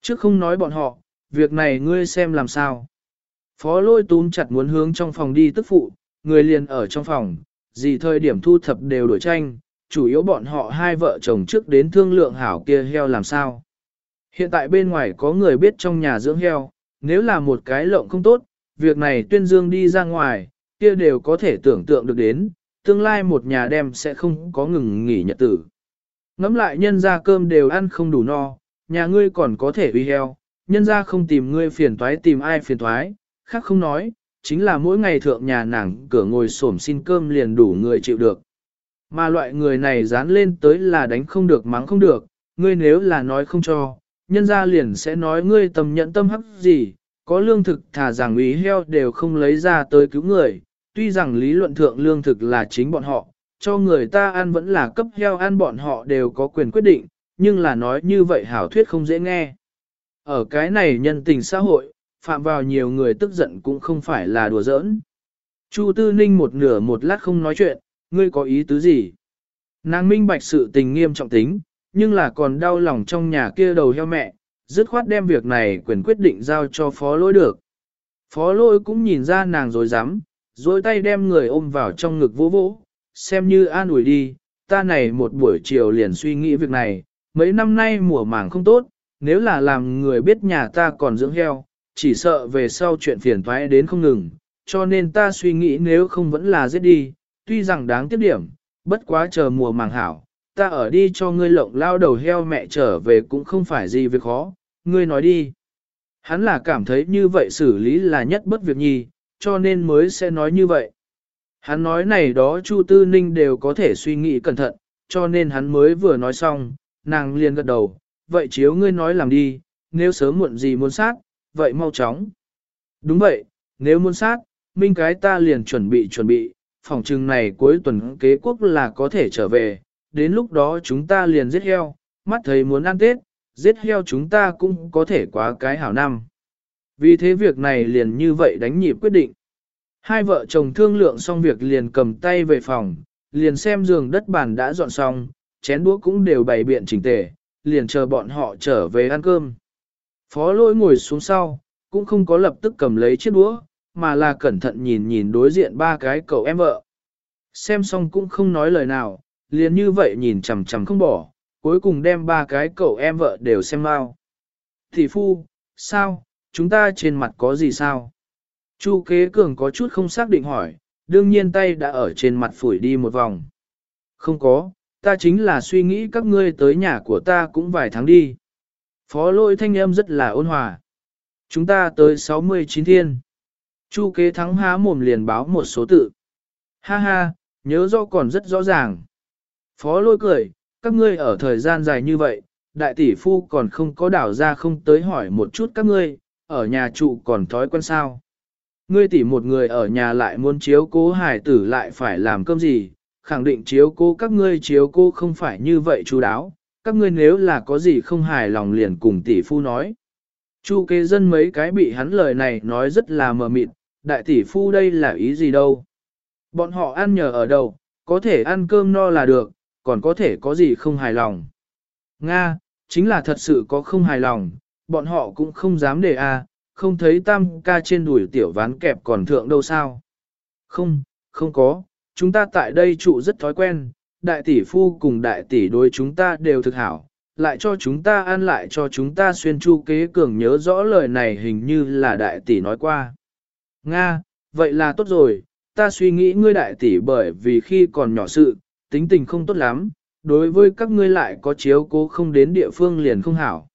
Trước không nói bọn họ, việc này ngươi xem làm sao. Phó lôi túm chặt muốn hướng trong phòng đi tức phụ, người liền ở trong phòng, gì thời điểm thu thập đều đổi tranh, chủ yếu bọn họ hai vợ chồng trước đến thương lượng hảo kia heo làm sao. Hiện tại bên ngoài có người biết trong nhà dưỡng heo, nếu là một cái lộng không tốt, việc này tuyên dương đi ra ngoài, kia đều có thể tưởng tượng được đến, tương lai một nhà đem sẽ không có ngừng nghỉ nhật tử. Ngắm lại nhân ra cơm đều ăn không đủ no, nhà ngươi còn có thể uy heo, nhân ra không tìm ngươi phiền toái tìm ai phiền toái, khác không nói, chính là mỗi ngày thượng nhà nàng cửa ngồi xổm xin cơm liền đủ người chịu được. Mà loại người này dán lên tới là đánh không được mắng không được, ngươi nếu là nói không cho, nhân ra liền sẽ nói ngươi tầm nhận tâm hắc gì, có lương thực thả rằng ý heo đều không lấy ra tới cứu người, tuy rằng lý luận thượng lương thực là chính bọn họ, cho người ta ăn vẫn là cấp heo ăn bọn họ đều có quyền quyết định, nhưng là nói như vậy hảo thuyết không dễ nghe. Ở cái này nhân tình xã hội, phạm vào nhiều người tức giận cũng không phải là đùa giỡn. Chu Tư Ninh một nửa một lát không nói chuyện, ngươi có ý tứ gì? Nàng minh bạch sự tình nghiêm trọng tính, nhưng là còn đau lòng trong nhà kia đầu heo mẹ, dứt khoát đem việc này quyền quyết định giao cho phó lỗi được. Phó lỗi cũng nhìn ra nàng rồi dám, rồi tay đem người ôm vào trong ngực vỗ vỗ, xem như an ủi đi, ta này một buổi chiều liền suy nghĩ việc này, mấy năm nay mùa màng không tốt, nếu là làm người biết nhà ta còn dưỡng heo, chỉ sợ về sau chuyện phiền toái đến không ngừng, cho nên ta suy nghĩ nếu không vẫn là giết đi, tuy rằng đáng tiếc điểm, bất quá chờ mùa màng hảo, ta ở đi cho ngươi lộng lao đầu heo mẹ trở về cũng không phải gì việc khó, ngươi nói đi. Hắn là cảm thấy như vậy xử lý là nhất bất việc nhi, cho nên mới sẽ nói như vậy. Hắn nói này đó Chu Tư Ninh đều có thể suy nghĩ cẩn thận, cho nên hắn mới vừa nói xong, nàng liền gật đầu, vậy chiếu ngươi nói làm đi, nếu sớm muộn gì muốn sát, vậy mau chóng. Đúng vậy, nếu muốn sát, minh cái ta liền chuẩn bị chuẩn bị, phòng trừng này cuối tuần kế quốc là có thể trở về, đến lúc đó chúng ta liền giết heo, mắt thấy muốn ăn Tết, giết heo chúng ta cũng có thể quá cái hảo năm. Vì thế việc này liền như vậy đánh nhịp quyết định. Hai vợ chồng thương lượng xong việc liền cầm tay về phòng, liền xem giường đất bàn đã dọn xong, chén đũa cũng đều bày biện chỉnh tề, liền chờ bọn họ trở về ăn cơm. Phó lỗi ngồi xuống sau, cũng không có lập tức cầm lấy chiếc đũa, mà là cẩn thận nhìn nhìn đối diện ba cái cậu em vợ. Xem xong cũng không nói lời nào, liền như vậy nhìn chằm chằm không bỏ, cuối cùng đem ba cái cậu em vợ đều xem mau. Thị phu, sao, chúng ta trên mặt có gì sao? Chu kế cường có chút không xác định hỏi, đương nhiên tay đã ở trên mặt phủi đi một vòng. Không có, ta chính là suy nghĩ các ngươi tới nhà của ta cũng vài tháng đi. Phó lôi thanh âm rất là ôn hòa. Chúng ta tới 69 thiên. Chu kế thắng há mồm liền báo một số tự. Ha ha, nhớ rõ còn rất rõ ràng. Phó lôi cười, các ngươi ở thời gian dài như vậy, đại tỷ phu còn không có đảo ra không tới hỏi một chút các ngươi, ở nhà trụ còn thói quen sao. Ngươi tỷ một người ở nhà lại muốn chiếu cố hải tử lại phải làm cơm gì, khẳng định chiếu cố các ngươi chiếu cố không phải như vậy chú đáo, các ngươi nếu là có gì không hài lòng liền cùng tỷ phu nói. Chu kế dân mấy cái bị hắn lời này nói rất là mờ mịt, đại tỷ phu đây là ý gì đâu. Bọn họ ăn nhờ ở đâu, có thể ăn cơm no là được, còn có thể có gì không hài lòng. Nga, chính là thật sự có không hài lòng, bọn họ cũng không dám để a, không thấy tam ca trên đùi tiểu ván kẹp còn thượng đâu sao. Không, không có, chúng ta tại đây trụ rất thói quen, đại tỷ phu cùng đại tỷ đối chúng ta đều thực hảo, lại cho chúng ta ăn lại cho chúng ta xuyên chu kế cường nhớ rõ lời này hình như là đại tỷ nói qua. Nga, vậy là tốt rồi, ta suy nghĩ ngươi đại tỷ bởi vì khi còn nhỏ sự, tính tình không tốt lắm, đối với các ngươi lại có chiếu cố không đến địa phương liền không hảo.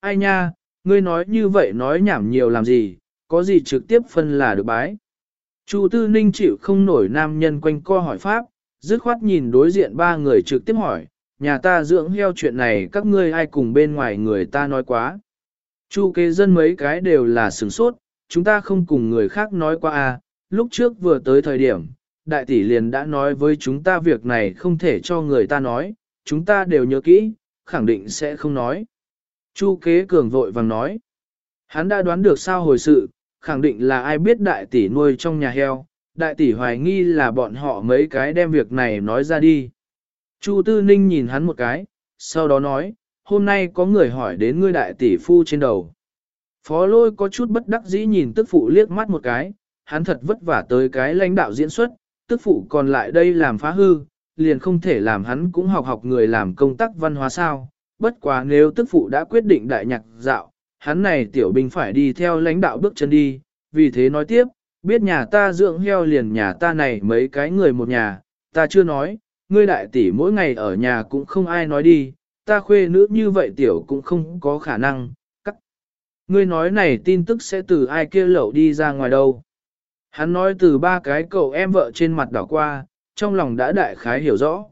Ai nha, ngươi nói như vậy nói nhảm nhiều làm gì, có gì trực tiếp phân là được bái. Chu Tư Ninh chịu không nổi nam nhân quanh co hỏi pháp, dứt khoát nhìn đối diện ba người trực tiếp hỏi, nhà ta dưỡng heo chuyện này các ngươi ai cùng bên ngoài người ta nói quá. Chu kế dân mấy cái đều là sửng sốt, chúng ta không cùng người khác nói qua à, lúc trước vừa tới thời điểm, đại tỷ liền đã nói với chúng ta việc này không thể cho người ta nói, chúng ta đều nhớ kỹ, khẳng định sẽ không nói. Chu kế cường vội vàng nói, hắn đã đoán được sao hồi sự, khẳng định là ai biết đại tỷ nuôi trong nhà heo, đại tỷ hoài nghi là bọn họ mấy cái đem việc này nói ra đi. Chu Tư Ninh nhìn hắn một cái, sau đó nói, hôm nay có người hỏi đến ngươi đại tỷ phu trên đầu. Phó lôi có chút bất đắc dĩ nhìn tức phụ liếc mắt một cái, hắn thật vất vả tới cái lãnh đạo diễn xuất, tức phụ còn lại đây làm phá hư, liền không thể làm hắn cũng học học người làm công tác văn hóa sao. Bất quá nếu tức phụ đã quyết định đại nhạc dạo, hắn này tiểu binh phải đi theo lãnh đạo bước chân đi, vì thế nói tiếp, biết nhà ta dưỡng heo liền nhà ta này mấy cái người một nhà, ta chưa nói, ngươi đại tỷ mỗi ngày ở nhà cũng không ai nói đi, ta khuê nữ như vậy tiểu cũng không có khả năng, cắt. Ngươi nói này tin tức sẽ từ ai kia lậu đi ra ngoài đâu. Hắn nói từ ba cái cậu em vợ trên mặt đảo qua, trong lòng đã đại khái hiểu rõ.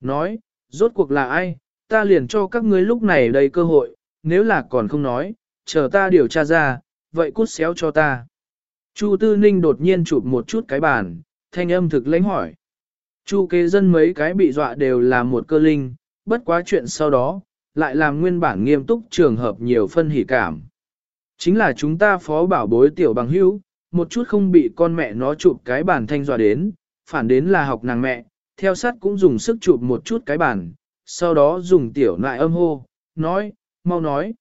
Nói, rốt cuộc là ai, ta liền cho các ngươi lúc này đầy cơ hội, nếu là còn không nói, chờ ta điều tra ra, vậy cút xéo cho ta. Chu Tư Ninh đột nhiên chụp một chút cái bàn, thanh âm thực lãnh hỏi. Chu kế dân mấy cái bị dọa đều là một cơ linh, bất quá chuyện sau đó, lại làm nguyên bản nghiêm túc trường hợp nhiều phân hỉ cảm. Chính là chúng ta phó bảo bối tiểu bằng hữu, một chút không bị con mẹ nó chụp cái bàn thanh dọa đến, phản đến là học nàng mẹ, theo sát cũng dùng sức chụp một chút cái bàn, sau đó dùng tiểu lại âm hô, nói, mau nói.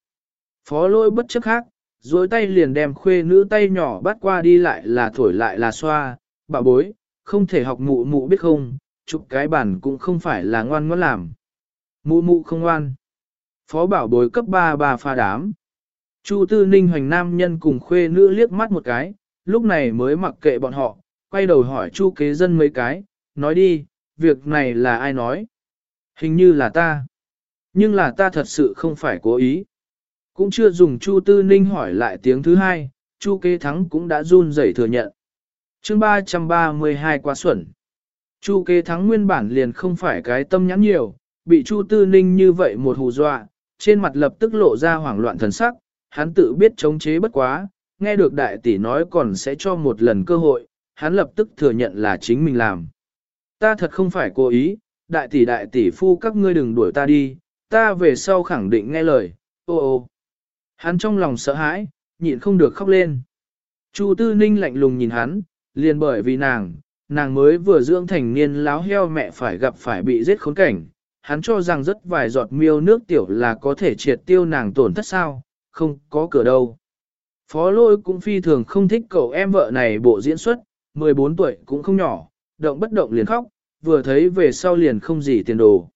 Phó lôi bất chấp khác, dối tay liền đem khuê nữ tay nhỏ bắt qua đi lại là thổi lại là xoa, bà bối, không thể học mụ mụ biết không, chụp cái bản cũng không phải là ngoan ngoãn làm. Mụ mụ không ngoan. Phó bảo bối cấp 3 bà pha đám. Chu tư ninh hoành nam nhân cùng khuê nữ liếc mắt một cái, lúc này mới mặc kệ bọn họ, quay đầu hỏi chu kế dân mấy cái, nói đi, việc này là ai nói? Hình như là ta. Nhưng là ta thật sự không phải cố ý. Cũng chưa dùng chu tư ninh hỏi lại tiếng thứ hai, chu kế thắng cũng đã run rẩy thừa nhận. chương 332 quá xuẩn. Chu kế thắng nguyên bản liền không phải cái tâm nhắn nhiều, bị chu tư ninh như vậy một hù dọa, trên mặt lập tức lộ ra hoảng loạn thần sắc, hắn tự biết chống chế bất quá, nghe được đại tỷ nói còn sẽ cho một lần cơ hội, hắn lập tức thừa nhận là chính mình làm. Ta thật không phải cố ý, đại tỷ đại tỷ phu các ngươi đừng đuổi ta đi, ta về sau khẳng định nghe lời, ô ô. Hắn trong lòng sợ hãi, nhịn không được khóc lên. Chu Tư Ninh lạnh lùng nhìn hắn, liền bởi vì nàng, nàng mới vừa dưỡng thành niên láo heo mẹ phải gặp phải bị giết khốn cảnh. Hắn cho rằng rất vài giọt miêu nước tiểu là có thể triệt tiêu nàng tổn thất sao, không có cửa đâu. Phó lôi cũng phi thường không thích cậu em vợ này bộ diễn xuất, 14 tuổi cũng không nhỏ, động bất động liền khóc, vừa thấy về sau liền không gì tiền đồ.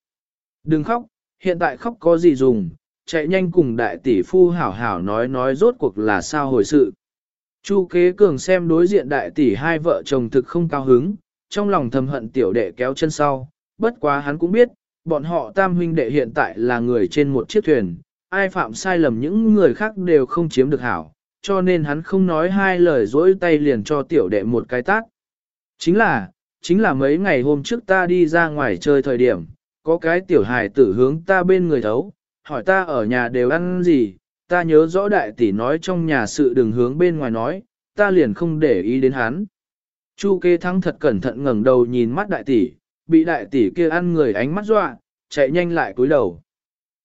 Đừng khóc, hiện tại khóc có gì dùng, chạy nhanh cùng đại tỷ phu hảo hảo nói nói rốt cuộc là sao hồi sự. Chu kế cường xem đối diện đại tỷ hai vợ chồng thực không cao hứng, trong lòng thầm hận tiểu đệ kéo chân sau, bất quá hắn cũng biết, bọn họ tam huynh đệ hiện tại là người trên một chiếc thuyền, ai phạm sai lầm những người khác đều không chiếm được hảo, cho nên hắn không nói hai lời dỗi tay liền cho tiểu đệ một cái tác. Chính là, chính là mấy ngày hôm trước ta đi ra ngoài chơi thời điểm, có cái tiểu hài tử hướng ta bên người thấu, hỏi ta ở nhà đều ăn gì, ta nhớ rõ đại tỷ nói trong nhà sự đường hướng bên ngoài nói, ta liền không để ý đến hắn. Chu kê thắng thật cẩn thận ngẩng đầu nhìn mắt đại tỷ, bị đại tỷ kia ăn người ánh mắt dọa, chạy nhanh lại cúi đầu.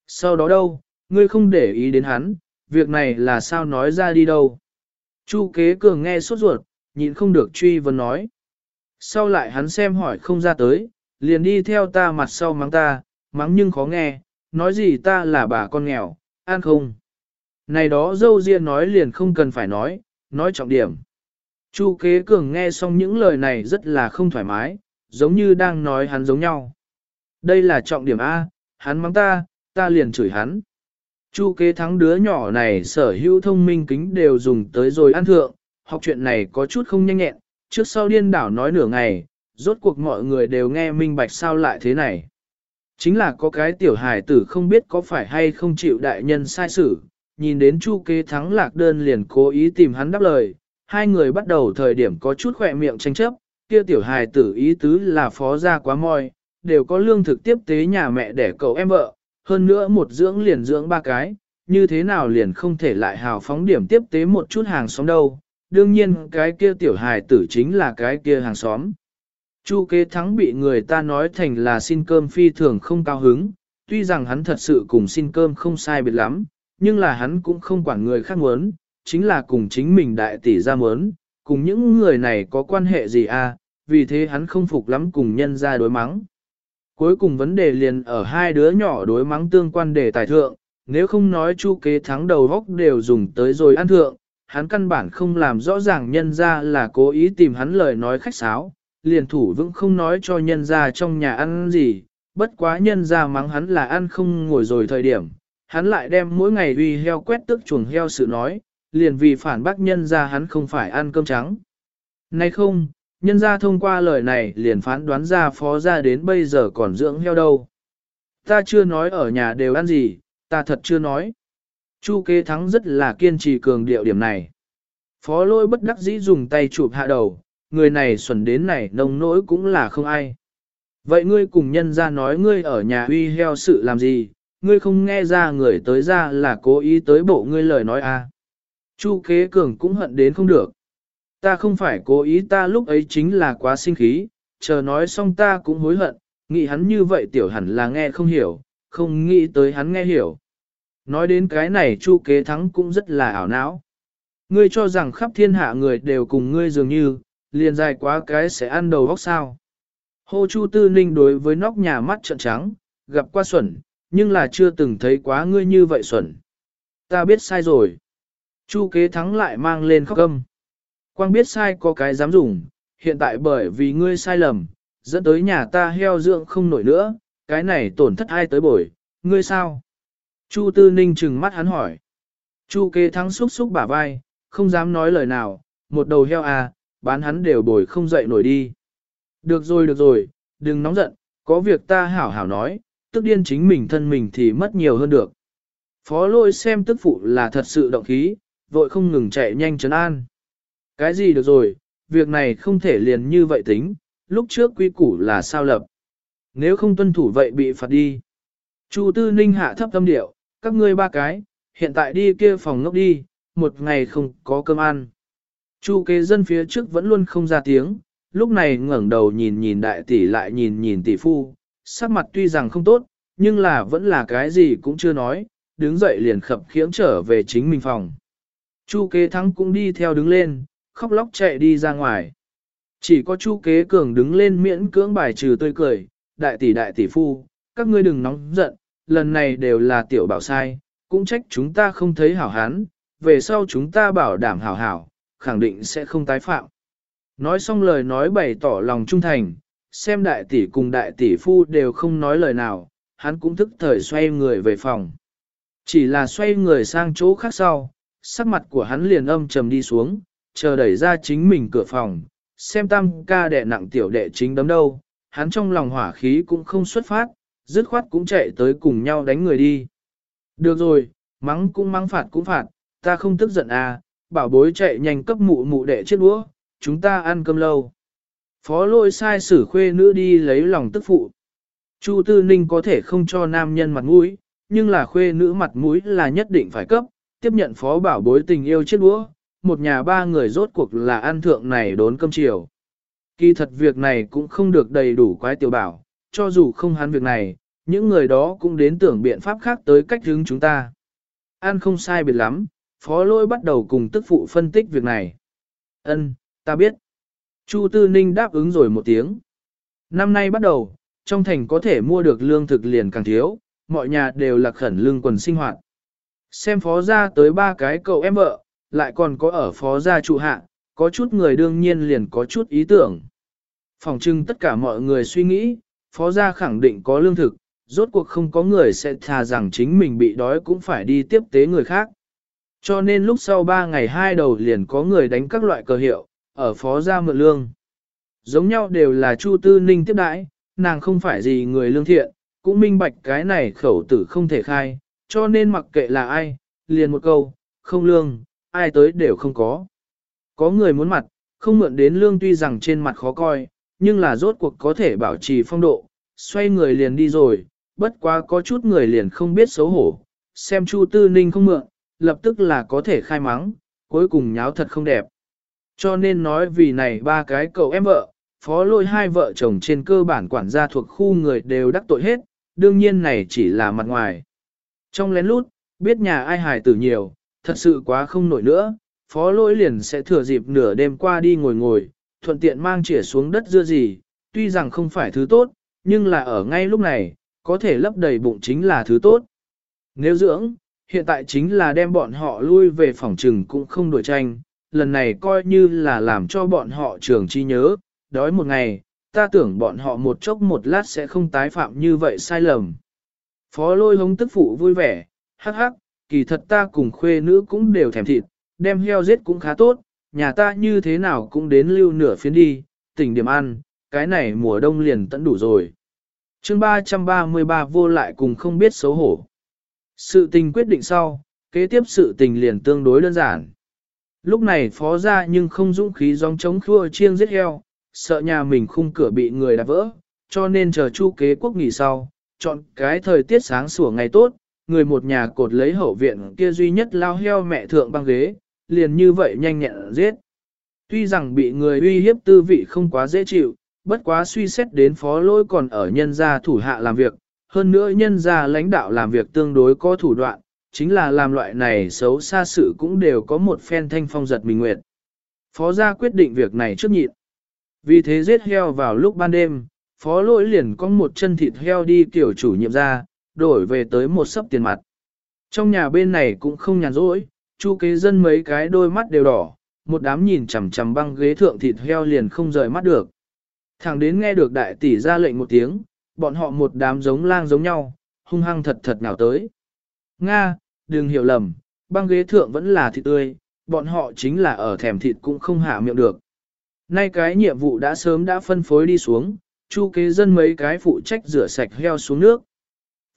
Sau đó đâu, ngươi không để ý đến hắn, việc này là sao nói ra đi đâu. Chu kế cường nghe sốt ruột, nhịn không được truy vấn nói. Sau lại hắn xem hỏi không ra tới, liền đi theo ta mặt sau mắng ta, mắng nhưng khó nghe, nói gì ta là bà con nghèo, ăn không. Này đó dâu riêng nói liền không cần phải nói, nói trọng điểm. Chu kế cường nghe xong những lời này rất là không thoải mái, giống như đang nói hắn giống nhau. Đây là trọng điểm A, hắn mắng ta, ta liền chửi hắn. Chu kế thắng đứa nhỏ này sở hữu thông minh kính đều dùng tới rồi ăn thượng, học chuyện này có chút không nhanh nhẹn, trước sau điên đảo nói nửa ngày, rốt cuộc mọi người đều nghe minh bạch sao lại thế này. Chính là có cái tiểu hài tử không biết có phải hay không chịu đại nhân sai xử, nhìn đến chu kế thắng lạc đơn liền cố ý tìm hắn đáp lời, hai người bắt đầu thời điểm có chút khỏe miệng tranh chấp, kia tiểu hài tử ý tứ là phó gia quá moi, đều có lương thực tiếp tế nhà mẹ để cậu em vợ, hơn nữa một dưỡng liền dưỡng ba cái, như thế nào liền không thể lại hào phóng điểm tiếp tế một chút hàng xóm đâu, đương nhiên cái kia tiểu hài tử chính là cái kia hàng xóm. Chu kế thắng bị người ta nói thành là xin cơm phi thường không cao hứng, tuy rằng hắn thật sự cùng xin cơm không sai biệt lắm, nhưng là hắn cũng không quản người khác muốn, chính là cùng chính mình đại tỷ ra muốn, cùng những người này có quan hệ gì à, vì thế hắn không phục lắm cùng nhân ra đối mắng. Cuối cùng vấn đề liền ở hai đứa nhỏ đối mắng tương quan đề tài thượng, nếu không nói chu kế thắng đầu góc đều dùng tới rồi ăn thượng, hắn căn bản không làm rõ ràng nhân ra là cố ý tìm hắn lời nói khách sáo, liền thủ vững không nói cho nhân ra trong nhà ăn gì, bất quá nhân ra mắng hắn là ăn không ngồi rồi thời điểm, hắn lại đem mỗi ngày uy heo quét tức chuồng heo sự nói, liền vì phản bác nhân ra hắn không phải ăn cơm trắng. Nay không, nhân ra thông qua lời này liền phán đoán ra phó ra đến bây giờ còn dưỡng heo đâu. Ta chưa nói ở nhà đều ăn gì, ta thật chưa nói. Chu kế thắng rất là kiên trì cường điệu điểm này. Phó lôi bất đắc dĩ dùng tay chụp hạ đầu, người này xuẩn đến này nông nỗi cũng là không ai. Vậy ngươi cùng nhân ra nói ngươi ở nhà uy heo sự làm gì, ngươi không nghe ra người tới ra là cố ý tới bộ ngươi lời nói à. Chu kế cường cũng hận đến không được. Ta không phải cố ý ta lúc ấy chính là quá sinh khí, chờ nói xong ta cũng hối hận, nghĩ hắn như vậy tiểu hẳn là nghe không hiểu, không nghĩ tới hắn nghe hiểu. Nói đến cái này chu kế thắng cũng rất là ảo não. Ngươi cho rằng khắp thiên hạ người đều cùng ngươi dường như, liền dài quá cái sẽ ăn đầu góc sao. Hô Chu Tư Ninh đối với nóc nhà mắt trợn trắng, gặp qua xuẩn, nhưng là chưa từng thấy quá ngươi như vậy xuẩn. Ta biết sai rồi. Chu kế thắng lại mang lên khóc âm. Quang biết sai có cái dám dùng, hiện tại bởi vì ngươi sai lầm, dẫn tới nhà ta heo dưỡng không nổi nữa, cái này tổn thất ai tới bồi, ngươi sao? Chu Tư Ninh trừng mắt hắn hỏi. Chu kế thắng xúc xúc bả vai, không dám nói lời nào, một đầu heo à, bán hắn đều bồi không dậy nổi đi. Được rồi được rồi, đừng nóng giận, có việc ta hảo hảo nói, tức điên chính mình thân mình thì mất nhiều hơn được. Phó lôi xem tức phụ là thật sự động khí, vội không ngừng chạy nhanh trấn an. Cái gì được rồi, việc này không thể liền như vậy tính, lúc trước quy củ là sao lập. Nếu không tuân thủ vậy bị phạt đi. Chu tư ninh hạ thấp tâm điệu, các ngươi ba cái, hiện tại đi kia phòng ngốc đi, một ngày không có cơm ăn. Chu kế dân phía trước vẫn luôn không ra tiếng, lúc này ngẩng đầu nhìn nhìn đại tỷ lại nhìn nhìn tỷ phu, sắc mặt tuy rằng không tốt, nhưng là vẫn là cái gì cũng chưa nói, đứng dậy liền khập khiễng trở về chính mình phòng. Chu kế thắng cũng đi theo đứng lên, khóc lóc chạy đi ra ngoài. Chỉ có chu kế cường đứng lên miễn cưỡng bài trừ tươi cười, đại tỷ đại tỷ phu, các ngươi đừng nóng giận, lần này đều là tiểu bảo sai, cũng trách chúng ta không thấy hảo hán, về sau chúng ta bảo đảm hảo hảo, khẳng định sẽ không tái phạm. Nói xong lời nói bày tỏ lòng trung thành, xem đại tỷ cùng đại tỷ phu đều không nói lời nào, hắn cũng thức thời xoay người về phòng. Chỉ là xoay người sang chỗ khác sau, sắc mặt của hắn liền âm trầm đi xuống, chờ đẩy ra chính mình cửa phòng, xem tam ca đệ nặng tiểu đệ chính đấm đâu, hắn trong lòng hỏa khí cũng không xuất phát, dứt khoát cũng chạy tới cùng nhau đánh người đi. Được rồi, mắng cũng mắng phạt cũng phạt, ta không tức giận à, bảo bối chạy nhanh cấp mụ mụ đệ chiếc đũa, chúng ta ăn cơm lâu. Phó lôi sai sử khuê nữ đi lấy lòng tức phụ. Chu Tư Ninh có thể không cho nam nhân mặt mũi, nhưng là khuê nữ mặt mũi là nhất định phải cấp, tiếp nhận phó bảo bối tình yêu chiếc đũa, một nhà ba người rốt cuộc là ăn thượng này đốn cơm chiều. Kỳ thật việc này cũng không được đầy đủ quái tiểu bảo, cho dù không hắn việc này, những người đó cũng đến tưởng biện pháp khác tới cách hướng chúng ta. Ăn không sai biệt lắm, phó lôi bắt đầu cùng tức phụ phân tích việc này. Ân, ta biết. Chu Tư Ninh đáp ứng rồi một tiếng. Năm nay bắt đầu, trong thành có thể mua được lương thực liền càng thiếu, mọi nhà đều là khẩn lương quần sinh hoạt. Xem phó gia tới ba cái cậu em vợ, lại còn có ở phó gia trụ hạ, có chút người đương nhiên liền có chút ý tưởng. Phòng trưng tất cả mọi người suy nghĩ, phó gia khẳng định có lương thực, rốt cuộc không có người sẽ thà rằng chính mình bị đói cũng phải đi tiếp tế người khác. Cho nên lúc sau ba ngày hai đầu liền có người đánh các loại cờ hiệu, ở phó gia mượn lương. Giống nhau đều là Chu Tư Ninh tiếp đãi, nàng không phải gì người lương thiện, cũng minh bạch cái này khẩu tử không thể khai, cho nên mặc kệ là ai, liền một câu, không lương, ai tới đều không có. Có người muốn mặt, không mượn đến lương tuy rằng trên mặt khó coi, nhưng là rốt cuộc có thể bảo trì phong độ, xoay người liền đi rồi, bất quá có chút người liền không biết xấu hổ, xem Chu Tư Ninh không mượn, lập tức là có thể khai mắng, cuối cùng nháo thật không đẹp. Cho nên nói vì này ba cái cậu em vợ, phó lôi hai vợ chồng trên cơ bản quản gia thuộc khu người đều đắc tội hết, đương nhiên này chỉ là mặt ngoài. Trong lén lút, biết nhà ai hài tử nhiều, thật sự quá không nổi nữa, phó lôi liền sẽ thừa dịp nửa đêm qua đi ngồi ngồi, thuận tiện mang chỉa xuống đất dưa gì, tuy rằng không phải thứ tốt, nhưng là ở ngay lúc này, có thể lấp đầy bụng chính là thứ tốt. Nếu dưỡng, hiện tại chính là đem bọn họ lui về phòng trừng cũng không đổi tranh, lần này coi như là làm cho bọn họ trường chi nhớ, đói một ngày, ta tưởng bọn họ một chốc một lát sẽ không tái phạm như vậy sai lầm. Phó lôi hống tức phụ vui vẻ, hắc hắc, kỳ thật ta cùng khuê nữ cũng đều thèm thịt, đem heo giết cũng khá tốt, nhà ta như thế nào cũng đến lưu nửa phiến đi, tỉnh điểm ăn, cái này mùa đông liền tận đủ rồi. chương 333 vô lại cùng không biết xấu hổ. Sự tình quyết định sau, kế tiếp sự tình liền tương đối đơn giản. Lúc này phó ra nhưng không dũng khí dòng chống khua chiêng giết heo, sợ nhà mình khung cửa bị người đạp vỡ, cho nên chờ chu kế quốc nghỉ sau, chọn cái thời tiết sáng sủa ngày tốt, người một nhà cột lấy hậu viện kia duy nhất lao heo mẹ thượng băng ghế, liền như vậy nhanh nhẹn giết. Tuy rằng bị người uy hiếp tư vị không quá dễ chịu, bất quá suy xét đến phó lỗi còn ở nhân gia thủ hạ làm việc, hơn nữa nhân gia lãnh đạo làm việc tương đối có thủ đoạn, chính là làm loại này xấu xa sự cũng đều có một phen thanh phong giật mình nguyện. Phó gia quyết định việc này trước nhịn. Vì thế giết heo vào lúc ban đêm, phó lỗi liền có một chân thịt heo đi kiểu chủ nhiệm ra, đổi về tới một sấp tiền mặt. Trong nhà bên này cũng không nhàn rỗi, chu kế dân mấy cái đôi mắt đều đỏ, một đám nhìn chằm chằm băng ghế thượng thịt heo liền không rời mắt được. Thẳng đến nghe được đại tỷ ra lệnh một tiếng, bọn họ một đám giống lang giống nhau, hung hăng thật thật nào tới. Nga, đừng hiểu lầm, băng ghế thượng vẫn là thịt tươi, bọn họ chính là ở thèm thịt cũng không hạ miệng được. Nay cái nhiệm vụ đã sớm đã phân phối đi xuống, chu kế dân mấy cái phụ trách rửa sạch heo xuống nước.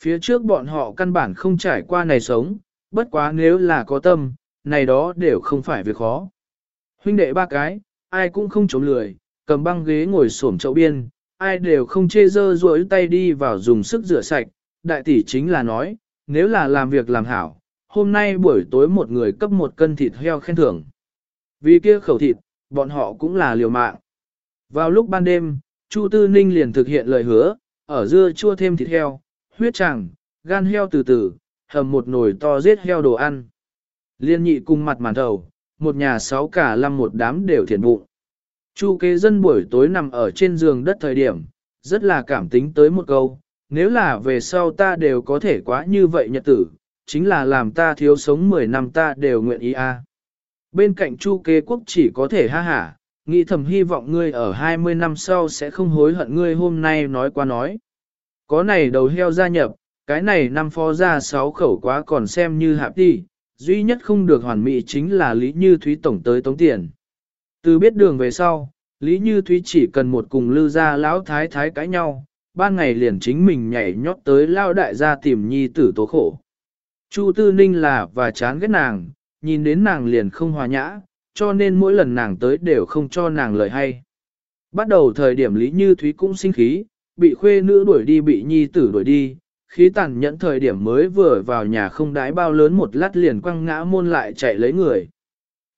Phía trước bọn họ căn bản không trải qua này sống, bất quá nếu là có tâm, này đó đều không phải việc khó. Huynh đệ ba cái, ai cũng không chống lười, cầm băng ghế ngồi xổm chậu biên, ai đều không chê dơ duỗi tay đi vào dùng sức rửa sạch, đại tỷ chính là nói, nếu là làm việc làm hảo, hôm nay buổi tối một người cấp một cân thịt heo khen thưởng. Vì kia khẩu thịt, bọn họ cũng là liều mạng. Vào lúc ban đêm, Chu Tư Ninh liền thực hiện lời hứa, ở dưa chua thêm thịt heo, huyết chẳng, gan heo từ từ, hầm một nồi to giết heo đồ ăn. Liên nhị cùng mặt màn đầu, một nhà sáu cả lăm một đám đều thiện bụng. Chu kế dân buổi tối nằm ở trên giường đất thời điểm, rất là cảm tính tới một câu, nếu là về sau ta đều có thể quá như vậy nhật tử, chính là làm ta thiếu sống 10 năm ta đều nguyện ý a. Bên cạnh chu kế quốc chỉ có thể ha hả, nghĩ thầm hy vọng ngươi ở 20 năm sau sẽ không hối hận ngươi hôm nay nói qua nói. Có này đầu heo gia nhập, cái này năm phó ra sáu khẩu quá còn xem như hạp đi, duy nhất không được hoàn mỹ chính là Lý Như Thúy tổng tới tống tiền. Từ biết đường về sau, Lý Như Thúy chỉ cần một cùng lưu ra lão thái thái cãi nhau, ban ngày liền chính mình nhảy nhót tới lao đại gia tìm nhi tử tố khổ. Chu Tư Ninh là và chán ghét nàng, nhìn đến nàng liền không hòa nhã, cho nên mỗi lần nàng tới đều không cho nàng lời hay. Bắt đầu thời điểm Lý Như Thúy cũng sinh khí, bị khuê nữ đuổi đi bị nhi tử đuổi đi, khí tàn nhẫn thời điểm mới vừa vào nhà không đái bao lớn một lát liền quăng ngã môn lại chạy lấy người.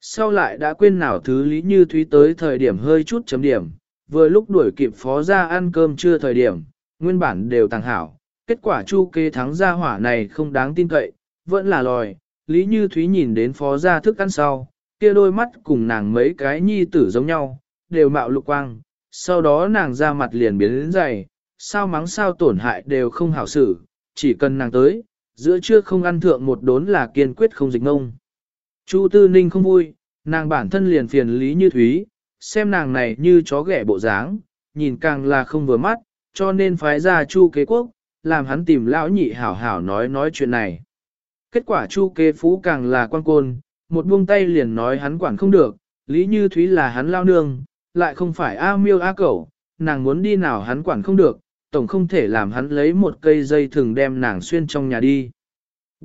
Sau lại đã quên nào thứ Lý Như Thúy tới thời điểm hơi chút chấm điểm, vừa lúc đuổi kịp phó ra ăn cơm trưa thời điểm, nguyên bản đều tàng hảo, kết quả chu kê thắng gia hỏa này không đáng tin cậy, vẫn là lòi, Lý Như Thúy nhìn đến phó gia thức ăn sau, kia đôi mắt cùng nàng mấy cái nhi tử giống nhau, đều mạo lục quang, sau đó nàng ra mặt liền biến đến dày, sao mắng sao tổn hại đều không hảo xử, chỉ cần nàng tới, giữa trưa không ăn thượng một đốn là kiên quyết không dịch ngông. Chu Tư Ninh không vui, nàng bản thân liền phiền Lý Như Thúy, xem nàng này như chó ghẻ bộ dáng, nhìn càng là không vừa mắt, cho nên phái ra Chu Kế Quốc, làm hắn tìm lão nhị hảo hảo nói nói chuyện này. Kết quả Chu Kế Phú càng là quan côn, một buông tay liền nói hắn quản không được, Lý Như Thúy là hắn lao nương, lại không phải A miêu A cẩu, nàng muốn đi nào hắn quản không được, tổng không thể làm hắn lấy một cây dây thừng đem nàng xuyên trong nhà đi.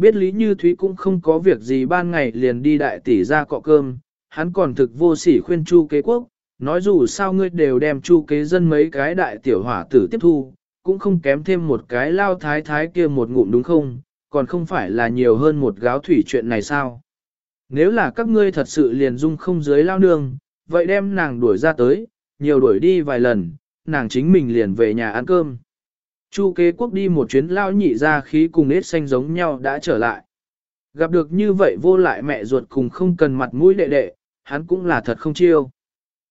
Biết Lý Như Thúy cũng không có việc gì ban ngày liền đi đại tỷ ra cọ cơm, hắn còn thực vô sỉ khuyên Chu kế quốc, nói dù sao ngươi đều đem Chu kế dân mấy cái đại tiểu hỏa tử tiếp thu, cũng không kém thêm một cái lao thái thái kia một ngụm đúng không, còn không phải là nhiều hơn một gáo thủy chuyện này sao. Nếu là các ngươi thật sự liền dung không dưới lao nương, vậy đem nàng đuổi ra tới, nhiều đuổi đi vài lần, nàng chính mình liền về nhà ăn cơm. Chu kế quốc đi một chuyến lao nhị ra khí cùng nết xanh giống nhau đã trở lại. Gặp được như vậy vô lại mẹ ruột cùng không cần mặt mũi đệ đệ, hắn cũng là thật không chiêu.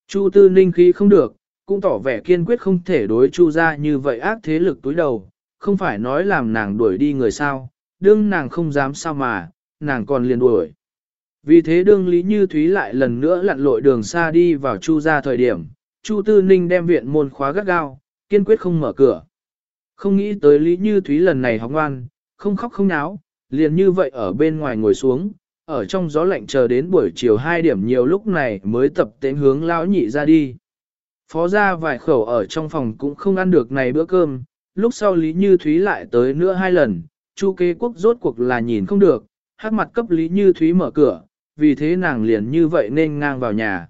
Chu tư ninh khí không được, cũng tỏ vẻ kiên quyết không thể đối chu ra như vậy ác thế lực túi đầu, không phải nói làm nàng đuổi đi người sao, đương nàng không dám sao mà, nàng còn liền đuổi. Vì thế đương Lý Như Thúy lại lần nữa lặn lội đường xa đi vào chu ra thời điểm, chu tư ninh đem viện môn khóa gắt gao, kiên quyết không mở cửa. Không nghĩ tới Lý Như Thúy lần này học ngoan, không khóc không náo, liền như vậy ở bên ngoài ngồi xuống, ở trong gió lạnh chờ đến buổi chiều 2 điểm nhiều lúc này mới tập tến hướng lão nhị ra đi. Phó ra vài khẩu ở trong phòng cũng không ăn được này bữa cơm, lúc sau Lý Như Thúy lại tới nữa hai lần, Chu kế quốc rốt cuộc là nhìn không được, hát mặt cấp Lý Như Thúy mở cửa, vì thế nàng liền như vậy nên ngang vào nhà.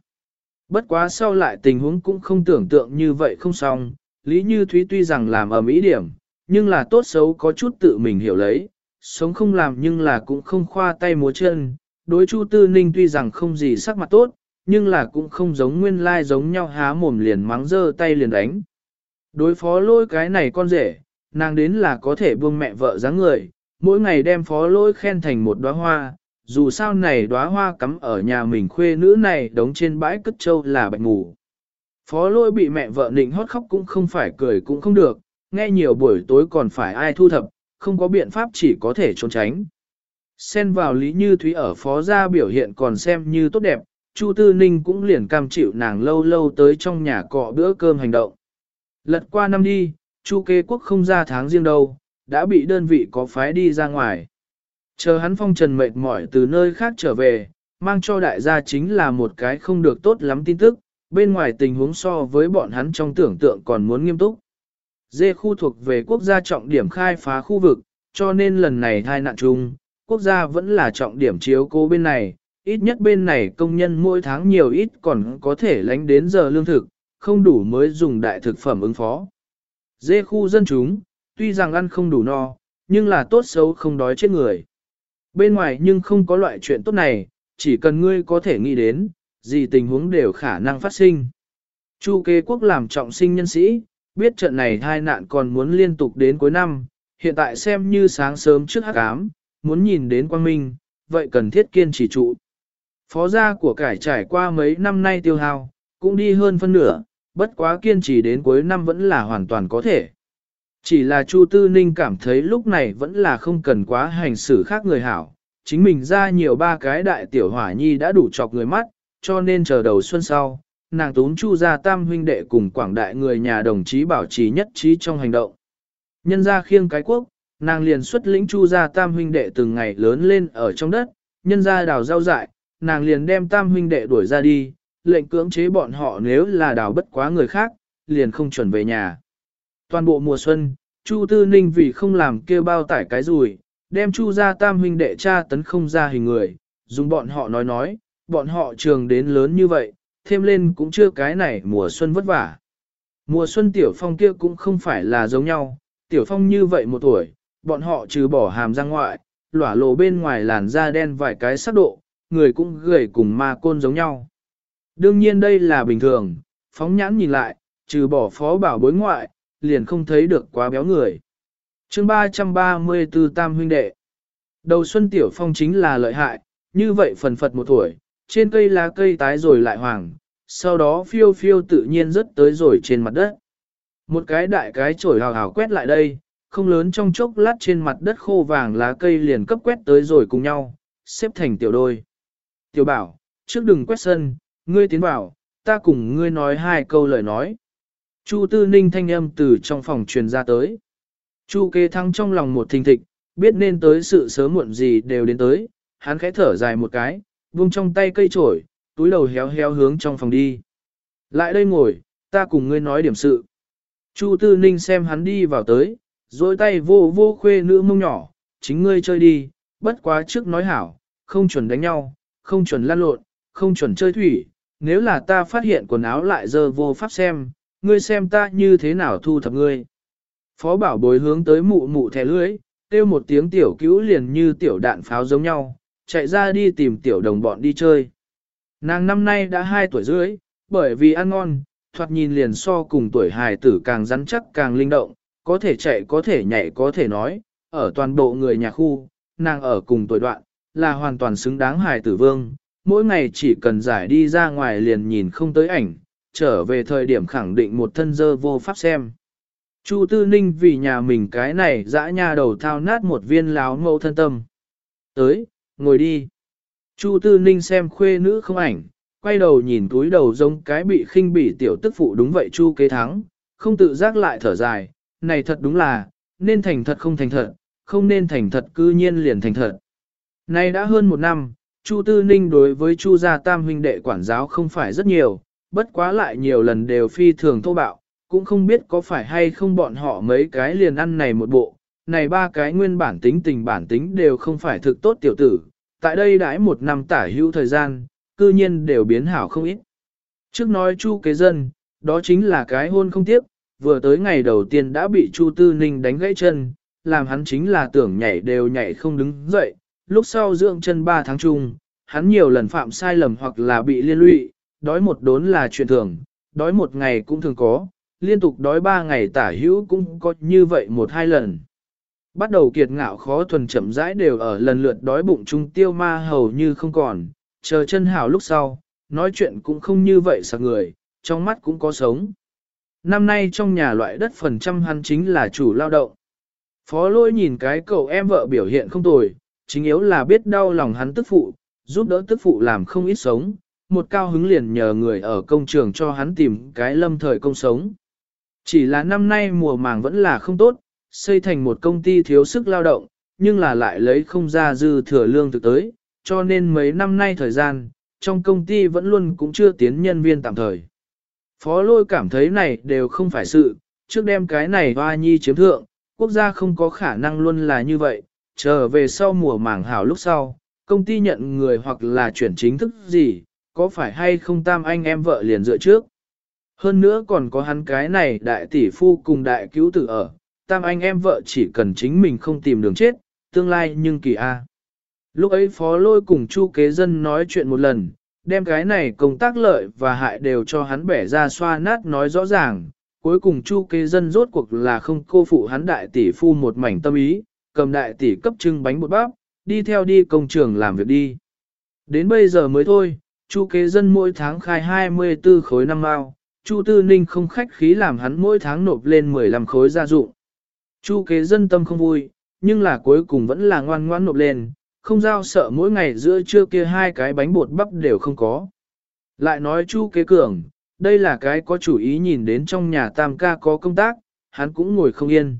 Bất quá sau lại tình huống cũng không tưởng tượng như vậy không xong, Lý Như Thúy tuy rằng làm ở mỹ điểm, nhưng là tốt xấu có chút tự mình hiểu lấy, sống không làm nhưng là cũng không khoa tay múa chân. Đối Chu Tư Ninh tuy rằng không gì sắc mặt tốt, nhưng là cũng không giống nguyên lai giống nhau há mồm liền mắng dơ tay liền đánh. Đối phó lôi cái này con rể, nàng đến là có thể buông mẹ vợ dáng người, mỗi ngày đem phó lôi khen thành một đóa hoa, dù sao này đóa hoa cắm ở nhà mình khuê nữ này đóng trên bãi cất trâu là bạch ngủ. Phó lôi bị mẹ vợ nịnh hót khóc cũng không phải cười cũng không được, nghe nhiều buổi tối còn phải ai thu thập, không có biện pháp chỉ có thể trốn tránh. Xen vào Lý Như Thúy ở phó gia biểu hiện còn xem như tốt đẹp, Chu Tư Ninh cũng liền cam chịu nàng lâu lâu tới trong nhà cọ bữa cơm hành động. Lật qua năm đi, Chu kế quốc không ra tháng riêng đâu, đã bị đơn vị có phái đi ra ngoài. Chờ hắn phong trần mệt mỏi từ nơi khác trở về, mang cho đại gia chính là một cái không được tốt lắm tin tức, bên ngoài tình huống so với bọn hắn trong tưởng tượng còn muốn nghiêm túc. Dê khu thuộc về quốc gia trọng điểm khai phá khu vực, cho nên lần này thai nạn chung, quốc gia vẫn là trọng điểm chiếu cố bên này, ít nhất bên này công nhân mỗi tháng nhiều ít còn có thể lánh đến giờ lương thực, không đủ mới dùng đại thực phẩm ứng phó. Dê khu dân chúng, tuy rằng ăn không đủ no, nhưng là tốt xấu không đói chết người. Bên ngoài nhưng không có loại chuyện tốt này, chỉ cần ngươi có thể nghĩ đến, gì tình huống đều khả năng phát sinh. Chu kế quốc làm trọng sinh nhân sĩ, biết trận này hai nạn còn muốn liên tục đến cuối năm, hiện tại xem như sáng sớm trước hắc ám, muốn nhìn đến quang minh, vậy cần thiết kiên trì trụ. Phó gia của cải trải qua mấy năm nay tiêu hao, cũng đi hơn phân nửa, bất quá kiên trì đến cuối năm vẫn là hoàn toàn có thể. Chỉ là Chu Tư Ninh cảm thấy lúc này vẫn là không cần quá hành xử khác người hảo, chính mình ra nhiều ba cái đại tiểu hỏa nhi đã đủ chọc người mắt, cho nên chờ đầu xuân sau, nàng tún chu ra tam huynh đệ cùng quảng đại người nhà đồng chí bảo trì nhất trí trong hành động. Nhân ra khiêng cái quốc, nàng liền xuất lĩnh chu ra tam huynh đệ từng ngày lớn lên ở trong đất, nhân ra đào rau dại, nàng liền đem tam huynh đệ đuổi ra đi, lệnh cưỡng chế bọn họ nếu là đào bất quá người khác, liền không chuẩn về nhà. Toàn bộ mùa xuân, Chu Tư Ninh vì không làm kêu bao tải cái rùi, đem Chu ra tam huynh đệ cha tấn không ra hình người, dùng bọn họ nói nói, bọn họ trường đến lớn như vậy, thêm lên cũng chưa cái này mùa xuân vất vả. Mùa xuân tiểu phong kia cũng không phải là giống nhau, tiểu phong như vậy một tuổi, bọn họ trừ bỏ hàm ra ngoại, lỏa lộ bên ngoài làn da đen vài cái sắc độ, người cũng gầy cùng ma côn giống nhau. Đương nhiên đây là bình thường, phóng nhãn nhìn lại, trừ bỏ phó bảo bối ngoại, liền không thấy được quá béo người. chương 334 Tam huynh đệ. Đầu xuân tiểu phong chính là lợi hại, như vậy phần phật một tuổi, trên cây lá cây tái rồi lại hoàng, sau đó phiêu phiêu tự nhiên rớt tới rồi trên mặt đất. Một cái đại cái chổi hào hào quét lại đây, không lớn trong chốc lát trên mặt đất khô vàng lá cây liền cấp quét tới rồi cùng nhau, xếp thành tiểu đôi. Tiểu bảo, trước đừng quét sân, ngươi tiến bảo, ta cùng ngươi nói hai câu lời nói. Chu tư ninh thanh âm từ trong phòng truyền ra tới. Chu kế thăng trong lòng một thình thịch, biết nên tới sự sớm muộn gì đều đến tới, hắn khẽ thở dài một cái, buông trong tay cây trổi, túi đầu héo héo hướng trong phòng đi. Lại đây ngồi, ta cùng ngươi nói điểm sự. Chu Tư Ninh xem hắn đi vào tới, dối tay vô vô khuê nữ mông nhỏ, chính ngươi chơi đi, bất quá trước nói hảo, không chuẩn đánh nhau, không chuẩn lăn lộn, không chuẩn chơi thủy, nếu là ta phát hiện quần áo lại dơ vô pháp xem, ngươi xem ta như thế nào thu thập ngươi. Phó bảo bối hướng tới mụ mụ thẻ lưới, kêu một tiếng tiểu cứu liền như tiểu đạn pháo giống nhau, chạy ra đi tìm tiểu đồng bọn đi chơi. Nàng năm nay đã 2 tuổi rưỡi, bởi vì ăn ngon, thoạt nhìn liền so cùng tuổi hài tử càng rắn chắc càng linh động, có thể chạy có thể nhảy có thể nói, ở toàn bộ người nhà khu, nàng ở cùng tuổi đoạn, là hoàn toàn xứng đáng hài tử vương, mỗi ngày chỉ cần giải đi ra ngoài liền nhìn không tới ảnh, trở về thời điểm khẳng định một thân dơ vô pháp xem. Chu Tư Ninh vì nhà mình cái này dã nha đầu thao nát một viên láo mẫu thân tâm. Tới, ngồi đi. Chu Tư Ninh xem khuê nữ không ảnh, quay đầu nhìn túi đầu giống cái bị khinh bỉ tiểu tức phụ đúng vậy Chu kế thắng, không tự giác lại thở dài, này thật đúng là, nên thành thật không thành thật, không nên thành thật cư nhiên liền thành thật. Này đã hơn một năm, Chu Tư Ninh đối với Chu gia tam huynh đệ quản giáo không phải rất nhiều, bất quá lại nhiều lần đều phi thường thô bạo, cũng không biết có phải hay không bọn họ mấy cái liền ăn này một bộ, này ba cái nguyên bản tính tình bản tính đều không phải thực tốt tiểu tử, tại đây đãi một năm tả hữu thời gian, cư nhiên đều biến hảo không ít. Trước nói chu kế dân, đó chính là cái hôn không tiếp, vừa tới ngày đầu tiên đã bị chu tư ninh đánh gãy chân, làm hắn chính là tưởng nhảy đều nhảy không đứng dậy, lúc sau dưỡng chân 3 tháng chung, hắn nhiều lần phạm sai lầm hoặc là bị liên lụy, đói một đốn là chuyện thường, đói một ngày cũng thường có, liên tục đói 3 ngày tả hữu cũng có như vậy một hai lần. Bắt đầu kiệt ngạo khó thuần chậm rãi đều ở lần lượt đói bụng trung tiêu ma hầu như không còn, chờ chân hảo lúc sau, nói chuyện cũng không như vậy sạc người, trong mắt cũng có sống. Năm nay trong nhà loại đất phần trăm hắn chính là chủ lao động. Phó lôi nhìn cái cậu em vợ biểu hiện không tồi, chính yếu là biết đau lòng hắn tức phụ, giúp đỡ tức phụ làm không ít sống, một cao hứng liền nhờ người ở công trường cho hắn tìm cái lâm thời công sống. Chỉ là năm nay mùa màng vẫn là không tốt, xây thành một công ty thiếu sức lao động, nhưng là lại lấy không ra dư thừa lương thực tới, cho nên mấy năm nay thời gian, trong công ty vẫn luôn cũng chưa tiến nhân viên tạm thời. Phó lôi cảm thấy này đều không phải sự, trước đem cái này hoa nhi chiếm thượng, quốc gia không có khả năng luôn là như vậy, trở về sau mùa màng hảo lúc sau, công ty nhận người hoặc là chuyển chính thức gì, có phải hay không tam anh em vợ liền dựa trước. Hơn nữa còn có hắn cái này đại tỷ phu cùng đại cứu tử ở, tam anh em vợ chỉ cần chính mình không tìm đường chết, tương lai nhưng kỳ a. Lúc ấy phó lôi cùng chu kế dân nói chuyện một lần, đem cái này công tác lợi và hại đều cho hắn bẻ ra xoa nát nói rõ ràng, cuối cùng chu kế dân rốt cuộc là không cô phụ hắn đại tỷ phu một mảnh tâm ý, cầm đại tỷ cấp trưng bánh bột bắp, đi theo đi công trường làm việc đi. Đến bây giờ mới thôi, chu kế dân mỗi tháng khai 24 khối năm mao, chu tư ninh không khách khí làm hắn mỗi tháng nộp lên 15 khối gia dụng. Chu kế dân tâm không vui, nhưng là cuối cùng vẫn là ngoan ngoan nộp lên, không giao sợ mỗi ngày giữa trưa kia hai cái bánh bột bắp đều không có. Lại nói chu kế cường, đây là cái có chủ ý nhìn đến trong nhà tam ca có công tác, hắn cũng ngồi không yên.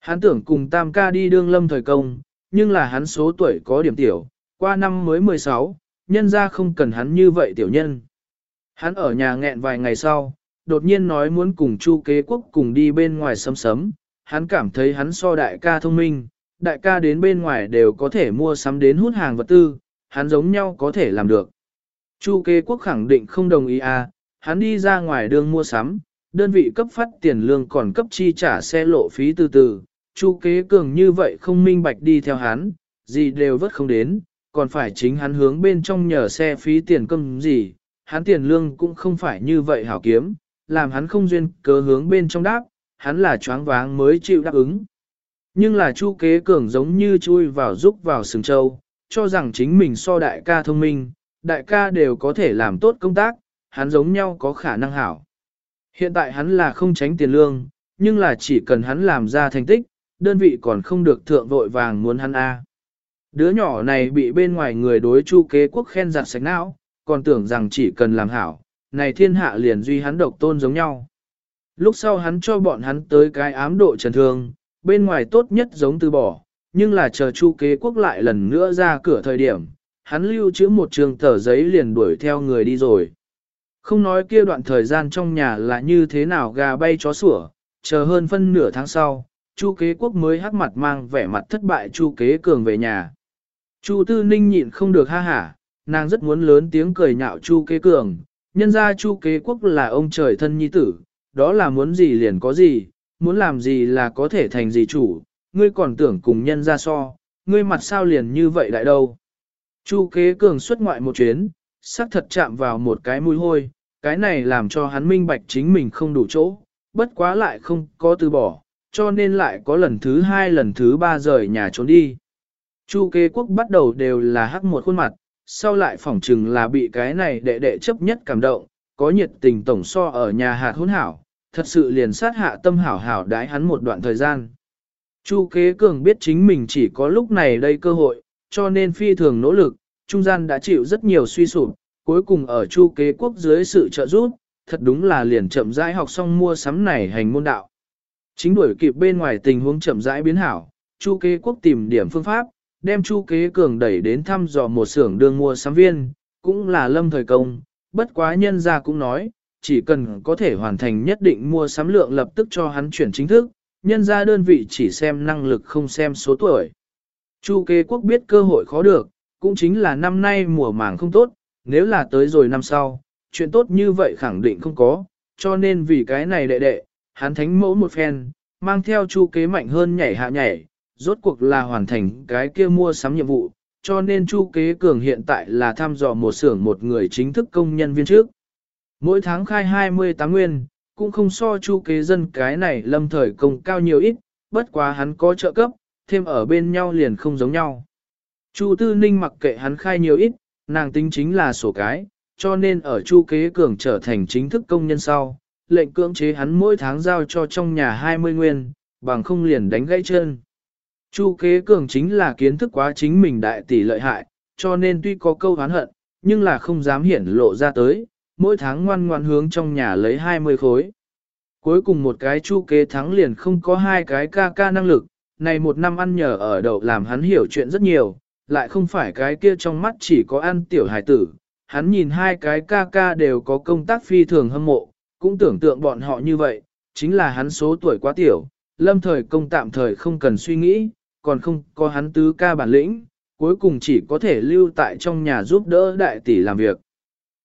Hắn tưởng cùng tam ca đi đương lâm thời công, nhưng là hắn số tuổi có điểm tiểu, qua năm mới 16, nhân ra không cần hắn như vậy tiểu nhân. Hắn ở nhà nghẹn vài ngày sau, đột nhiên nói muốn cùng chu kế quốc cùng đi bên ngoài sấm sấm, hắn cảm thấy hắn so đại ca thông minh, đại ca đến bên ngoài đều có thể mua sắm đến hút hàng vật tư, hắn giống nhau có thể làm được. Chu kế quốc khẳng định không đồng ý à, hắn đi ra ngoài đường mua sắm, đơn vị cấp phát tiền lương còn cấp chi trả xe lộ phí từ từ, chu kế cường như vậy không minh bạch đi theo hắn, gì đều vất không đến, còn phải chính hắn hướng bên trong nhờ xe phí tiền cơm gì, hắn tiền lương cũng không phải như vậy hảo kiếm, làm hắn không duyên cớ hướng bên trong đáp, hắn là choáng váng mới chịu đáp ứng. Nhưng là Chu Kế Cường giống như chui vào rúc vào sừng châu, cho rằng chính mình so đại ca thông minh, đại ca đều có thể làm tốt công tác, hắn giống nhau có khả năng hảo. Hiện tại hắn là không tránh tiền lương, nhưng là chỉ cần hắn làm ra thành tích, đơn vị còn không được thượng vội vàng muốn hắn A. Đứa nhỏ này bị bên ngoài người đối chu kế quốc khen giặt sạch não, còn tưởng rằng chỉ cần làm hảo, này thiên hạ liền duy hắn độc tôn giống nhau. Lúc sau hắn cho bọn hắn tới cái ám độ trần thương, bên ngoài tốt nhất giống từ bỏ, nhưng là chờ chu kế quốc lại lần nữa ra cửa thời điểm, hắn lưu trữ một trường tờ giấy liền đuổi theo người đi rồi. Không nói kia đoạn thời gian trong nhà là như thế nào gà bay chó sủa, chờ hơn phân nửa tháng sau, Chu kế quốc mới hắc mặt mang vẻ mặt thất bại Chu kế cường về nhà. Chu tư ninh nhịn không được ha hả, nàng rất muốn lớn tiếng cười nhạo Chu kế cường, nhân ra Chu kế quốc là ông trời thân nhi tử, đó là muốn gì liền có gì, muốn làm gì là có thể thành gì chủ, ngươi còn tưởng cùng nhân ra so, ngươi mặt sao liền như vậy đại đâu. Chu kế cường xuất ngoại một chuyến, sắc thật chạm vào một cái mũi hôi, cái này làm cho hắn minh bạch chính mình không đủ chỗ, bất quá lại không có từ bỏ, cho nên lại có lần thứ hai lần thứ ba rời nhà trốn đi. Chu kế quốc bắt đầu đều là hắc một khuôn mặt, sau lại phỏng chừng là bị cái này đệ đệ chấp nhất cảm động, có nhiệt tình tổng so ở nhà hạt hôn hảo, thật sự liền sát hạ tâm hảo hảo đái hắn một đoạn thời gian. Chu kế cường biết chính mình chỉ có lúc này đây cơ hội, cho nên phi thường nỗ lực, trung gian đã chịu rất nhiều suy sụp, cuối cùng ở chu kế quốc dưới sự trợ giúp, thật đúng là liền chậm rãi học xong mua sắm này hành môn đạo. Chính đuổi kịp bên ngoài tình huống chậm rãi biến hảo, chu kế quốc tìm điểm phương pháp, đem chu kế cường đẩy đến thăm dò một xưởng đường mua sắm viên, cũng là lâm thời công, bất quá nhân ra cũng nói, chỉ cần có thể hoàn thành nhất định mua sắm lượng lập tức cho hắn chuyển chính thức, nhân ra đơn vị chỉ xem năng lực không xem số tuổi. Chu kế quốc biết cơ hội khó được, cũng chính là năm nay mùa màng không tốt, nếu là tới rồi năm sau, chuyện tốt như vậy khẳng định không có, cho nên vì cái này đệ đệ, hắn thánh mẫu một phen, mang theo chu kế mạnh hơn nhảy hạ nhảy, rốt cuộc là hoàn thành cái kia mua sắm nhiệm vụ, cho nên chu kế cường hiện tại là thăm dò một xưởng một người chính thức công nhân viên trước. Mỗi tháng khai 28 nguyên, cũng không so chu kế dân cái này lâm thời công cao nhiều ít, bất quá hắn có trợ cấp, thêm ở bên nhau liền không giống nhau. Chu Tư Ninh mặc kệ hắn khai nhiều ít, nàng tính chính là sổ cái, cho nên ở Chu Kế Cường trở thành chính thức công nhân sau, lệnh cưỡng chế hắn mỗi tháng giao cho trong nhà 20 nguyên, bằng không liền đánh gãy chân. Chu Kế Cường chính là kiến thức quá chính mình đại tỷ lợi hại, cho nên tuy có câu hán hận, nhưng là không dám hiển lộ ra tới, mỗi tháng ngoan ngoan hướng trong nhà lấy 20 khối. Cuối cùng một cái chu kế thắng liền không có hai cái ca ca năng lực, này một năm ăn nhờ ở đậu làm hắn hiểu chuyện rất nhiều, lại không phải cái kia trong mắt chỉ có ăn tiểu hải tử. Hắn nhìn hai cái ca ca đều có công tác phi thường hâm mộ, cũng tưởng tượng bọn họ như vậy, chính là hắn số tuổi quá tiểu, lâm thời công tạm thời không cần suy nghĩ, còn không có hắn tứ ca bản lĩnh, cuối cùng chỉ có thể lưu tại trong nhà giúp đỡ đại tỷ làm việc.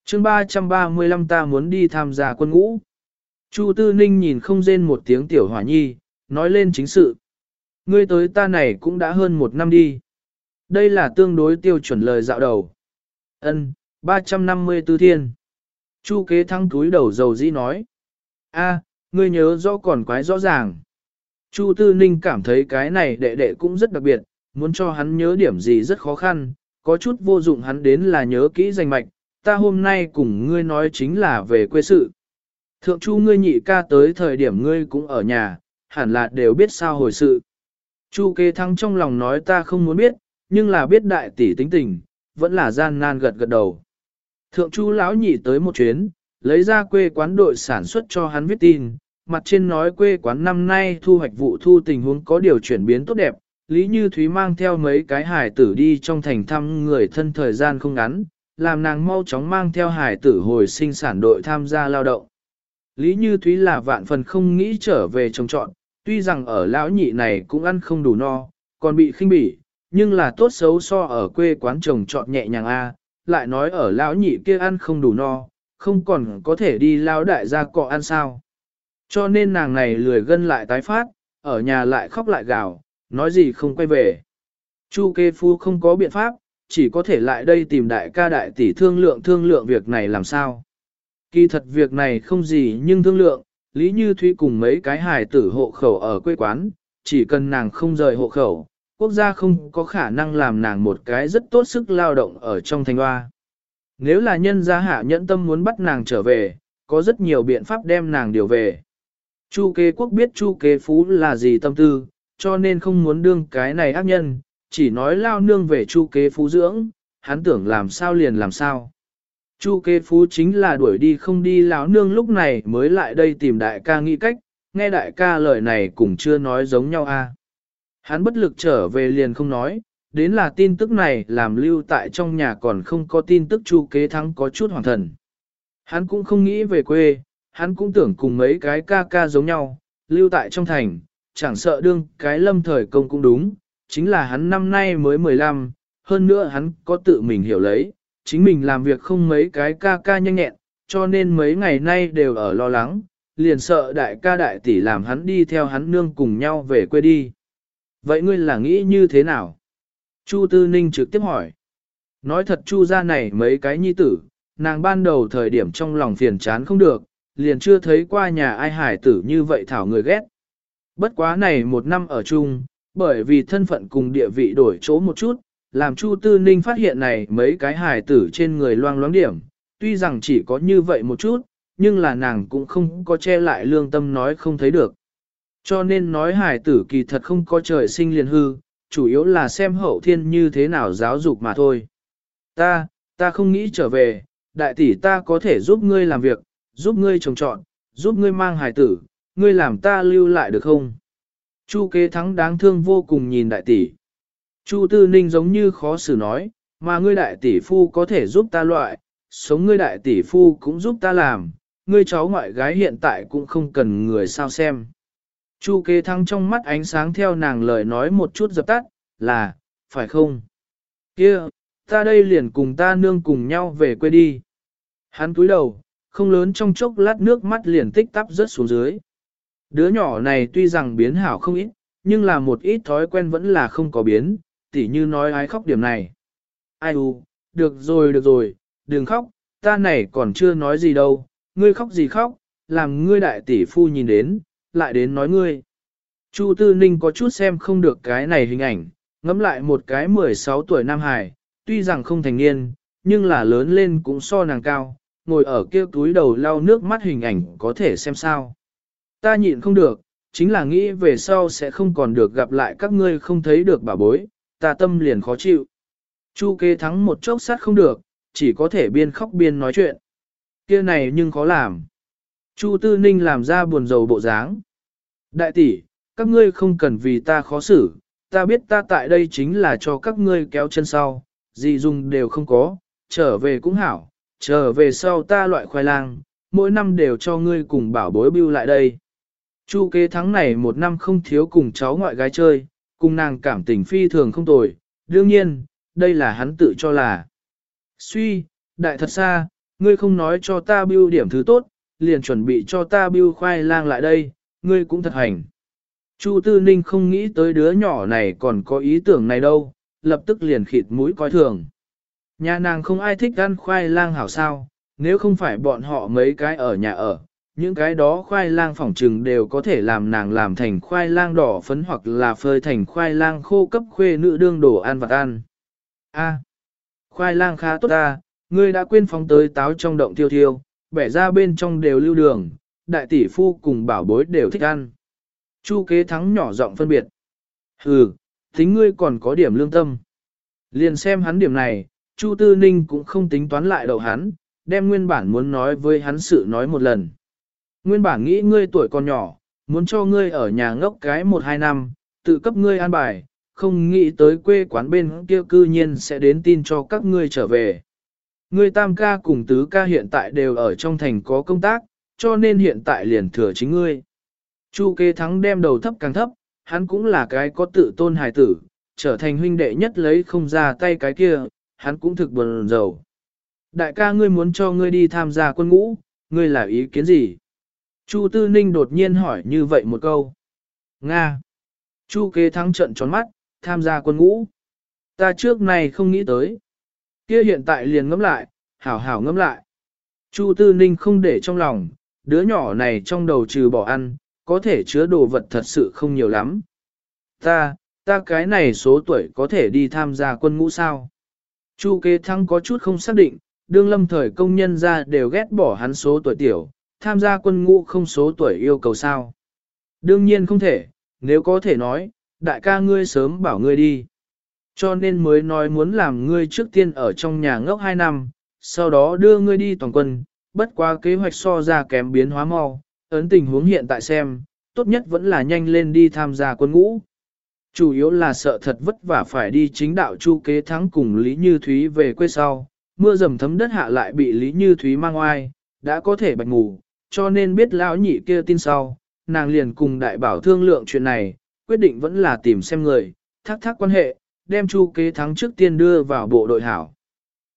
chương 335 ta muốn đi tham gia quân ngũ. Chu Tư Ninh nhìn không rên một tiếng tiểu hỏa nhi, nói lên chính sự. Ngươi tới ta này cũng đã hơn một năm đi. Đây là tương đối tiêu chuẩn lời dạo đầu. Ân, 354 thiên. Chu kế thăng túi đầu dầu dĩ nói. a ngươi nhớ rõ còn quái rõ ràng. Chu Tư Ninh cảm thấy cái này đệ đệ cũng rất đặc biệt, muốn cho hắn nhớ điểm gì rất khó khăn, có chút vô dụng hắn đến là nhớ kỹ danh mạch, ta hôm nay cùng ngươi nói chính là về quê sự. Thượng Chu ngươi nhị ca tới thời điểm ngươi cũng ở nhà, hẳn là đều biết sao hồi sự. Chu kế thăng trong lòng nói ta không muốn biết, nhưng là biết đại tỷ tính tình, vẫn là gian nan gật gật đầu. Thượng Chu lão nhị tới một chuyến, lấy ra quê quán đội sản xuất cho hắn viết tin, mặt trên nói quê quán năm nay thu hoạch vụ thu tình huống có điều chuyển biến tốt đẹp, Lý Như Thúy mang theo mấy cái hải tử đi trong thành thăm người thân thời gian không ngắn, làm nàng mau chóng mang theo hải tử hồi sinh sản đội tham gia lao động. Lý Như Thúy là vạn phần không nghĩ trở về trồng trọn, tuy rằng ở lão nhị này cũng ăn không đủ no, còn bị khinh bỉ, nhưng là tốt xấu so ở quê quán trồng trọn nhẹ nhàng a, lại nói ở lão nhị kia ăn không đủ no, không còn có thể đi lao đại gia cọ ăn sao. Cho nên nàng này lười gân lại tái phát, ở nhà lại khóc lại gào, nói gì không quay về. Chu kê phu không có biện pháp, chỉ có thể lại đây tìm đại ca đại tỷ thương lượng thương lượng việc này làm sao. Kỳ thật việc này không gì nhưng thương lượng, Lý Như Thúy cùng mấy cái hài tử hộ khẩu ở quê quán, chỉ cần nàng không rời hộ khẩu, quốc gia không có khả năng làm nàng một cái rất tốt sức lao động ở trong thành hoa. Nếu là nhân gia hạ nhẫn tâm muốn bắt nàng trở về, có rất nhiều biện pháp đem nàng điều về. Chu kế quốc biết chu kế phú là gì tâm tư, cho nên không muốn đương cái này ác nhân, chỉ nói lao nương về chu kế phú dưỡng, hắn tưởng làm sao liền làm sao. Chu kế phú chính là đuổi đi không đi lão nương lúc này mới lại đây tìm đại ca nghĩ cách, nghe đại ca lời này cũng chưa nói giống nhau a. Hắn bất lực trở về liền không nói, đến là tin tức này làm lưu tại trong nhà còn không có tin tức chu kế thắng có chút hoàng thần. Hắn cũng không nghĩ về quê, hắn cũng tưởng cùng mấy cái ca ca giống nhau, lưu tại trong thành, chẳng sợ đương cái lâm thời công cũng đúng, chính là hắn năm nay mới 15, hơn nữa hắn có tự mình hiểu lấy, chính mình làm việc không mấy cái ca ca nhanh nhẹn, cho nên mấy ngày nay đều ở lo lắng, liền sợ đại ca đại tỷ làm hắn đi theo hắn nương cùng nhau về quê đi. Vậy ngươi là nghĩ như thế nào? Chu Tư Ninh trực tiếp hỏi. Nói thật Chu ra này mấy cái nhi tử, nàng ban đầu thời điểm trong lòng phiền chán không được, liền chưa thấy qua nhà ai hải tử như vậy thảo người ghét. Bất quá này một năm ở chung, bởi vì thân phận cùng địa vị đổi chỗ một chút, làm Chu Tư Ninh phát hiện này mấy cái hài tử trên người loang loáng điểm, tuy rằng chỉ có như vậy một chút, nhưng là nàng cũng không có che lại lương tâm nói không thấy được. Cho nên nói hài tử kỳ thật không có trời sinh liền hư, chủ yếu là xem hậu thiên như thế nào giáo dục mà thôi. Ta, ta không nghĩ trở về, đại tỷ ta có thể giúp ngươi làm việc, giúp ngươi trồng trọn, giúp ngươi mang hài tử, ngươi làm ta lưu lại được không? Chu kế thắng đáng thương vô cùng nhìn đại tỷ. Chu tư ninh giống như khó xử nói, mà ngươi đại tỷ phu có thể giúp ta loại, sống ngươi đại tỷ phu cũng giúp ta làm, ngươi cháu ngoại gái hiện tại cũng không cần người sao xem. Chu kế thắng trong mắt ánh sáng theo nàng lời nói một chút dập tắt, là, phải không? Kia, ta đây liền cùng ta nương cùng nhau về quê đi. Hắn cúi đầu, không lớn trong chốc lát nước mắt liền tích tắp rớt xuống dưới. Đứa nhỏ này tuy rằng biến hảo không ít, nhưng là một ít thói quen vẫn là không có biến, tỉ như nói ái khóc điểm này. Ai u, được rồi được rồi, đừng khóc, ta này còn chưa nói gì đâu, ngươi khóc gì khóc, làm ngươi đại tỷ phu nhìn đến, lại đến nói ngươi. Chu Tư Ninh có chút xem không được cái này hình ảnh, ngẫm lại một cái 16 tuổi Nam Hải, tuy rằng không thành niên, nhưng là lớn lên cũng so nàng cao, ngồi ở kia túi đầu lau nước mắt hình ảnh có thể xem sao. Ta nhịn không được, chính là nghĩ về sau sẽ không còn được gặp lại các ngươi không thấy được bà bối, ta tâm liền khó chịu. Chu kê thắng một chốc sát không được, chỉ có thể biên khóc biên nói chuyện. kia này nhưng khó làm. Chu tư ninh làm ra buồn rầu bộ dáng. Đại tỷ, các ngươi không cần vì ta khó xử, ta biết ta tại đây chính là cho các ngươi kéo chân sau, gì dùng đều không có, trở về cũng hảo, trở về sau ta loại khoai lang, mỗi năm đều cho ngươi cùng bảo bối bưu lại đây. Chu kế thắng này một năm không thiếu cùng cháu ngoại gái chơi, cùng nàng cảm tình phi thường không tồi, đương nhiên, đây là hắn tự cho là. Suy, đại thật xa, ngươi không nói cho ta bưu điểm thứ tốt, liền chuẩn bị cho ta bưu khoai lang lại đây, ngươi cũng thật hành. Chu Tư Ninh không nghĩ tới đứa nhỏ này còn có ý tưởng này đâu, lập tức liền khịt mũi coi thường. Nhà nàng không ai thích ăn khoai lang hảo sao, nếu không phải bọn họ mấy cái ở nhà ở, những cái đó khoai lang phỏng trừng đều có thể làm nàng làm thành khoai lang đỏ phấn hoặc là phơi thành khoai lang khô cấp khuê nữ đương đồ ăn vặt ăn. A, khoai lang khá tốt ta, ngươi đã quên phóng tới táo trong động tiêu thiêu, bẻ ra bên trong đều lưu đường, đại tỷ phu cùng bảo bối đều thích ăn. Chu kế thắng nhỏ giọng phân biệt. Hừ, tính ngươi còn có điểm lương tâm. Liền xem hắn điểm này, Chu Tư Ninh cũng không tính toán lại đầu hắn, đem nguyên bản muốn nói với hắn sự nói một lần. Nguyên bản nghĩ ngươi tuổi còn nhỏ, muốn cho ngươi ở nhà ngốc cái một hai năm, tự cấp ngươi an bài, không nghĩ tới quê quán bên kia cư nhiên sẽ đến tin cho các ngươi trở về. Ngươi tam ca cùng tứ ca hiện tại đều ở trong thành có công tác, cho nên hiện tại liền thừa chính ngươi. Chu kế thắng đem đầu thấp càng thấp, hắn cũng là cái có tự tôn hài tử, trở thành huynh đệ nhất lấy không ra tay cái kia, hắn cũng thực buồn rầu. Đại ca ngươi muốn cho ngươi đi tham gia quân ngũ, ngươi là ý kiến gì? Chu Tư Ninh đột nhiên hỏi như vậy một câu. Nga. Chu kế thắng trận tròn mắt, tham gia quân ngũ. Ta trước này không nghĩ tới. Kia hiện tại liền ngẫm lại, hảo hảo ngẫm lại. Chu Tư Ninh không để trong lòng, đứa nhỏ này trong đầu trừ bỏ ăn, có thể chứa đồ vật thật sự không nhiều lắm. Ta, ta cái này số tuổi có thể đi tham gia quân ngũ sao? Chu kế thăng có chút không xác định, đương lâm thời công nhân ra đều ghét bỏ hắn số tuổi tiểu, tham gia quân ngũ không số tuổi yêu cầu sao. Đương nhiên không thể, nếu có thể nói, đại ca ngươi sớm bảo ngươi đi. Cho nên mới nói muốn làm ngươi trước tiên ở trong nhà ngốc 2 năm, sau đó đưa ngươi đi toàn quân, bất quá kế hoạch so ra kém biến hóa mau, ấn tình huống hiện tại xem, tốt nhất vẫn là nhanh lên đi tham gia quân ngũ. Chủ yếu là sợ thật vất vả phải đi chính đạo chu kế thắng cùng Lý Như Thúy về quê sau, mưa dầm thấm đất hạ lại bị Lý Như Thúy mang oai, đã có thể bạch ngủ, cho nên biết lão nhị kia tin sau, nàng liền cùng đại bảo thương lượng chuyện này, quyết định vẫn là tìm xem người, thác thác quan hệ, đem chu kế thắng trước tiên đưa vào bộ đội hảo.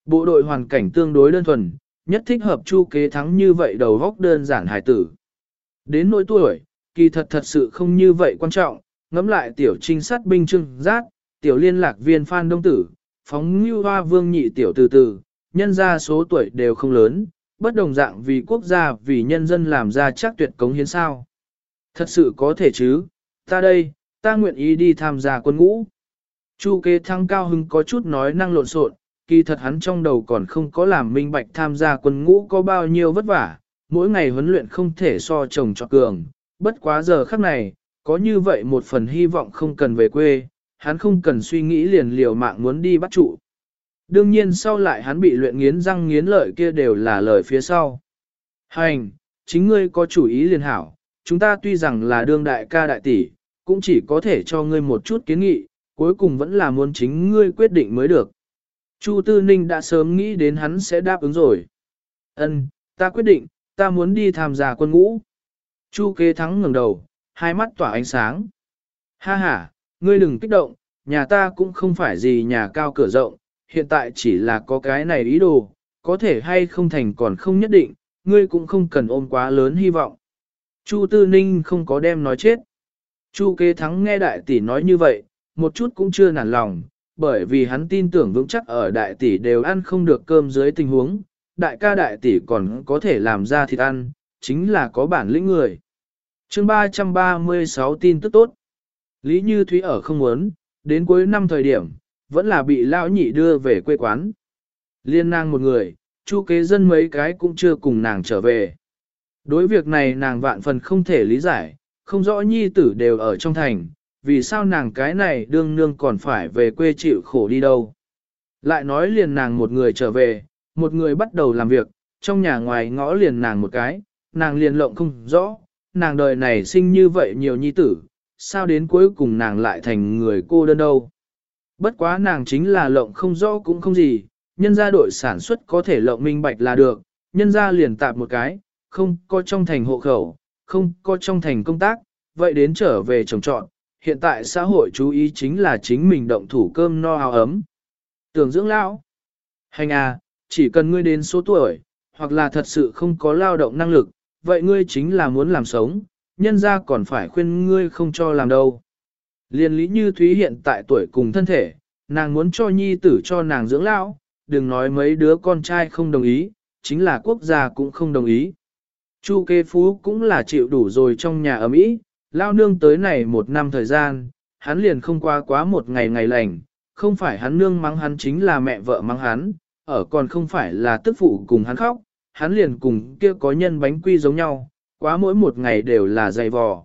Bộ đội hoàn cảnh tương đối đơn thuần, nhất thích hợp chu kế thắng như vậy đầu góc đơn giản hài tử. Đến nỗi tuổi, kỳ thật thật sự không như vậy quan trọng, ngẫm lại tiểu trinh sát binh trưng giác, tiểu liên lạc viên Phan Đông Tử, phóng như hoa vương nhị tiểu từ từ, nhân ra số tuổi đều không lớn, bất đồng dạng vì quốc gia vì nhân dân làm ra chắc tuyệt cống hiến sao. Thật sự có thể chứ, ta đây, ta nguyện ý đi tham gia quân ngũ. Chu kế thăng cao hưng có chút nói năng lộn xộn, kỳ thật hắn trong đầu còn không có làm minh bạch tham gia quân ngũ có bao nhiêu vất vả, mỗi ngày huấn luyện không thể so chồng cho cường, bất quá giờ khắc này, có như vậy một phần hy vọng không cần về quê, hắn không cần suy nghĩ liền liều mạng muốn đi bắt trụ. Đương nhiên sau lại hắn bị luyện nghiến răng nghiến lợi kia đều là lời phía sau. Hành, chính ngươi có chủ ý liền hảo, chúng ta tuy rằng là đương đại ca đại tỷ, cũng chỉ có thể cho ngươi một chút kiến nghị, cuối cùng vẫn là muốn chính ngươi quyết định mới được. Chu Tư Ninh đã sớm nghĩ đến hắn sẽ đáp ứng rồi. Ân, ta quyết định, ta muốn đi tham gia quân ngũ. Chu kế thắng ngẩng đầu, hai mắt tỏa ánh sáng. Ha ha, ngươi đừng kích động, nhà ta cũng không phải gì nhà cao cửa rộng, hiện tại chỉ là có cái này ý đồ, có thể hay không thành còn không nhất định, ngươi cũng không cần ôm quá lớn hy vọng. Chu Tư Ninh không có đem nói chết. Chu kế thắng nghe đại tỷ nói như vậy, một chút cũng chưa nản lòng, bởi vì hắn tin tưởng vững chắc ở đại tỷ đều ăn không được cơm dưới tình huống, đại ca đại tỷ còn có thể làm ra thịt ăn, chính là có bản lĩnh người chương 336 tin tức tốt. Lý Như Thúy ở không muốn, đến cuối năm thời điểm, vẫn là bị lão nhị đưa về quê quán. Liên nàng một người, chu kế dân mấy cái cũng chưa cùng nàng trở về. Đối việc này nàng vạn phần không thể lý giải, không rõ nhi tử đều ở trong thành, vì sao nàng cái này đương nương còn phải về quê chịu khổ đi đâu. Lại nói liền nàng một người trở về, một người bắt đầu làm việc, trong nhà ngoài ngõ liền nàng một cái, nàng liền lộng không rõ, nàng đời này sinh như vậy nhiều nhi tử, sao đến cuối cùng nàng lại thành người cô đơn đâu. Bất quá nàng chính là lộng không rõ cũng không gì, nhân gia đội sản xuất có thể lộng minh bạch là được, nhân gia liền tạp một cái, không có trong thành hộ khẩu, không có trong thành công tác, vậy đến trở về trồng trọn, hiện tại xã hội chú ý chính là chính mình động thủ cơm no áo ấm. Tưởng dưỡng lão. Hành à, chỉ cần ngươi đến số tuổi, hoặc là thật sự không có lao động năng lực, vậy ngươi chính là muốn làm sống, nhân ra còn phải khuyên ngươi không cho làm đâu. Liên lý như Thúy hiện tại tuổi cùng thân thể, nàng muốn cho nhi tử cho nàng dưỡng lão, đừng nói mấy đứa con trai không đồng ý, chính là quốc gia cũng không đồng ý. Chu kê phú cũng là chịu đủ rồi trong nhà ấm ý, lao nương tới này một năm thời gian, hắn liền không qua quá một ngày ngày lành, không phải hắn nương mắng hắn chính là mẹ vợ mắng hắn, ở còn không phải là tức phụ cùng hắn khóc, hắn liền cùng kia có nhân bánh quy giống nhau, quá mỗi một ngày đều là dày vò.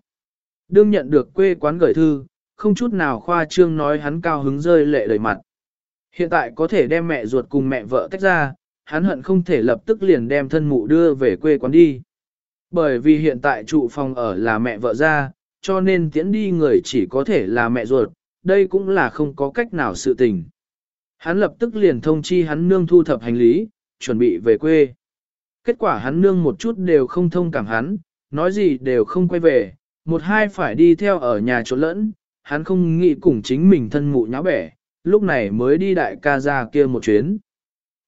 Đương nhận được quê quán gửi thư, không chút nào khoa trương nói hắn cao hứng rơi lệ đầy mặt. Hiện tại có thể đem mẹ ruột cùng mẹ vợ tách ra, hắn hận không thể lập tức liền đem thân mụ đưa về quê quán đi. Bởi vì hiện tại trụ phòng ở là mẹ vợ ra, cho nên tiễn đi người chỉ có thể là mẹ ruột, đây cũng là không có cách nào sự tình. Hắn lập tức liền thông chi hắn nương thu thập hành lý, chuẩn bị về quê. Kết quả hắn nương một chút đều không thông cảm hắn, nói gì đều không quay về, một hai phải đi theo ở nhà chỗ lẫn, hắn không nghĩ cùng chính mình thân mụ nháo bẻ, lúc này mới đi đại ca ra kia một chuyến.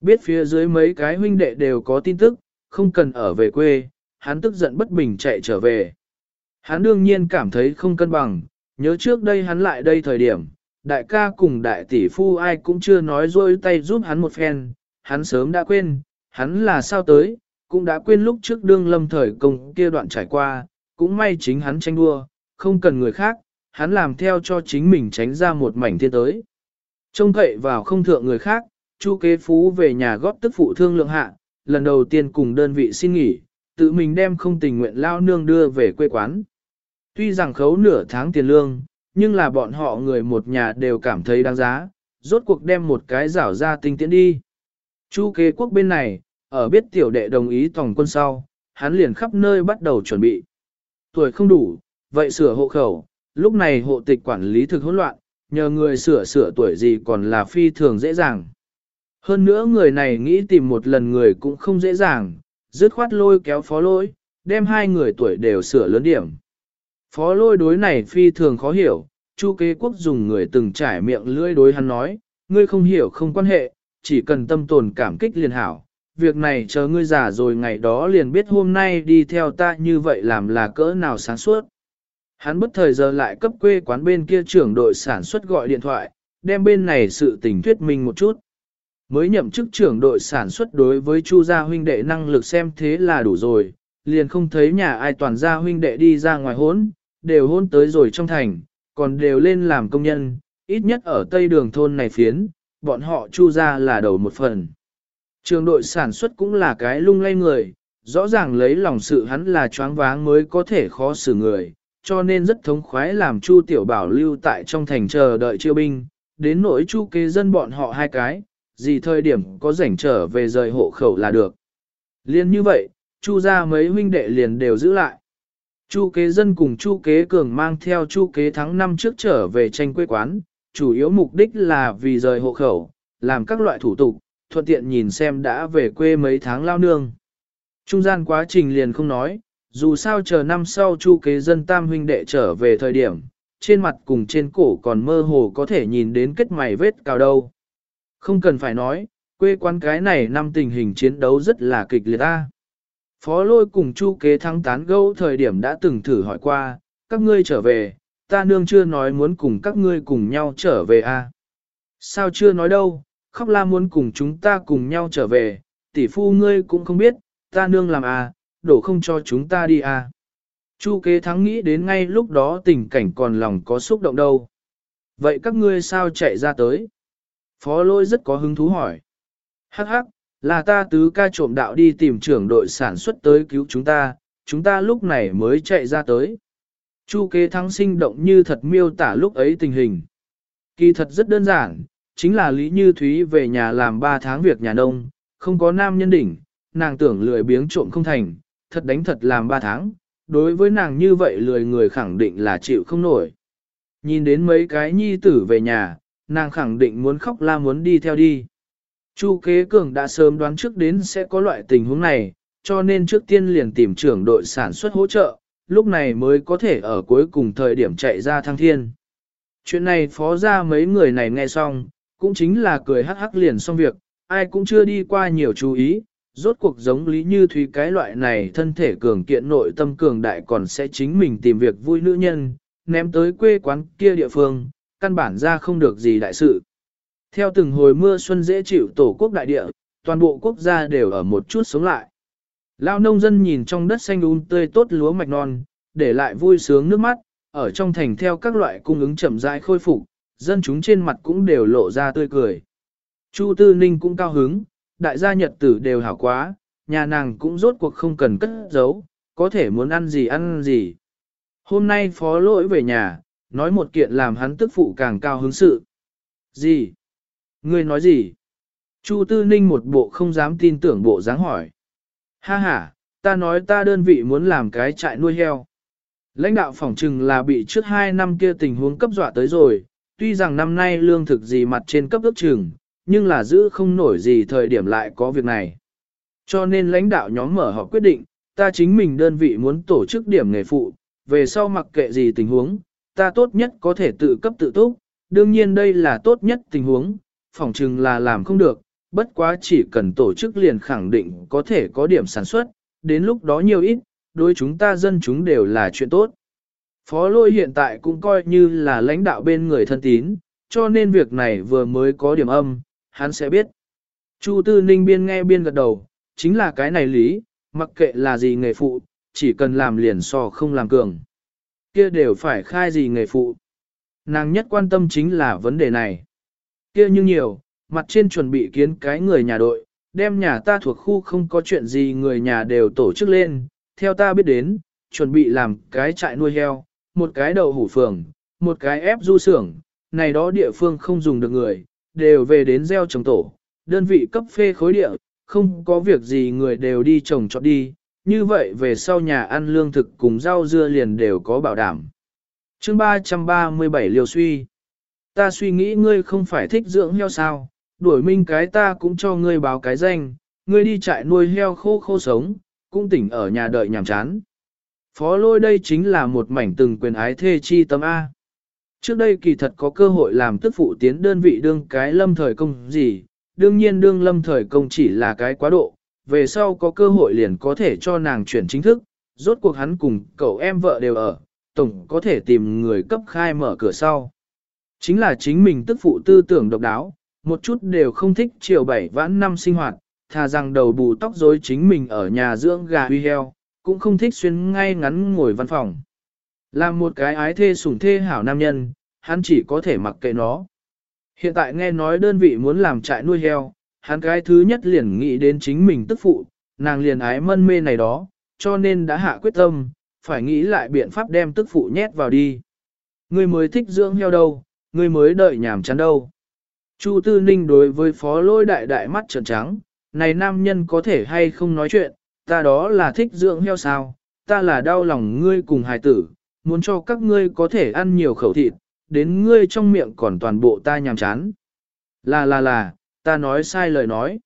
Biết phía dưới mấy cái huynh đệ đều có tin tức, không cần ở về quê, hắn tức giận bất bình chạy trở về. Hắn đương nhiên cảm thấy không cân bằng, nhớ trước đây hắn lại đây thời điểm, đại ca cùng đại tỷ phu ai cũng chưa nói dôi tay giúp hắn một phen, hắn sớm đã quên, hắn là sao tới, cũng đã quên lúc trước đương lâm thời công kia đoạn trải qua, cũng may chính hắn tranh đua, không cần người khác, hắn làm theo cho chính mình tránh ra một mảnh thiên tới. Trông cậy vào không thượng người khác, Chu kế phú về nhà góp tức phụ thương lượng hạ, lần đầu tiên cùng đơn vị xin nghỉ, tự mình đem không tình nguyện lao nương đưa về quê quán. Tuy rằng khấu nửa tháng tiền lương, nhưng là bọn họ người một nhà đều cảm thấy đáng giá, rốt cuộc đem một cái rảo ra tinh tiễn đi. Chu kế quốc bên này, ở biết tiểu đệ đồng ý tổng quân sau, hắn liền khắp nơi bắt đầu chuẩn bị. Tuổi không đủ, vậy sửa hộ khẩu, lúc này hộ tịch quản lý thực hỗn loạn, nhờ người sửa sửa tuổi gì còn là phi thường dễ dàng. Hơn nữa người này nghĩ tìm một lần người cũng không dễ dàng, dứt khoát lôi kéo phó lôi, đem hai người tuổi đều sửa lớn điểm. Phó lôi đối này phi thường khó hiểu, Chu kế quốc dùng người từng trải miệng lưỡi đối hắn nói, ngươi không hiểu không quan hệ, chỉ cần tâm tồn cảm kích liền hảo. Việc này chờ ngươi già rồi ngày đó liền biết hôm nay đi theo ta như vậy làm là cỡ nào sáng suốt. Hắn bất thời giờ lại cấp quê quán bên kia trưởng đội sản xuất gọi điện thoại, đem bên này sự tình thuyết minh một chút. Mới nhậm chức trưởng đội sản xuất đối với Chu gia huynh đệ năng lực xem thế là đủ rồi, liền không thấy nhà ai toàn gia huynh đệ đi ra ngoài hốn, đều hôn tới rồi trong thành, còn đều lên làm công nhân, ít nhất ở tây đường thôn này phiến, bọn họ Chu gia là đầu một phần. Trường đội sản xuất cũng là cái lung lay người, rõ ràng lấy lòng sự hắn là choáng váng mới có thể khó xử người, cho nên rất thống khoái làm Chu Tiểu Bảo lưu tại trong thành chờ đợi chiêu binh, đến nỗi Chu kế dân bọn họ hai cái, gì thời điểm có rảnh trở về rời hộ khẩu là được. Liên như vậy, Chu ra mấy huynh đệ liền đều giữ lại. Chu kế dân cùng Chu kế cường mang theo Chu kế tháng năm trước trở về tranh quê quán, chủ yếu mục đích là vì rời hộ khẩu, làm các loại thủ tục, thuận tiện nhìn xem đã về quê mấy tháng lao nương. Trung gian quá trình liền không nói, dù sao chờ năm sau Chu kế dân tam huynh đệ trở về thời điểm, trên mặt cùng trên cổ còn mơ hồ có thể nhìn đến kết mày vết cào đâu. Không cần phải nói, quê quán cái này năm tình hình chiến đấu rất là kịch liệt ta. Phó lôi cùng chu kế thắng tán gẫu thời điểm đã từng thử hỏi qua, các ngươi trở về, ta nương chưa nói muốn cùng các ngươi cùng nhau trở về à. Sao chưa nói đâu, khóc la muốn cùng chúng ta cùng nhau trở về, tỷ phu ngươi cũng không biết, ta nương làm à, đổ không cho chúng ta đi à. Chu kế thắng nghĩ đến ngay lúc đó tình cảnh còn lòng có xúc động đâu. Vậy các ngươi sao chạy ra tới? Phó lôi rất có hứng thú hỏi. Hắc hắc, là ta tứ ca trộm đạo đi tìm trưởng đội sản xuất tới cứu chúng ta, chúng ta lúc này mới chạy ra tới. Chu kế thắng sinh động như thật miêu tả lúc ấy tình hình. Kỳ thật rất đơn giản, chính là Lý Như Thúy về nhà làm 3 tháng việc nhà nông, không có nam nhân đỉnh, nàng tưởng lười biếng trộm không thành, thật đánh thật làm 3 tháng, đối với nàng như vậy lười người khẳng định là chịu không nổi. Nhìn đến mấy cái nhi tử về nhà, nàng khẳng định muốn khóc la muốn đi theo đi. Chu kế cường đã sớm đoán trước đến sẽ có loại tình huống này, cho nên trước tiên liền tìm trưởng đội sản xuất hỗ trợ, lúc này mới có thể ở cuối cùng thời điểm chạy ra thăng thiên. Chuyện này phó ra mấy người này nghe xong, cũng chính là cười hắc hắc liền xong việc, ai cũng chưa đi qua nhiều chú ý, rốt cuộc giống lý như thúy cái loại này thân thể cường kiện nội tâm cường đại còn sẽ chính mình tìm việc vui nữ nhân, ném tới quê quán kia địa phương, căn bản ra không được gì đại sự. Theo từng hồi mưa xuân dễ chịu tổ quốc đại địa, toàn bộ quốc gia đều ở một chút sống lại. Lao nông dân nhìn trong đất xanh um tươi tốt lúa mạch non, để lại vui sướng nước mắt, ở trong thành theo các loại cung ứng chậm rãi khôi phục, dân chúng trên mặt cũng đều lộ ra tươi cười. Chu Tư Ninh cũng cao hứng, đại gia nhật tử đều hảo quá, nhà nàng cũng rốt cuộc không cần cất giấu, có thể muốn ăn gì ăn gì. Hôm nay phó lỗi về nhà, nói một kiện làm hắn tức phụ càng cao hứng sự. Gì? Ngươi nói gì? Chu Tư Ninh một bộ không dám tin tưởng bộ dáng hỏi. Ha ha, ta nói ta đơn vị muốn làm cái trại nuôi heo. Lãnh đạo phỏng trừng là bị trước hai năm kia tình huống cấp dọa tới rồi, tuy rằng năm nay lương thực gì mặt trên cấp ước trường, nhưng là giữ không nổi gì thời điểm lại có việc này. Cho nên lãnh đạo nhóm mở họ quyết định, ta chính mình đơn vị muốn tổ chức điểm nghề phụ, về sau mặc kệ gì tình huống, ta tốt nhất có thể tự cấp tự túc, đương nhiên đây là tốt nhất tình huống, phỏng chừng là làm không được, bất quá chỉ cần tổ chức liền khẳng định có thể có điểm sản xuất, đến lúc đó nhiều ít, đối chúng ta dân chúng đều là chuyện tốt. Phó lôi hiện tại cũng coi như là lãnh đạo bên người thân tín, cho nên việc này vừa mới có điểm âm, hắn sẽ biết. Chu Tư Ninh biên nghe biên gật đầu, chính là cái này lý, mặc kệ là gì nghề phụ, chỉ cần làm liền so không làm cường. Kia đều phải khai gì nghề phụ. nàng nhất quan tâm chính là vấn đề này. kia nhưng nhiều, mặt trên chuẩn bị kiến cái người nhà đội, đem nhà ta thuộc khu không có chuyện gì người nhà đều tổ chức lên, theo ta biết đến, chuẩn bị làm cái trại nuôi heo, một cái đầu hủ phường, một cái ép du xưởng, này đó địa phương không dùng được người, đều về đến gieo trồng tổ, đơn vị cấp phê khối địa, không có việc gì người đều đi trồng trọt đi, như vậy về sau nhà ăn lương thực cùng rau dưa liền đều có bảo đảm. chương 337 liều suy. Ta suy nghĩ ngươi không phải thích dưỡng heo sao, đuổi minh cái ta cũng cho ngươi báo cái danh, ngươi đi trại nuôi heo khô khô sống, cũng tỉnh ở nhà đợi nhàm chán. Phó lôi đây chính là một mảnh từng quyền ái thê chi tâm A. Trước đây kỳ thật có cơ hội làm tức phụ tiến đơn vị đương cái lâm thời công gì, đương nhiên đương lâm thời công chỉ là cái quá độ, về sau có cơ hội liền có thể cho nàng chuyển chính thức, rốt cuộc hắn cùng cậu em vợ đều ở, tổng có thể tìm người cấp khai mở cửa sau. Chính là chính mình tức phụ tư tưởng độc đáo, một chút đều không thích chiều bảy vãn năm sinh hoạt, thà rằng đầu bù tóc rối chính mình ở nhà dưỡng gà huy heo, cũng không thích xuyên ngay ngắn ngồi văn phòng. Làm một cái ái thê sủng thê hảo nam nhân, hắn chỉ có thể mặc kệ nó. Hiện tại nghe nói đơn vị muốn làm trại nuôi heo, hắn cái thứ nhất liền nghĩ đến chính mình tức phụ, nàng liền ái mân mê này đó, cho nên đã hạ quyết tâm, phải nghĩ lại biện pháp đem tức phụ nhét vào đi. Ngươi mới thích dưỡng heo đâu, ngươi mới đợi nhảm chán đâu. Chu Tư Ninh đối với phó lôi đại đại mắt trợn trắng, này nam nhân có thể hay không nói chuyện, ta đó là thích dưỡng heo sao, ta là đau lòng ngươi cùng hài tử, muốn cho các ngươi có thể ăn nhiều khẩu thịt, đến ngươi trong miệng còn toàn bộ ta nhàm chán. Là là là, ta nói sai lời nói.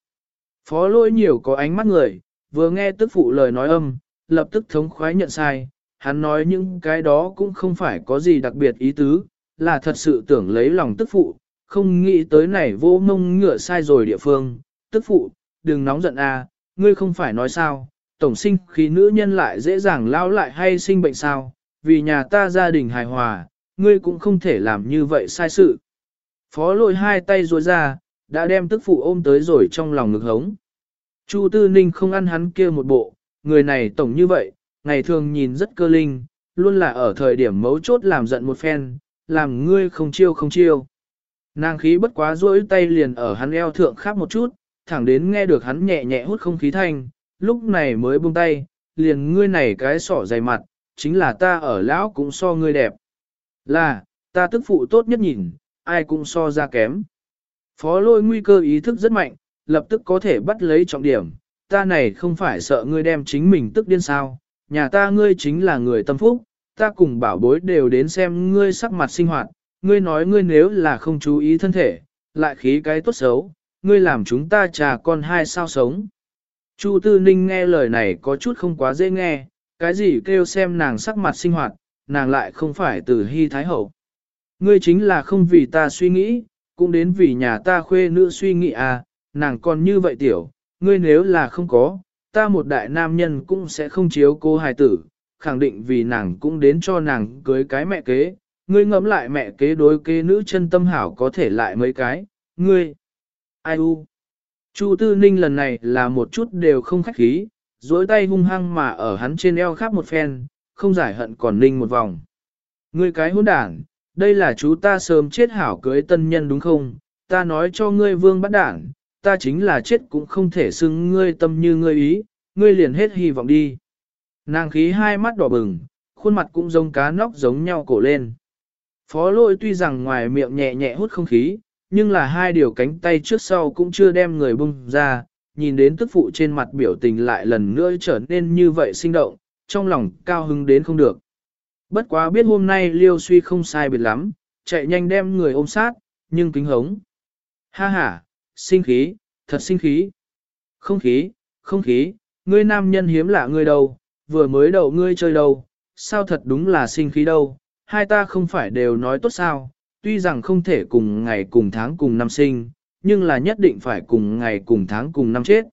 Phó lỗi nhiều có ánh mắt người, vừa nghe tức phụ lời nói âm, lập tức thống khoái nhận sai, hắn nói những cái đó cũng không phải có gì đặc biệt ý tứ, là thật sự tưởng lấy lòng tức phụ, không nghĩ tới này vô mông ngựa sai rồi địa phương, tức phụ, đừng nóng giận a, ngươi không phải nói sao, tổng sinh khi nữ nhân lại dễ dàng lao lại hay sinh bệnh sao, vì nhà ta gia đình hài hòa, ngươi cũng không thể làm như vậy sai sự. Phó lôi hai tay ruôi ra, đã đem tức phụ ôm tới rồi trong lòng ngực hống. Chu Tư Ninh không ăn hắn kia một bộ, người này tổng như vậy, ngày thường nhìn rất cơ linh, luôn là ở thời điểm mấu chốt làm giận một phen, làm ngươi không chiêu không chiêu. Nàng khí bất quá rỗi tay liền ở hắn eo thượng khắp một chút, thẳng đến nghe được hắn nhẹ nhẹ hút không khí thanh, lúc này mới buông tay, liền ngươi này cái sỏ dày mặt, chính là ta ở lão cũng so ngươi đẹp. Là, ta tức phụ tốt nhất nhìn, ai cũng so ra kém. Phó lôi nguy cơ ý thức rất mạnh, lập tức có thể bắt lấy trọng điểm, ta này không phải sợ ngươi đem chính mình tức điên sao, nhà ta ngươi chính là người tâm phúc, ta cùng bảo bối đều đến xem ngươi sắc mặt sinh hoạt, ngươi nói ngươi nếu là không chú ý thân thể, lại khí cái tốt xấu, ngươi làm chúng ta trà con hai sao sống. Chu Tư Ninh nghe lời này có chút không quá dễ nghe, cái gì kêu xem nàng sắc mặt sinh hoạt, nàng lại không phải từ hy thái hậu. Ngươi chính là không vì ta suy nghĩ, cũng đến vì nhà ta khuê nữ suy nghĩ à, nàng còn như vậy tiểu, ngươi nếu là không có, ta một đại nam nhân cũng sẽ không chiếu cô hài tử, khẳng định vì nàng cũng đến cho nàng cưới cái mẹ kế, ngươi ngẫm lại mẹ kế đối kế nữ chân tâm hảo có thể lại mấy cái, ngươi, ai u. Chu Tư Ninh lần này là một chút đều không khách khí, duỗi tay hung hăng mà ở hắn trên eo khắp một phen, không giải hận còn ninh một vòng. Ngươi cái hỗn đảng, đây là chú ta sớm chết hảo cưới tân nhân đúng không? Ta nói cho ngươi vương bắt đảng, ta chính là chết cũng không thể xưng ngươi tâm như ngươi ý, ngươi liền hết hy vọng đi. Nàng khí hai mắt đỏ bừng, khuôn mặt cũng giống cá nóc giống nhau cổ lên. Phó lôi tuy rằng ngoài miệng nhẹ nhẹ hút không khí, nhưng là hai điều cánh tay trước sau cũng chưa đem người bung ra, nhìn đến tức phụ trên mặt biểu tình lại lần nữa trở nên như vậy sinh động, trong lòng cao hứng đến không được. Bất quá biết hôm nay liêu suy không sai biệt lắm, chạy nhanh đem người ôm sát, nhưng kính hống. Ha ha, sinh khí, thật sinh khí. Không khí, không khí, ngươi nam nhân hiếm lạ ngươi đâu, vừa mới đầu ngươi chơi đâu, sao thật đúng là sinh khí đâu, hai ta không phải đều nói tốt sao, tuy rằng không thể cùng ngày cùng tháng cùng năm sinh, nhưng là nhất định phải cùng ngày cùng tháng cùng năm chết.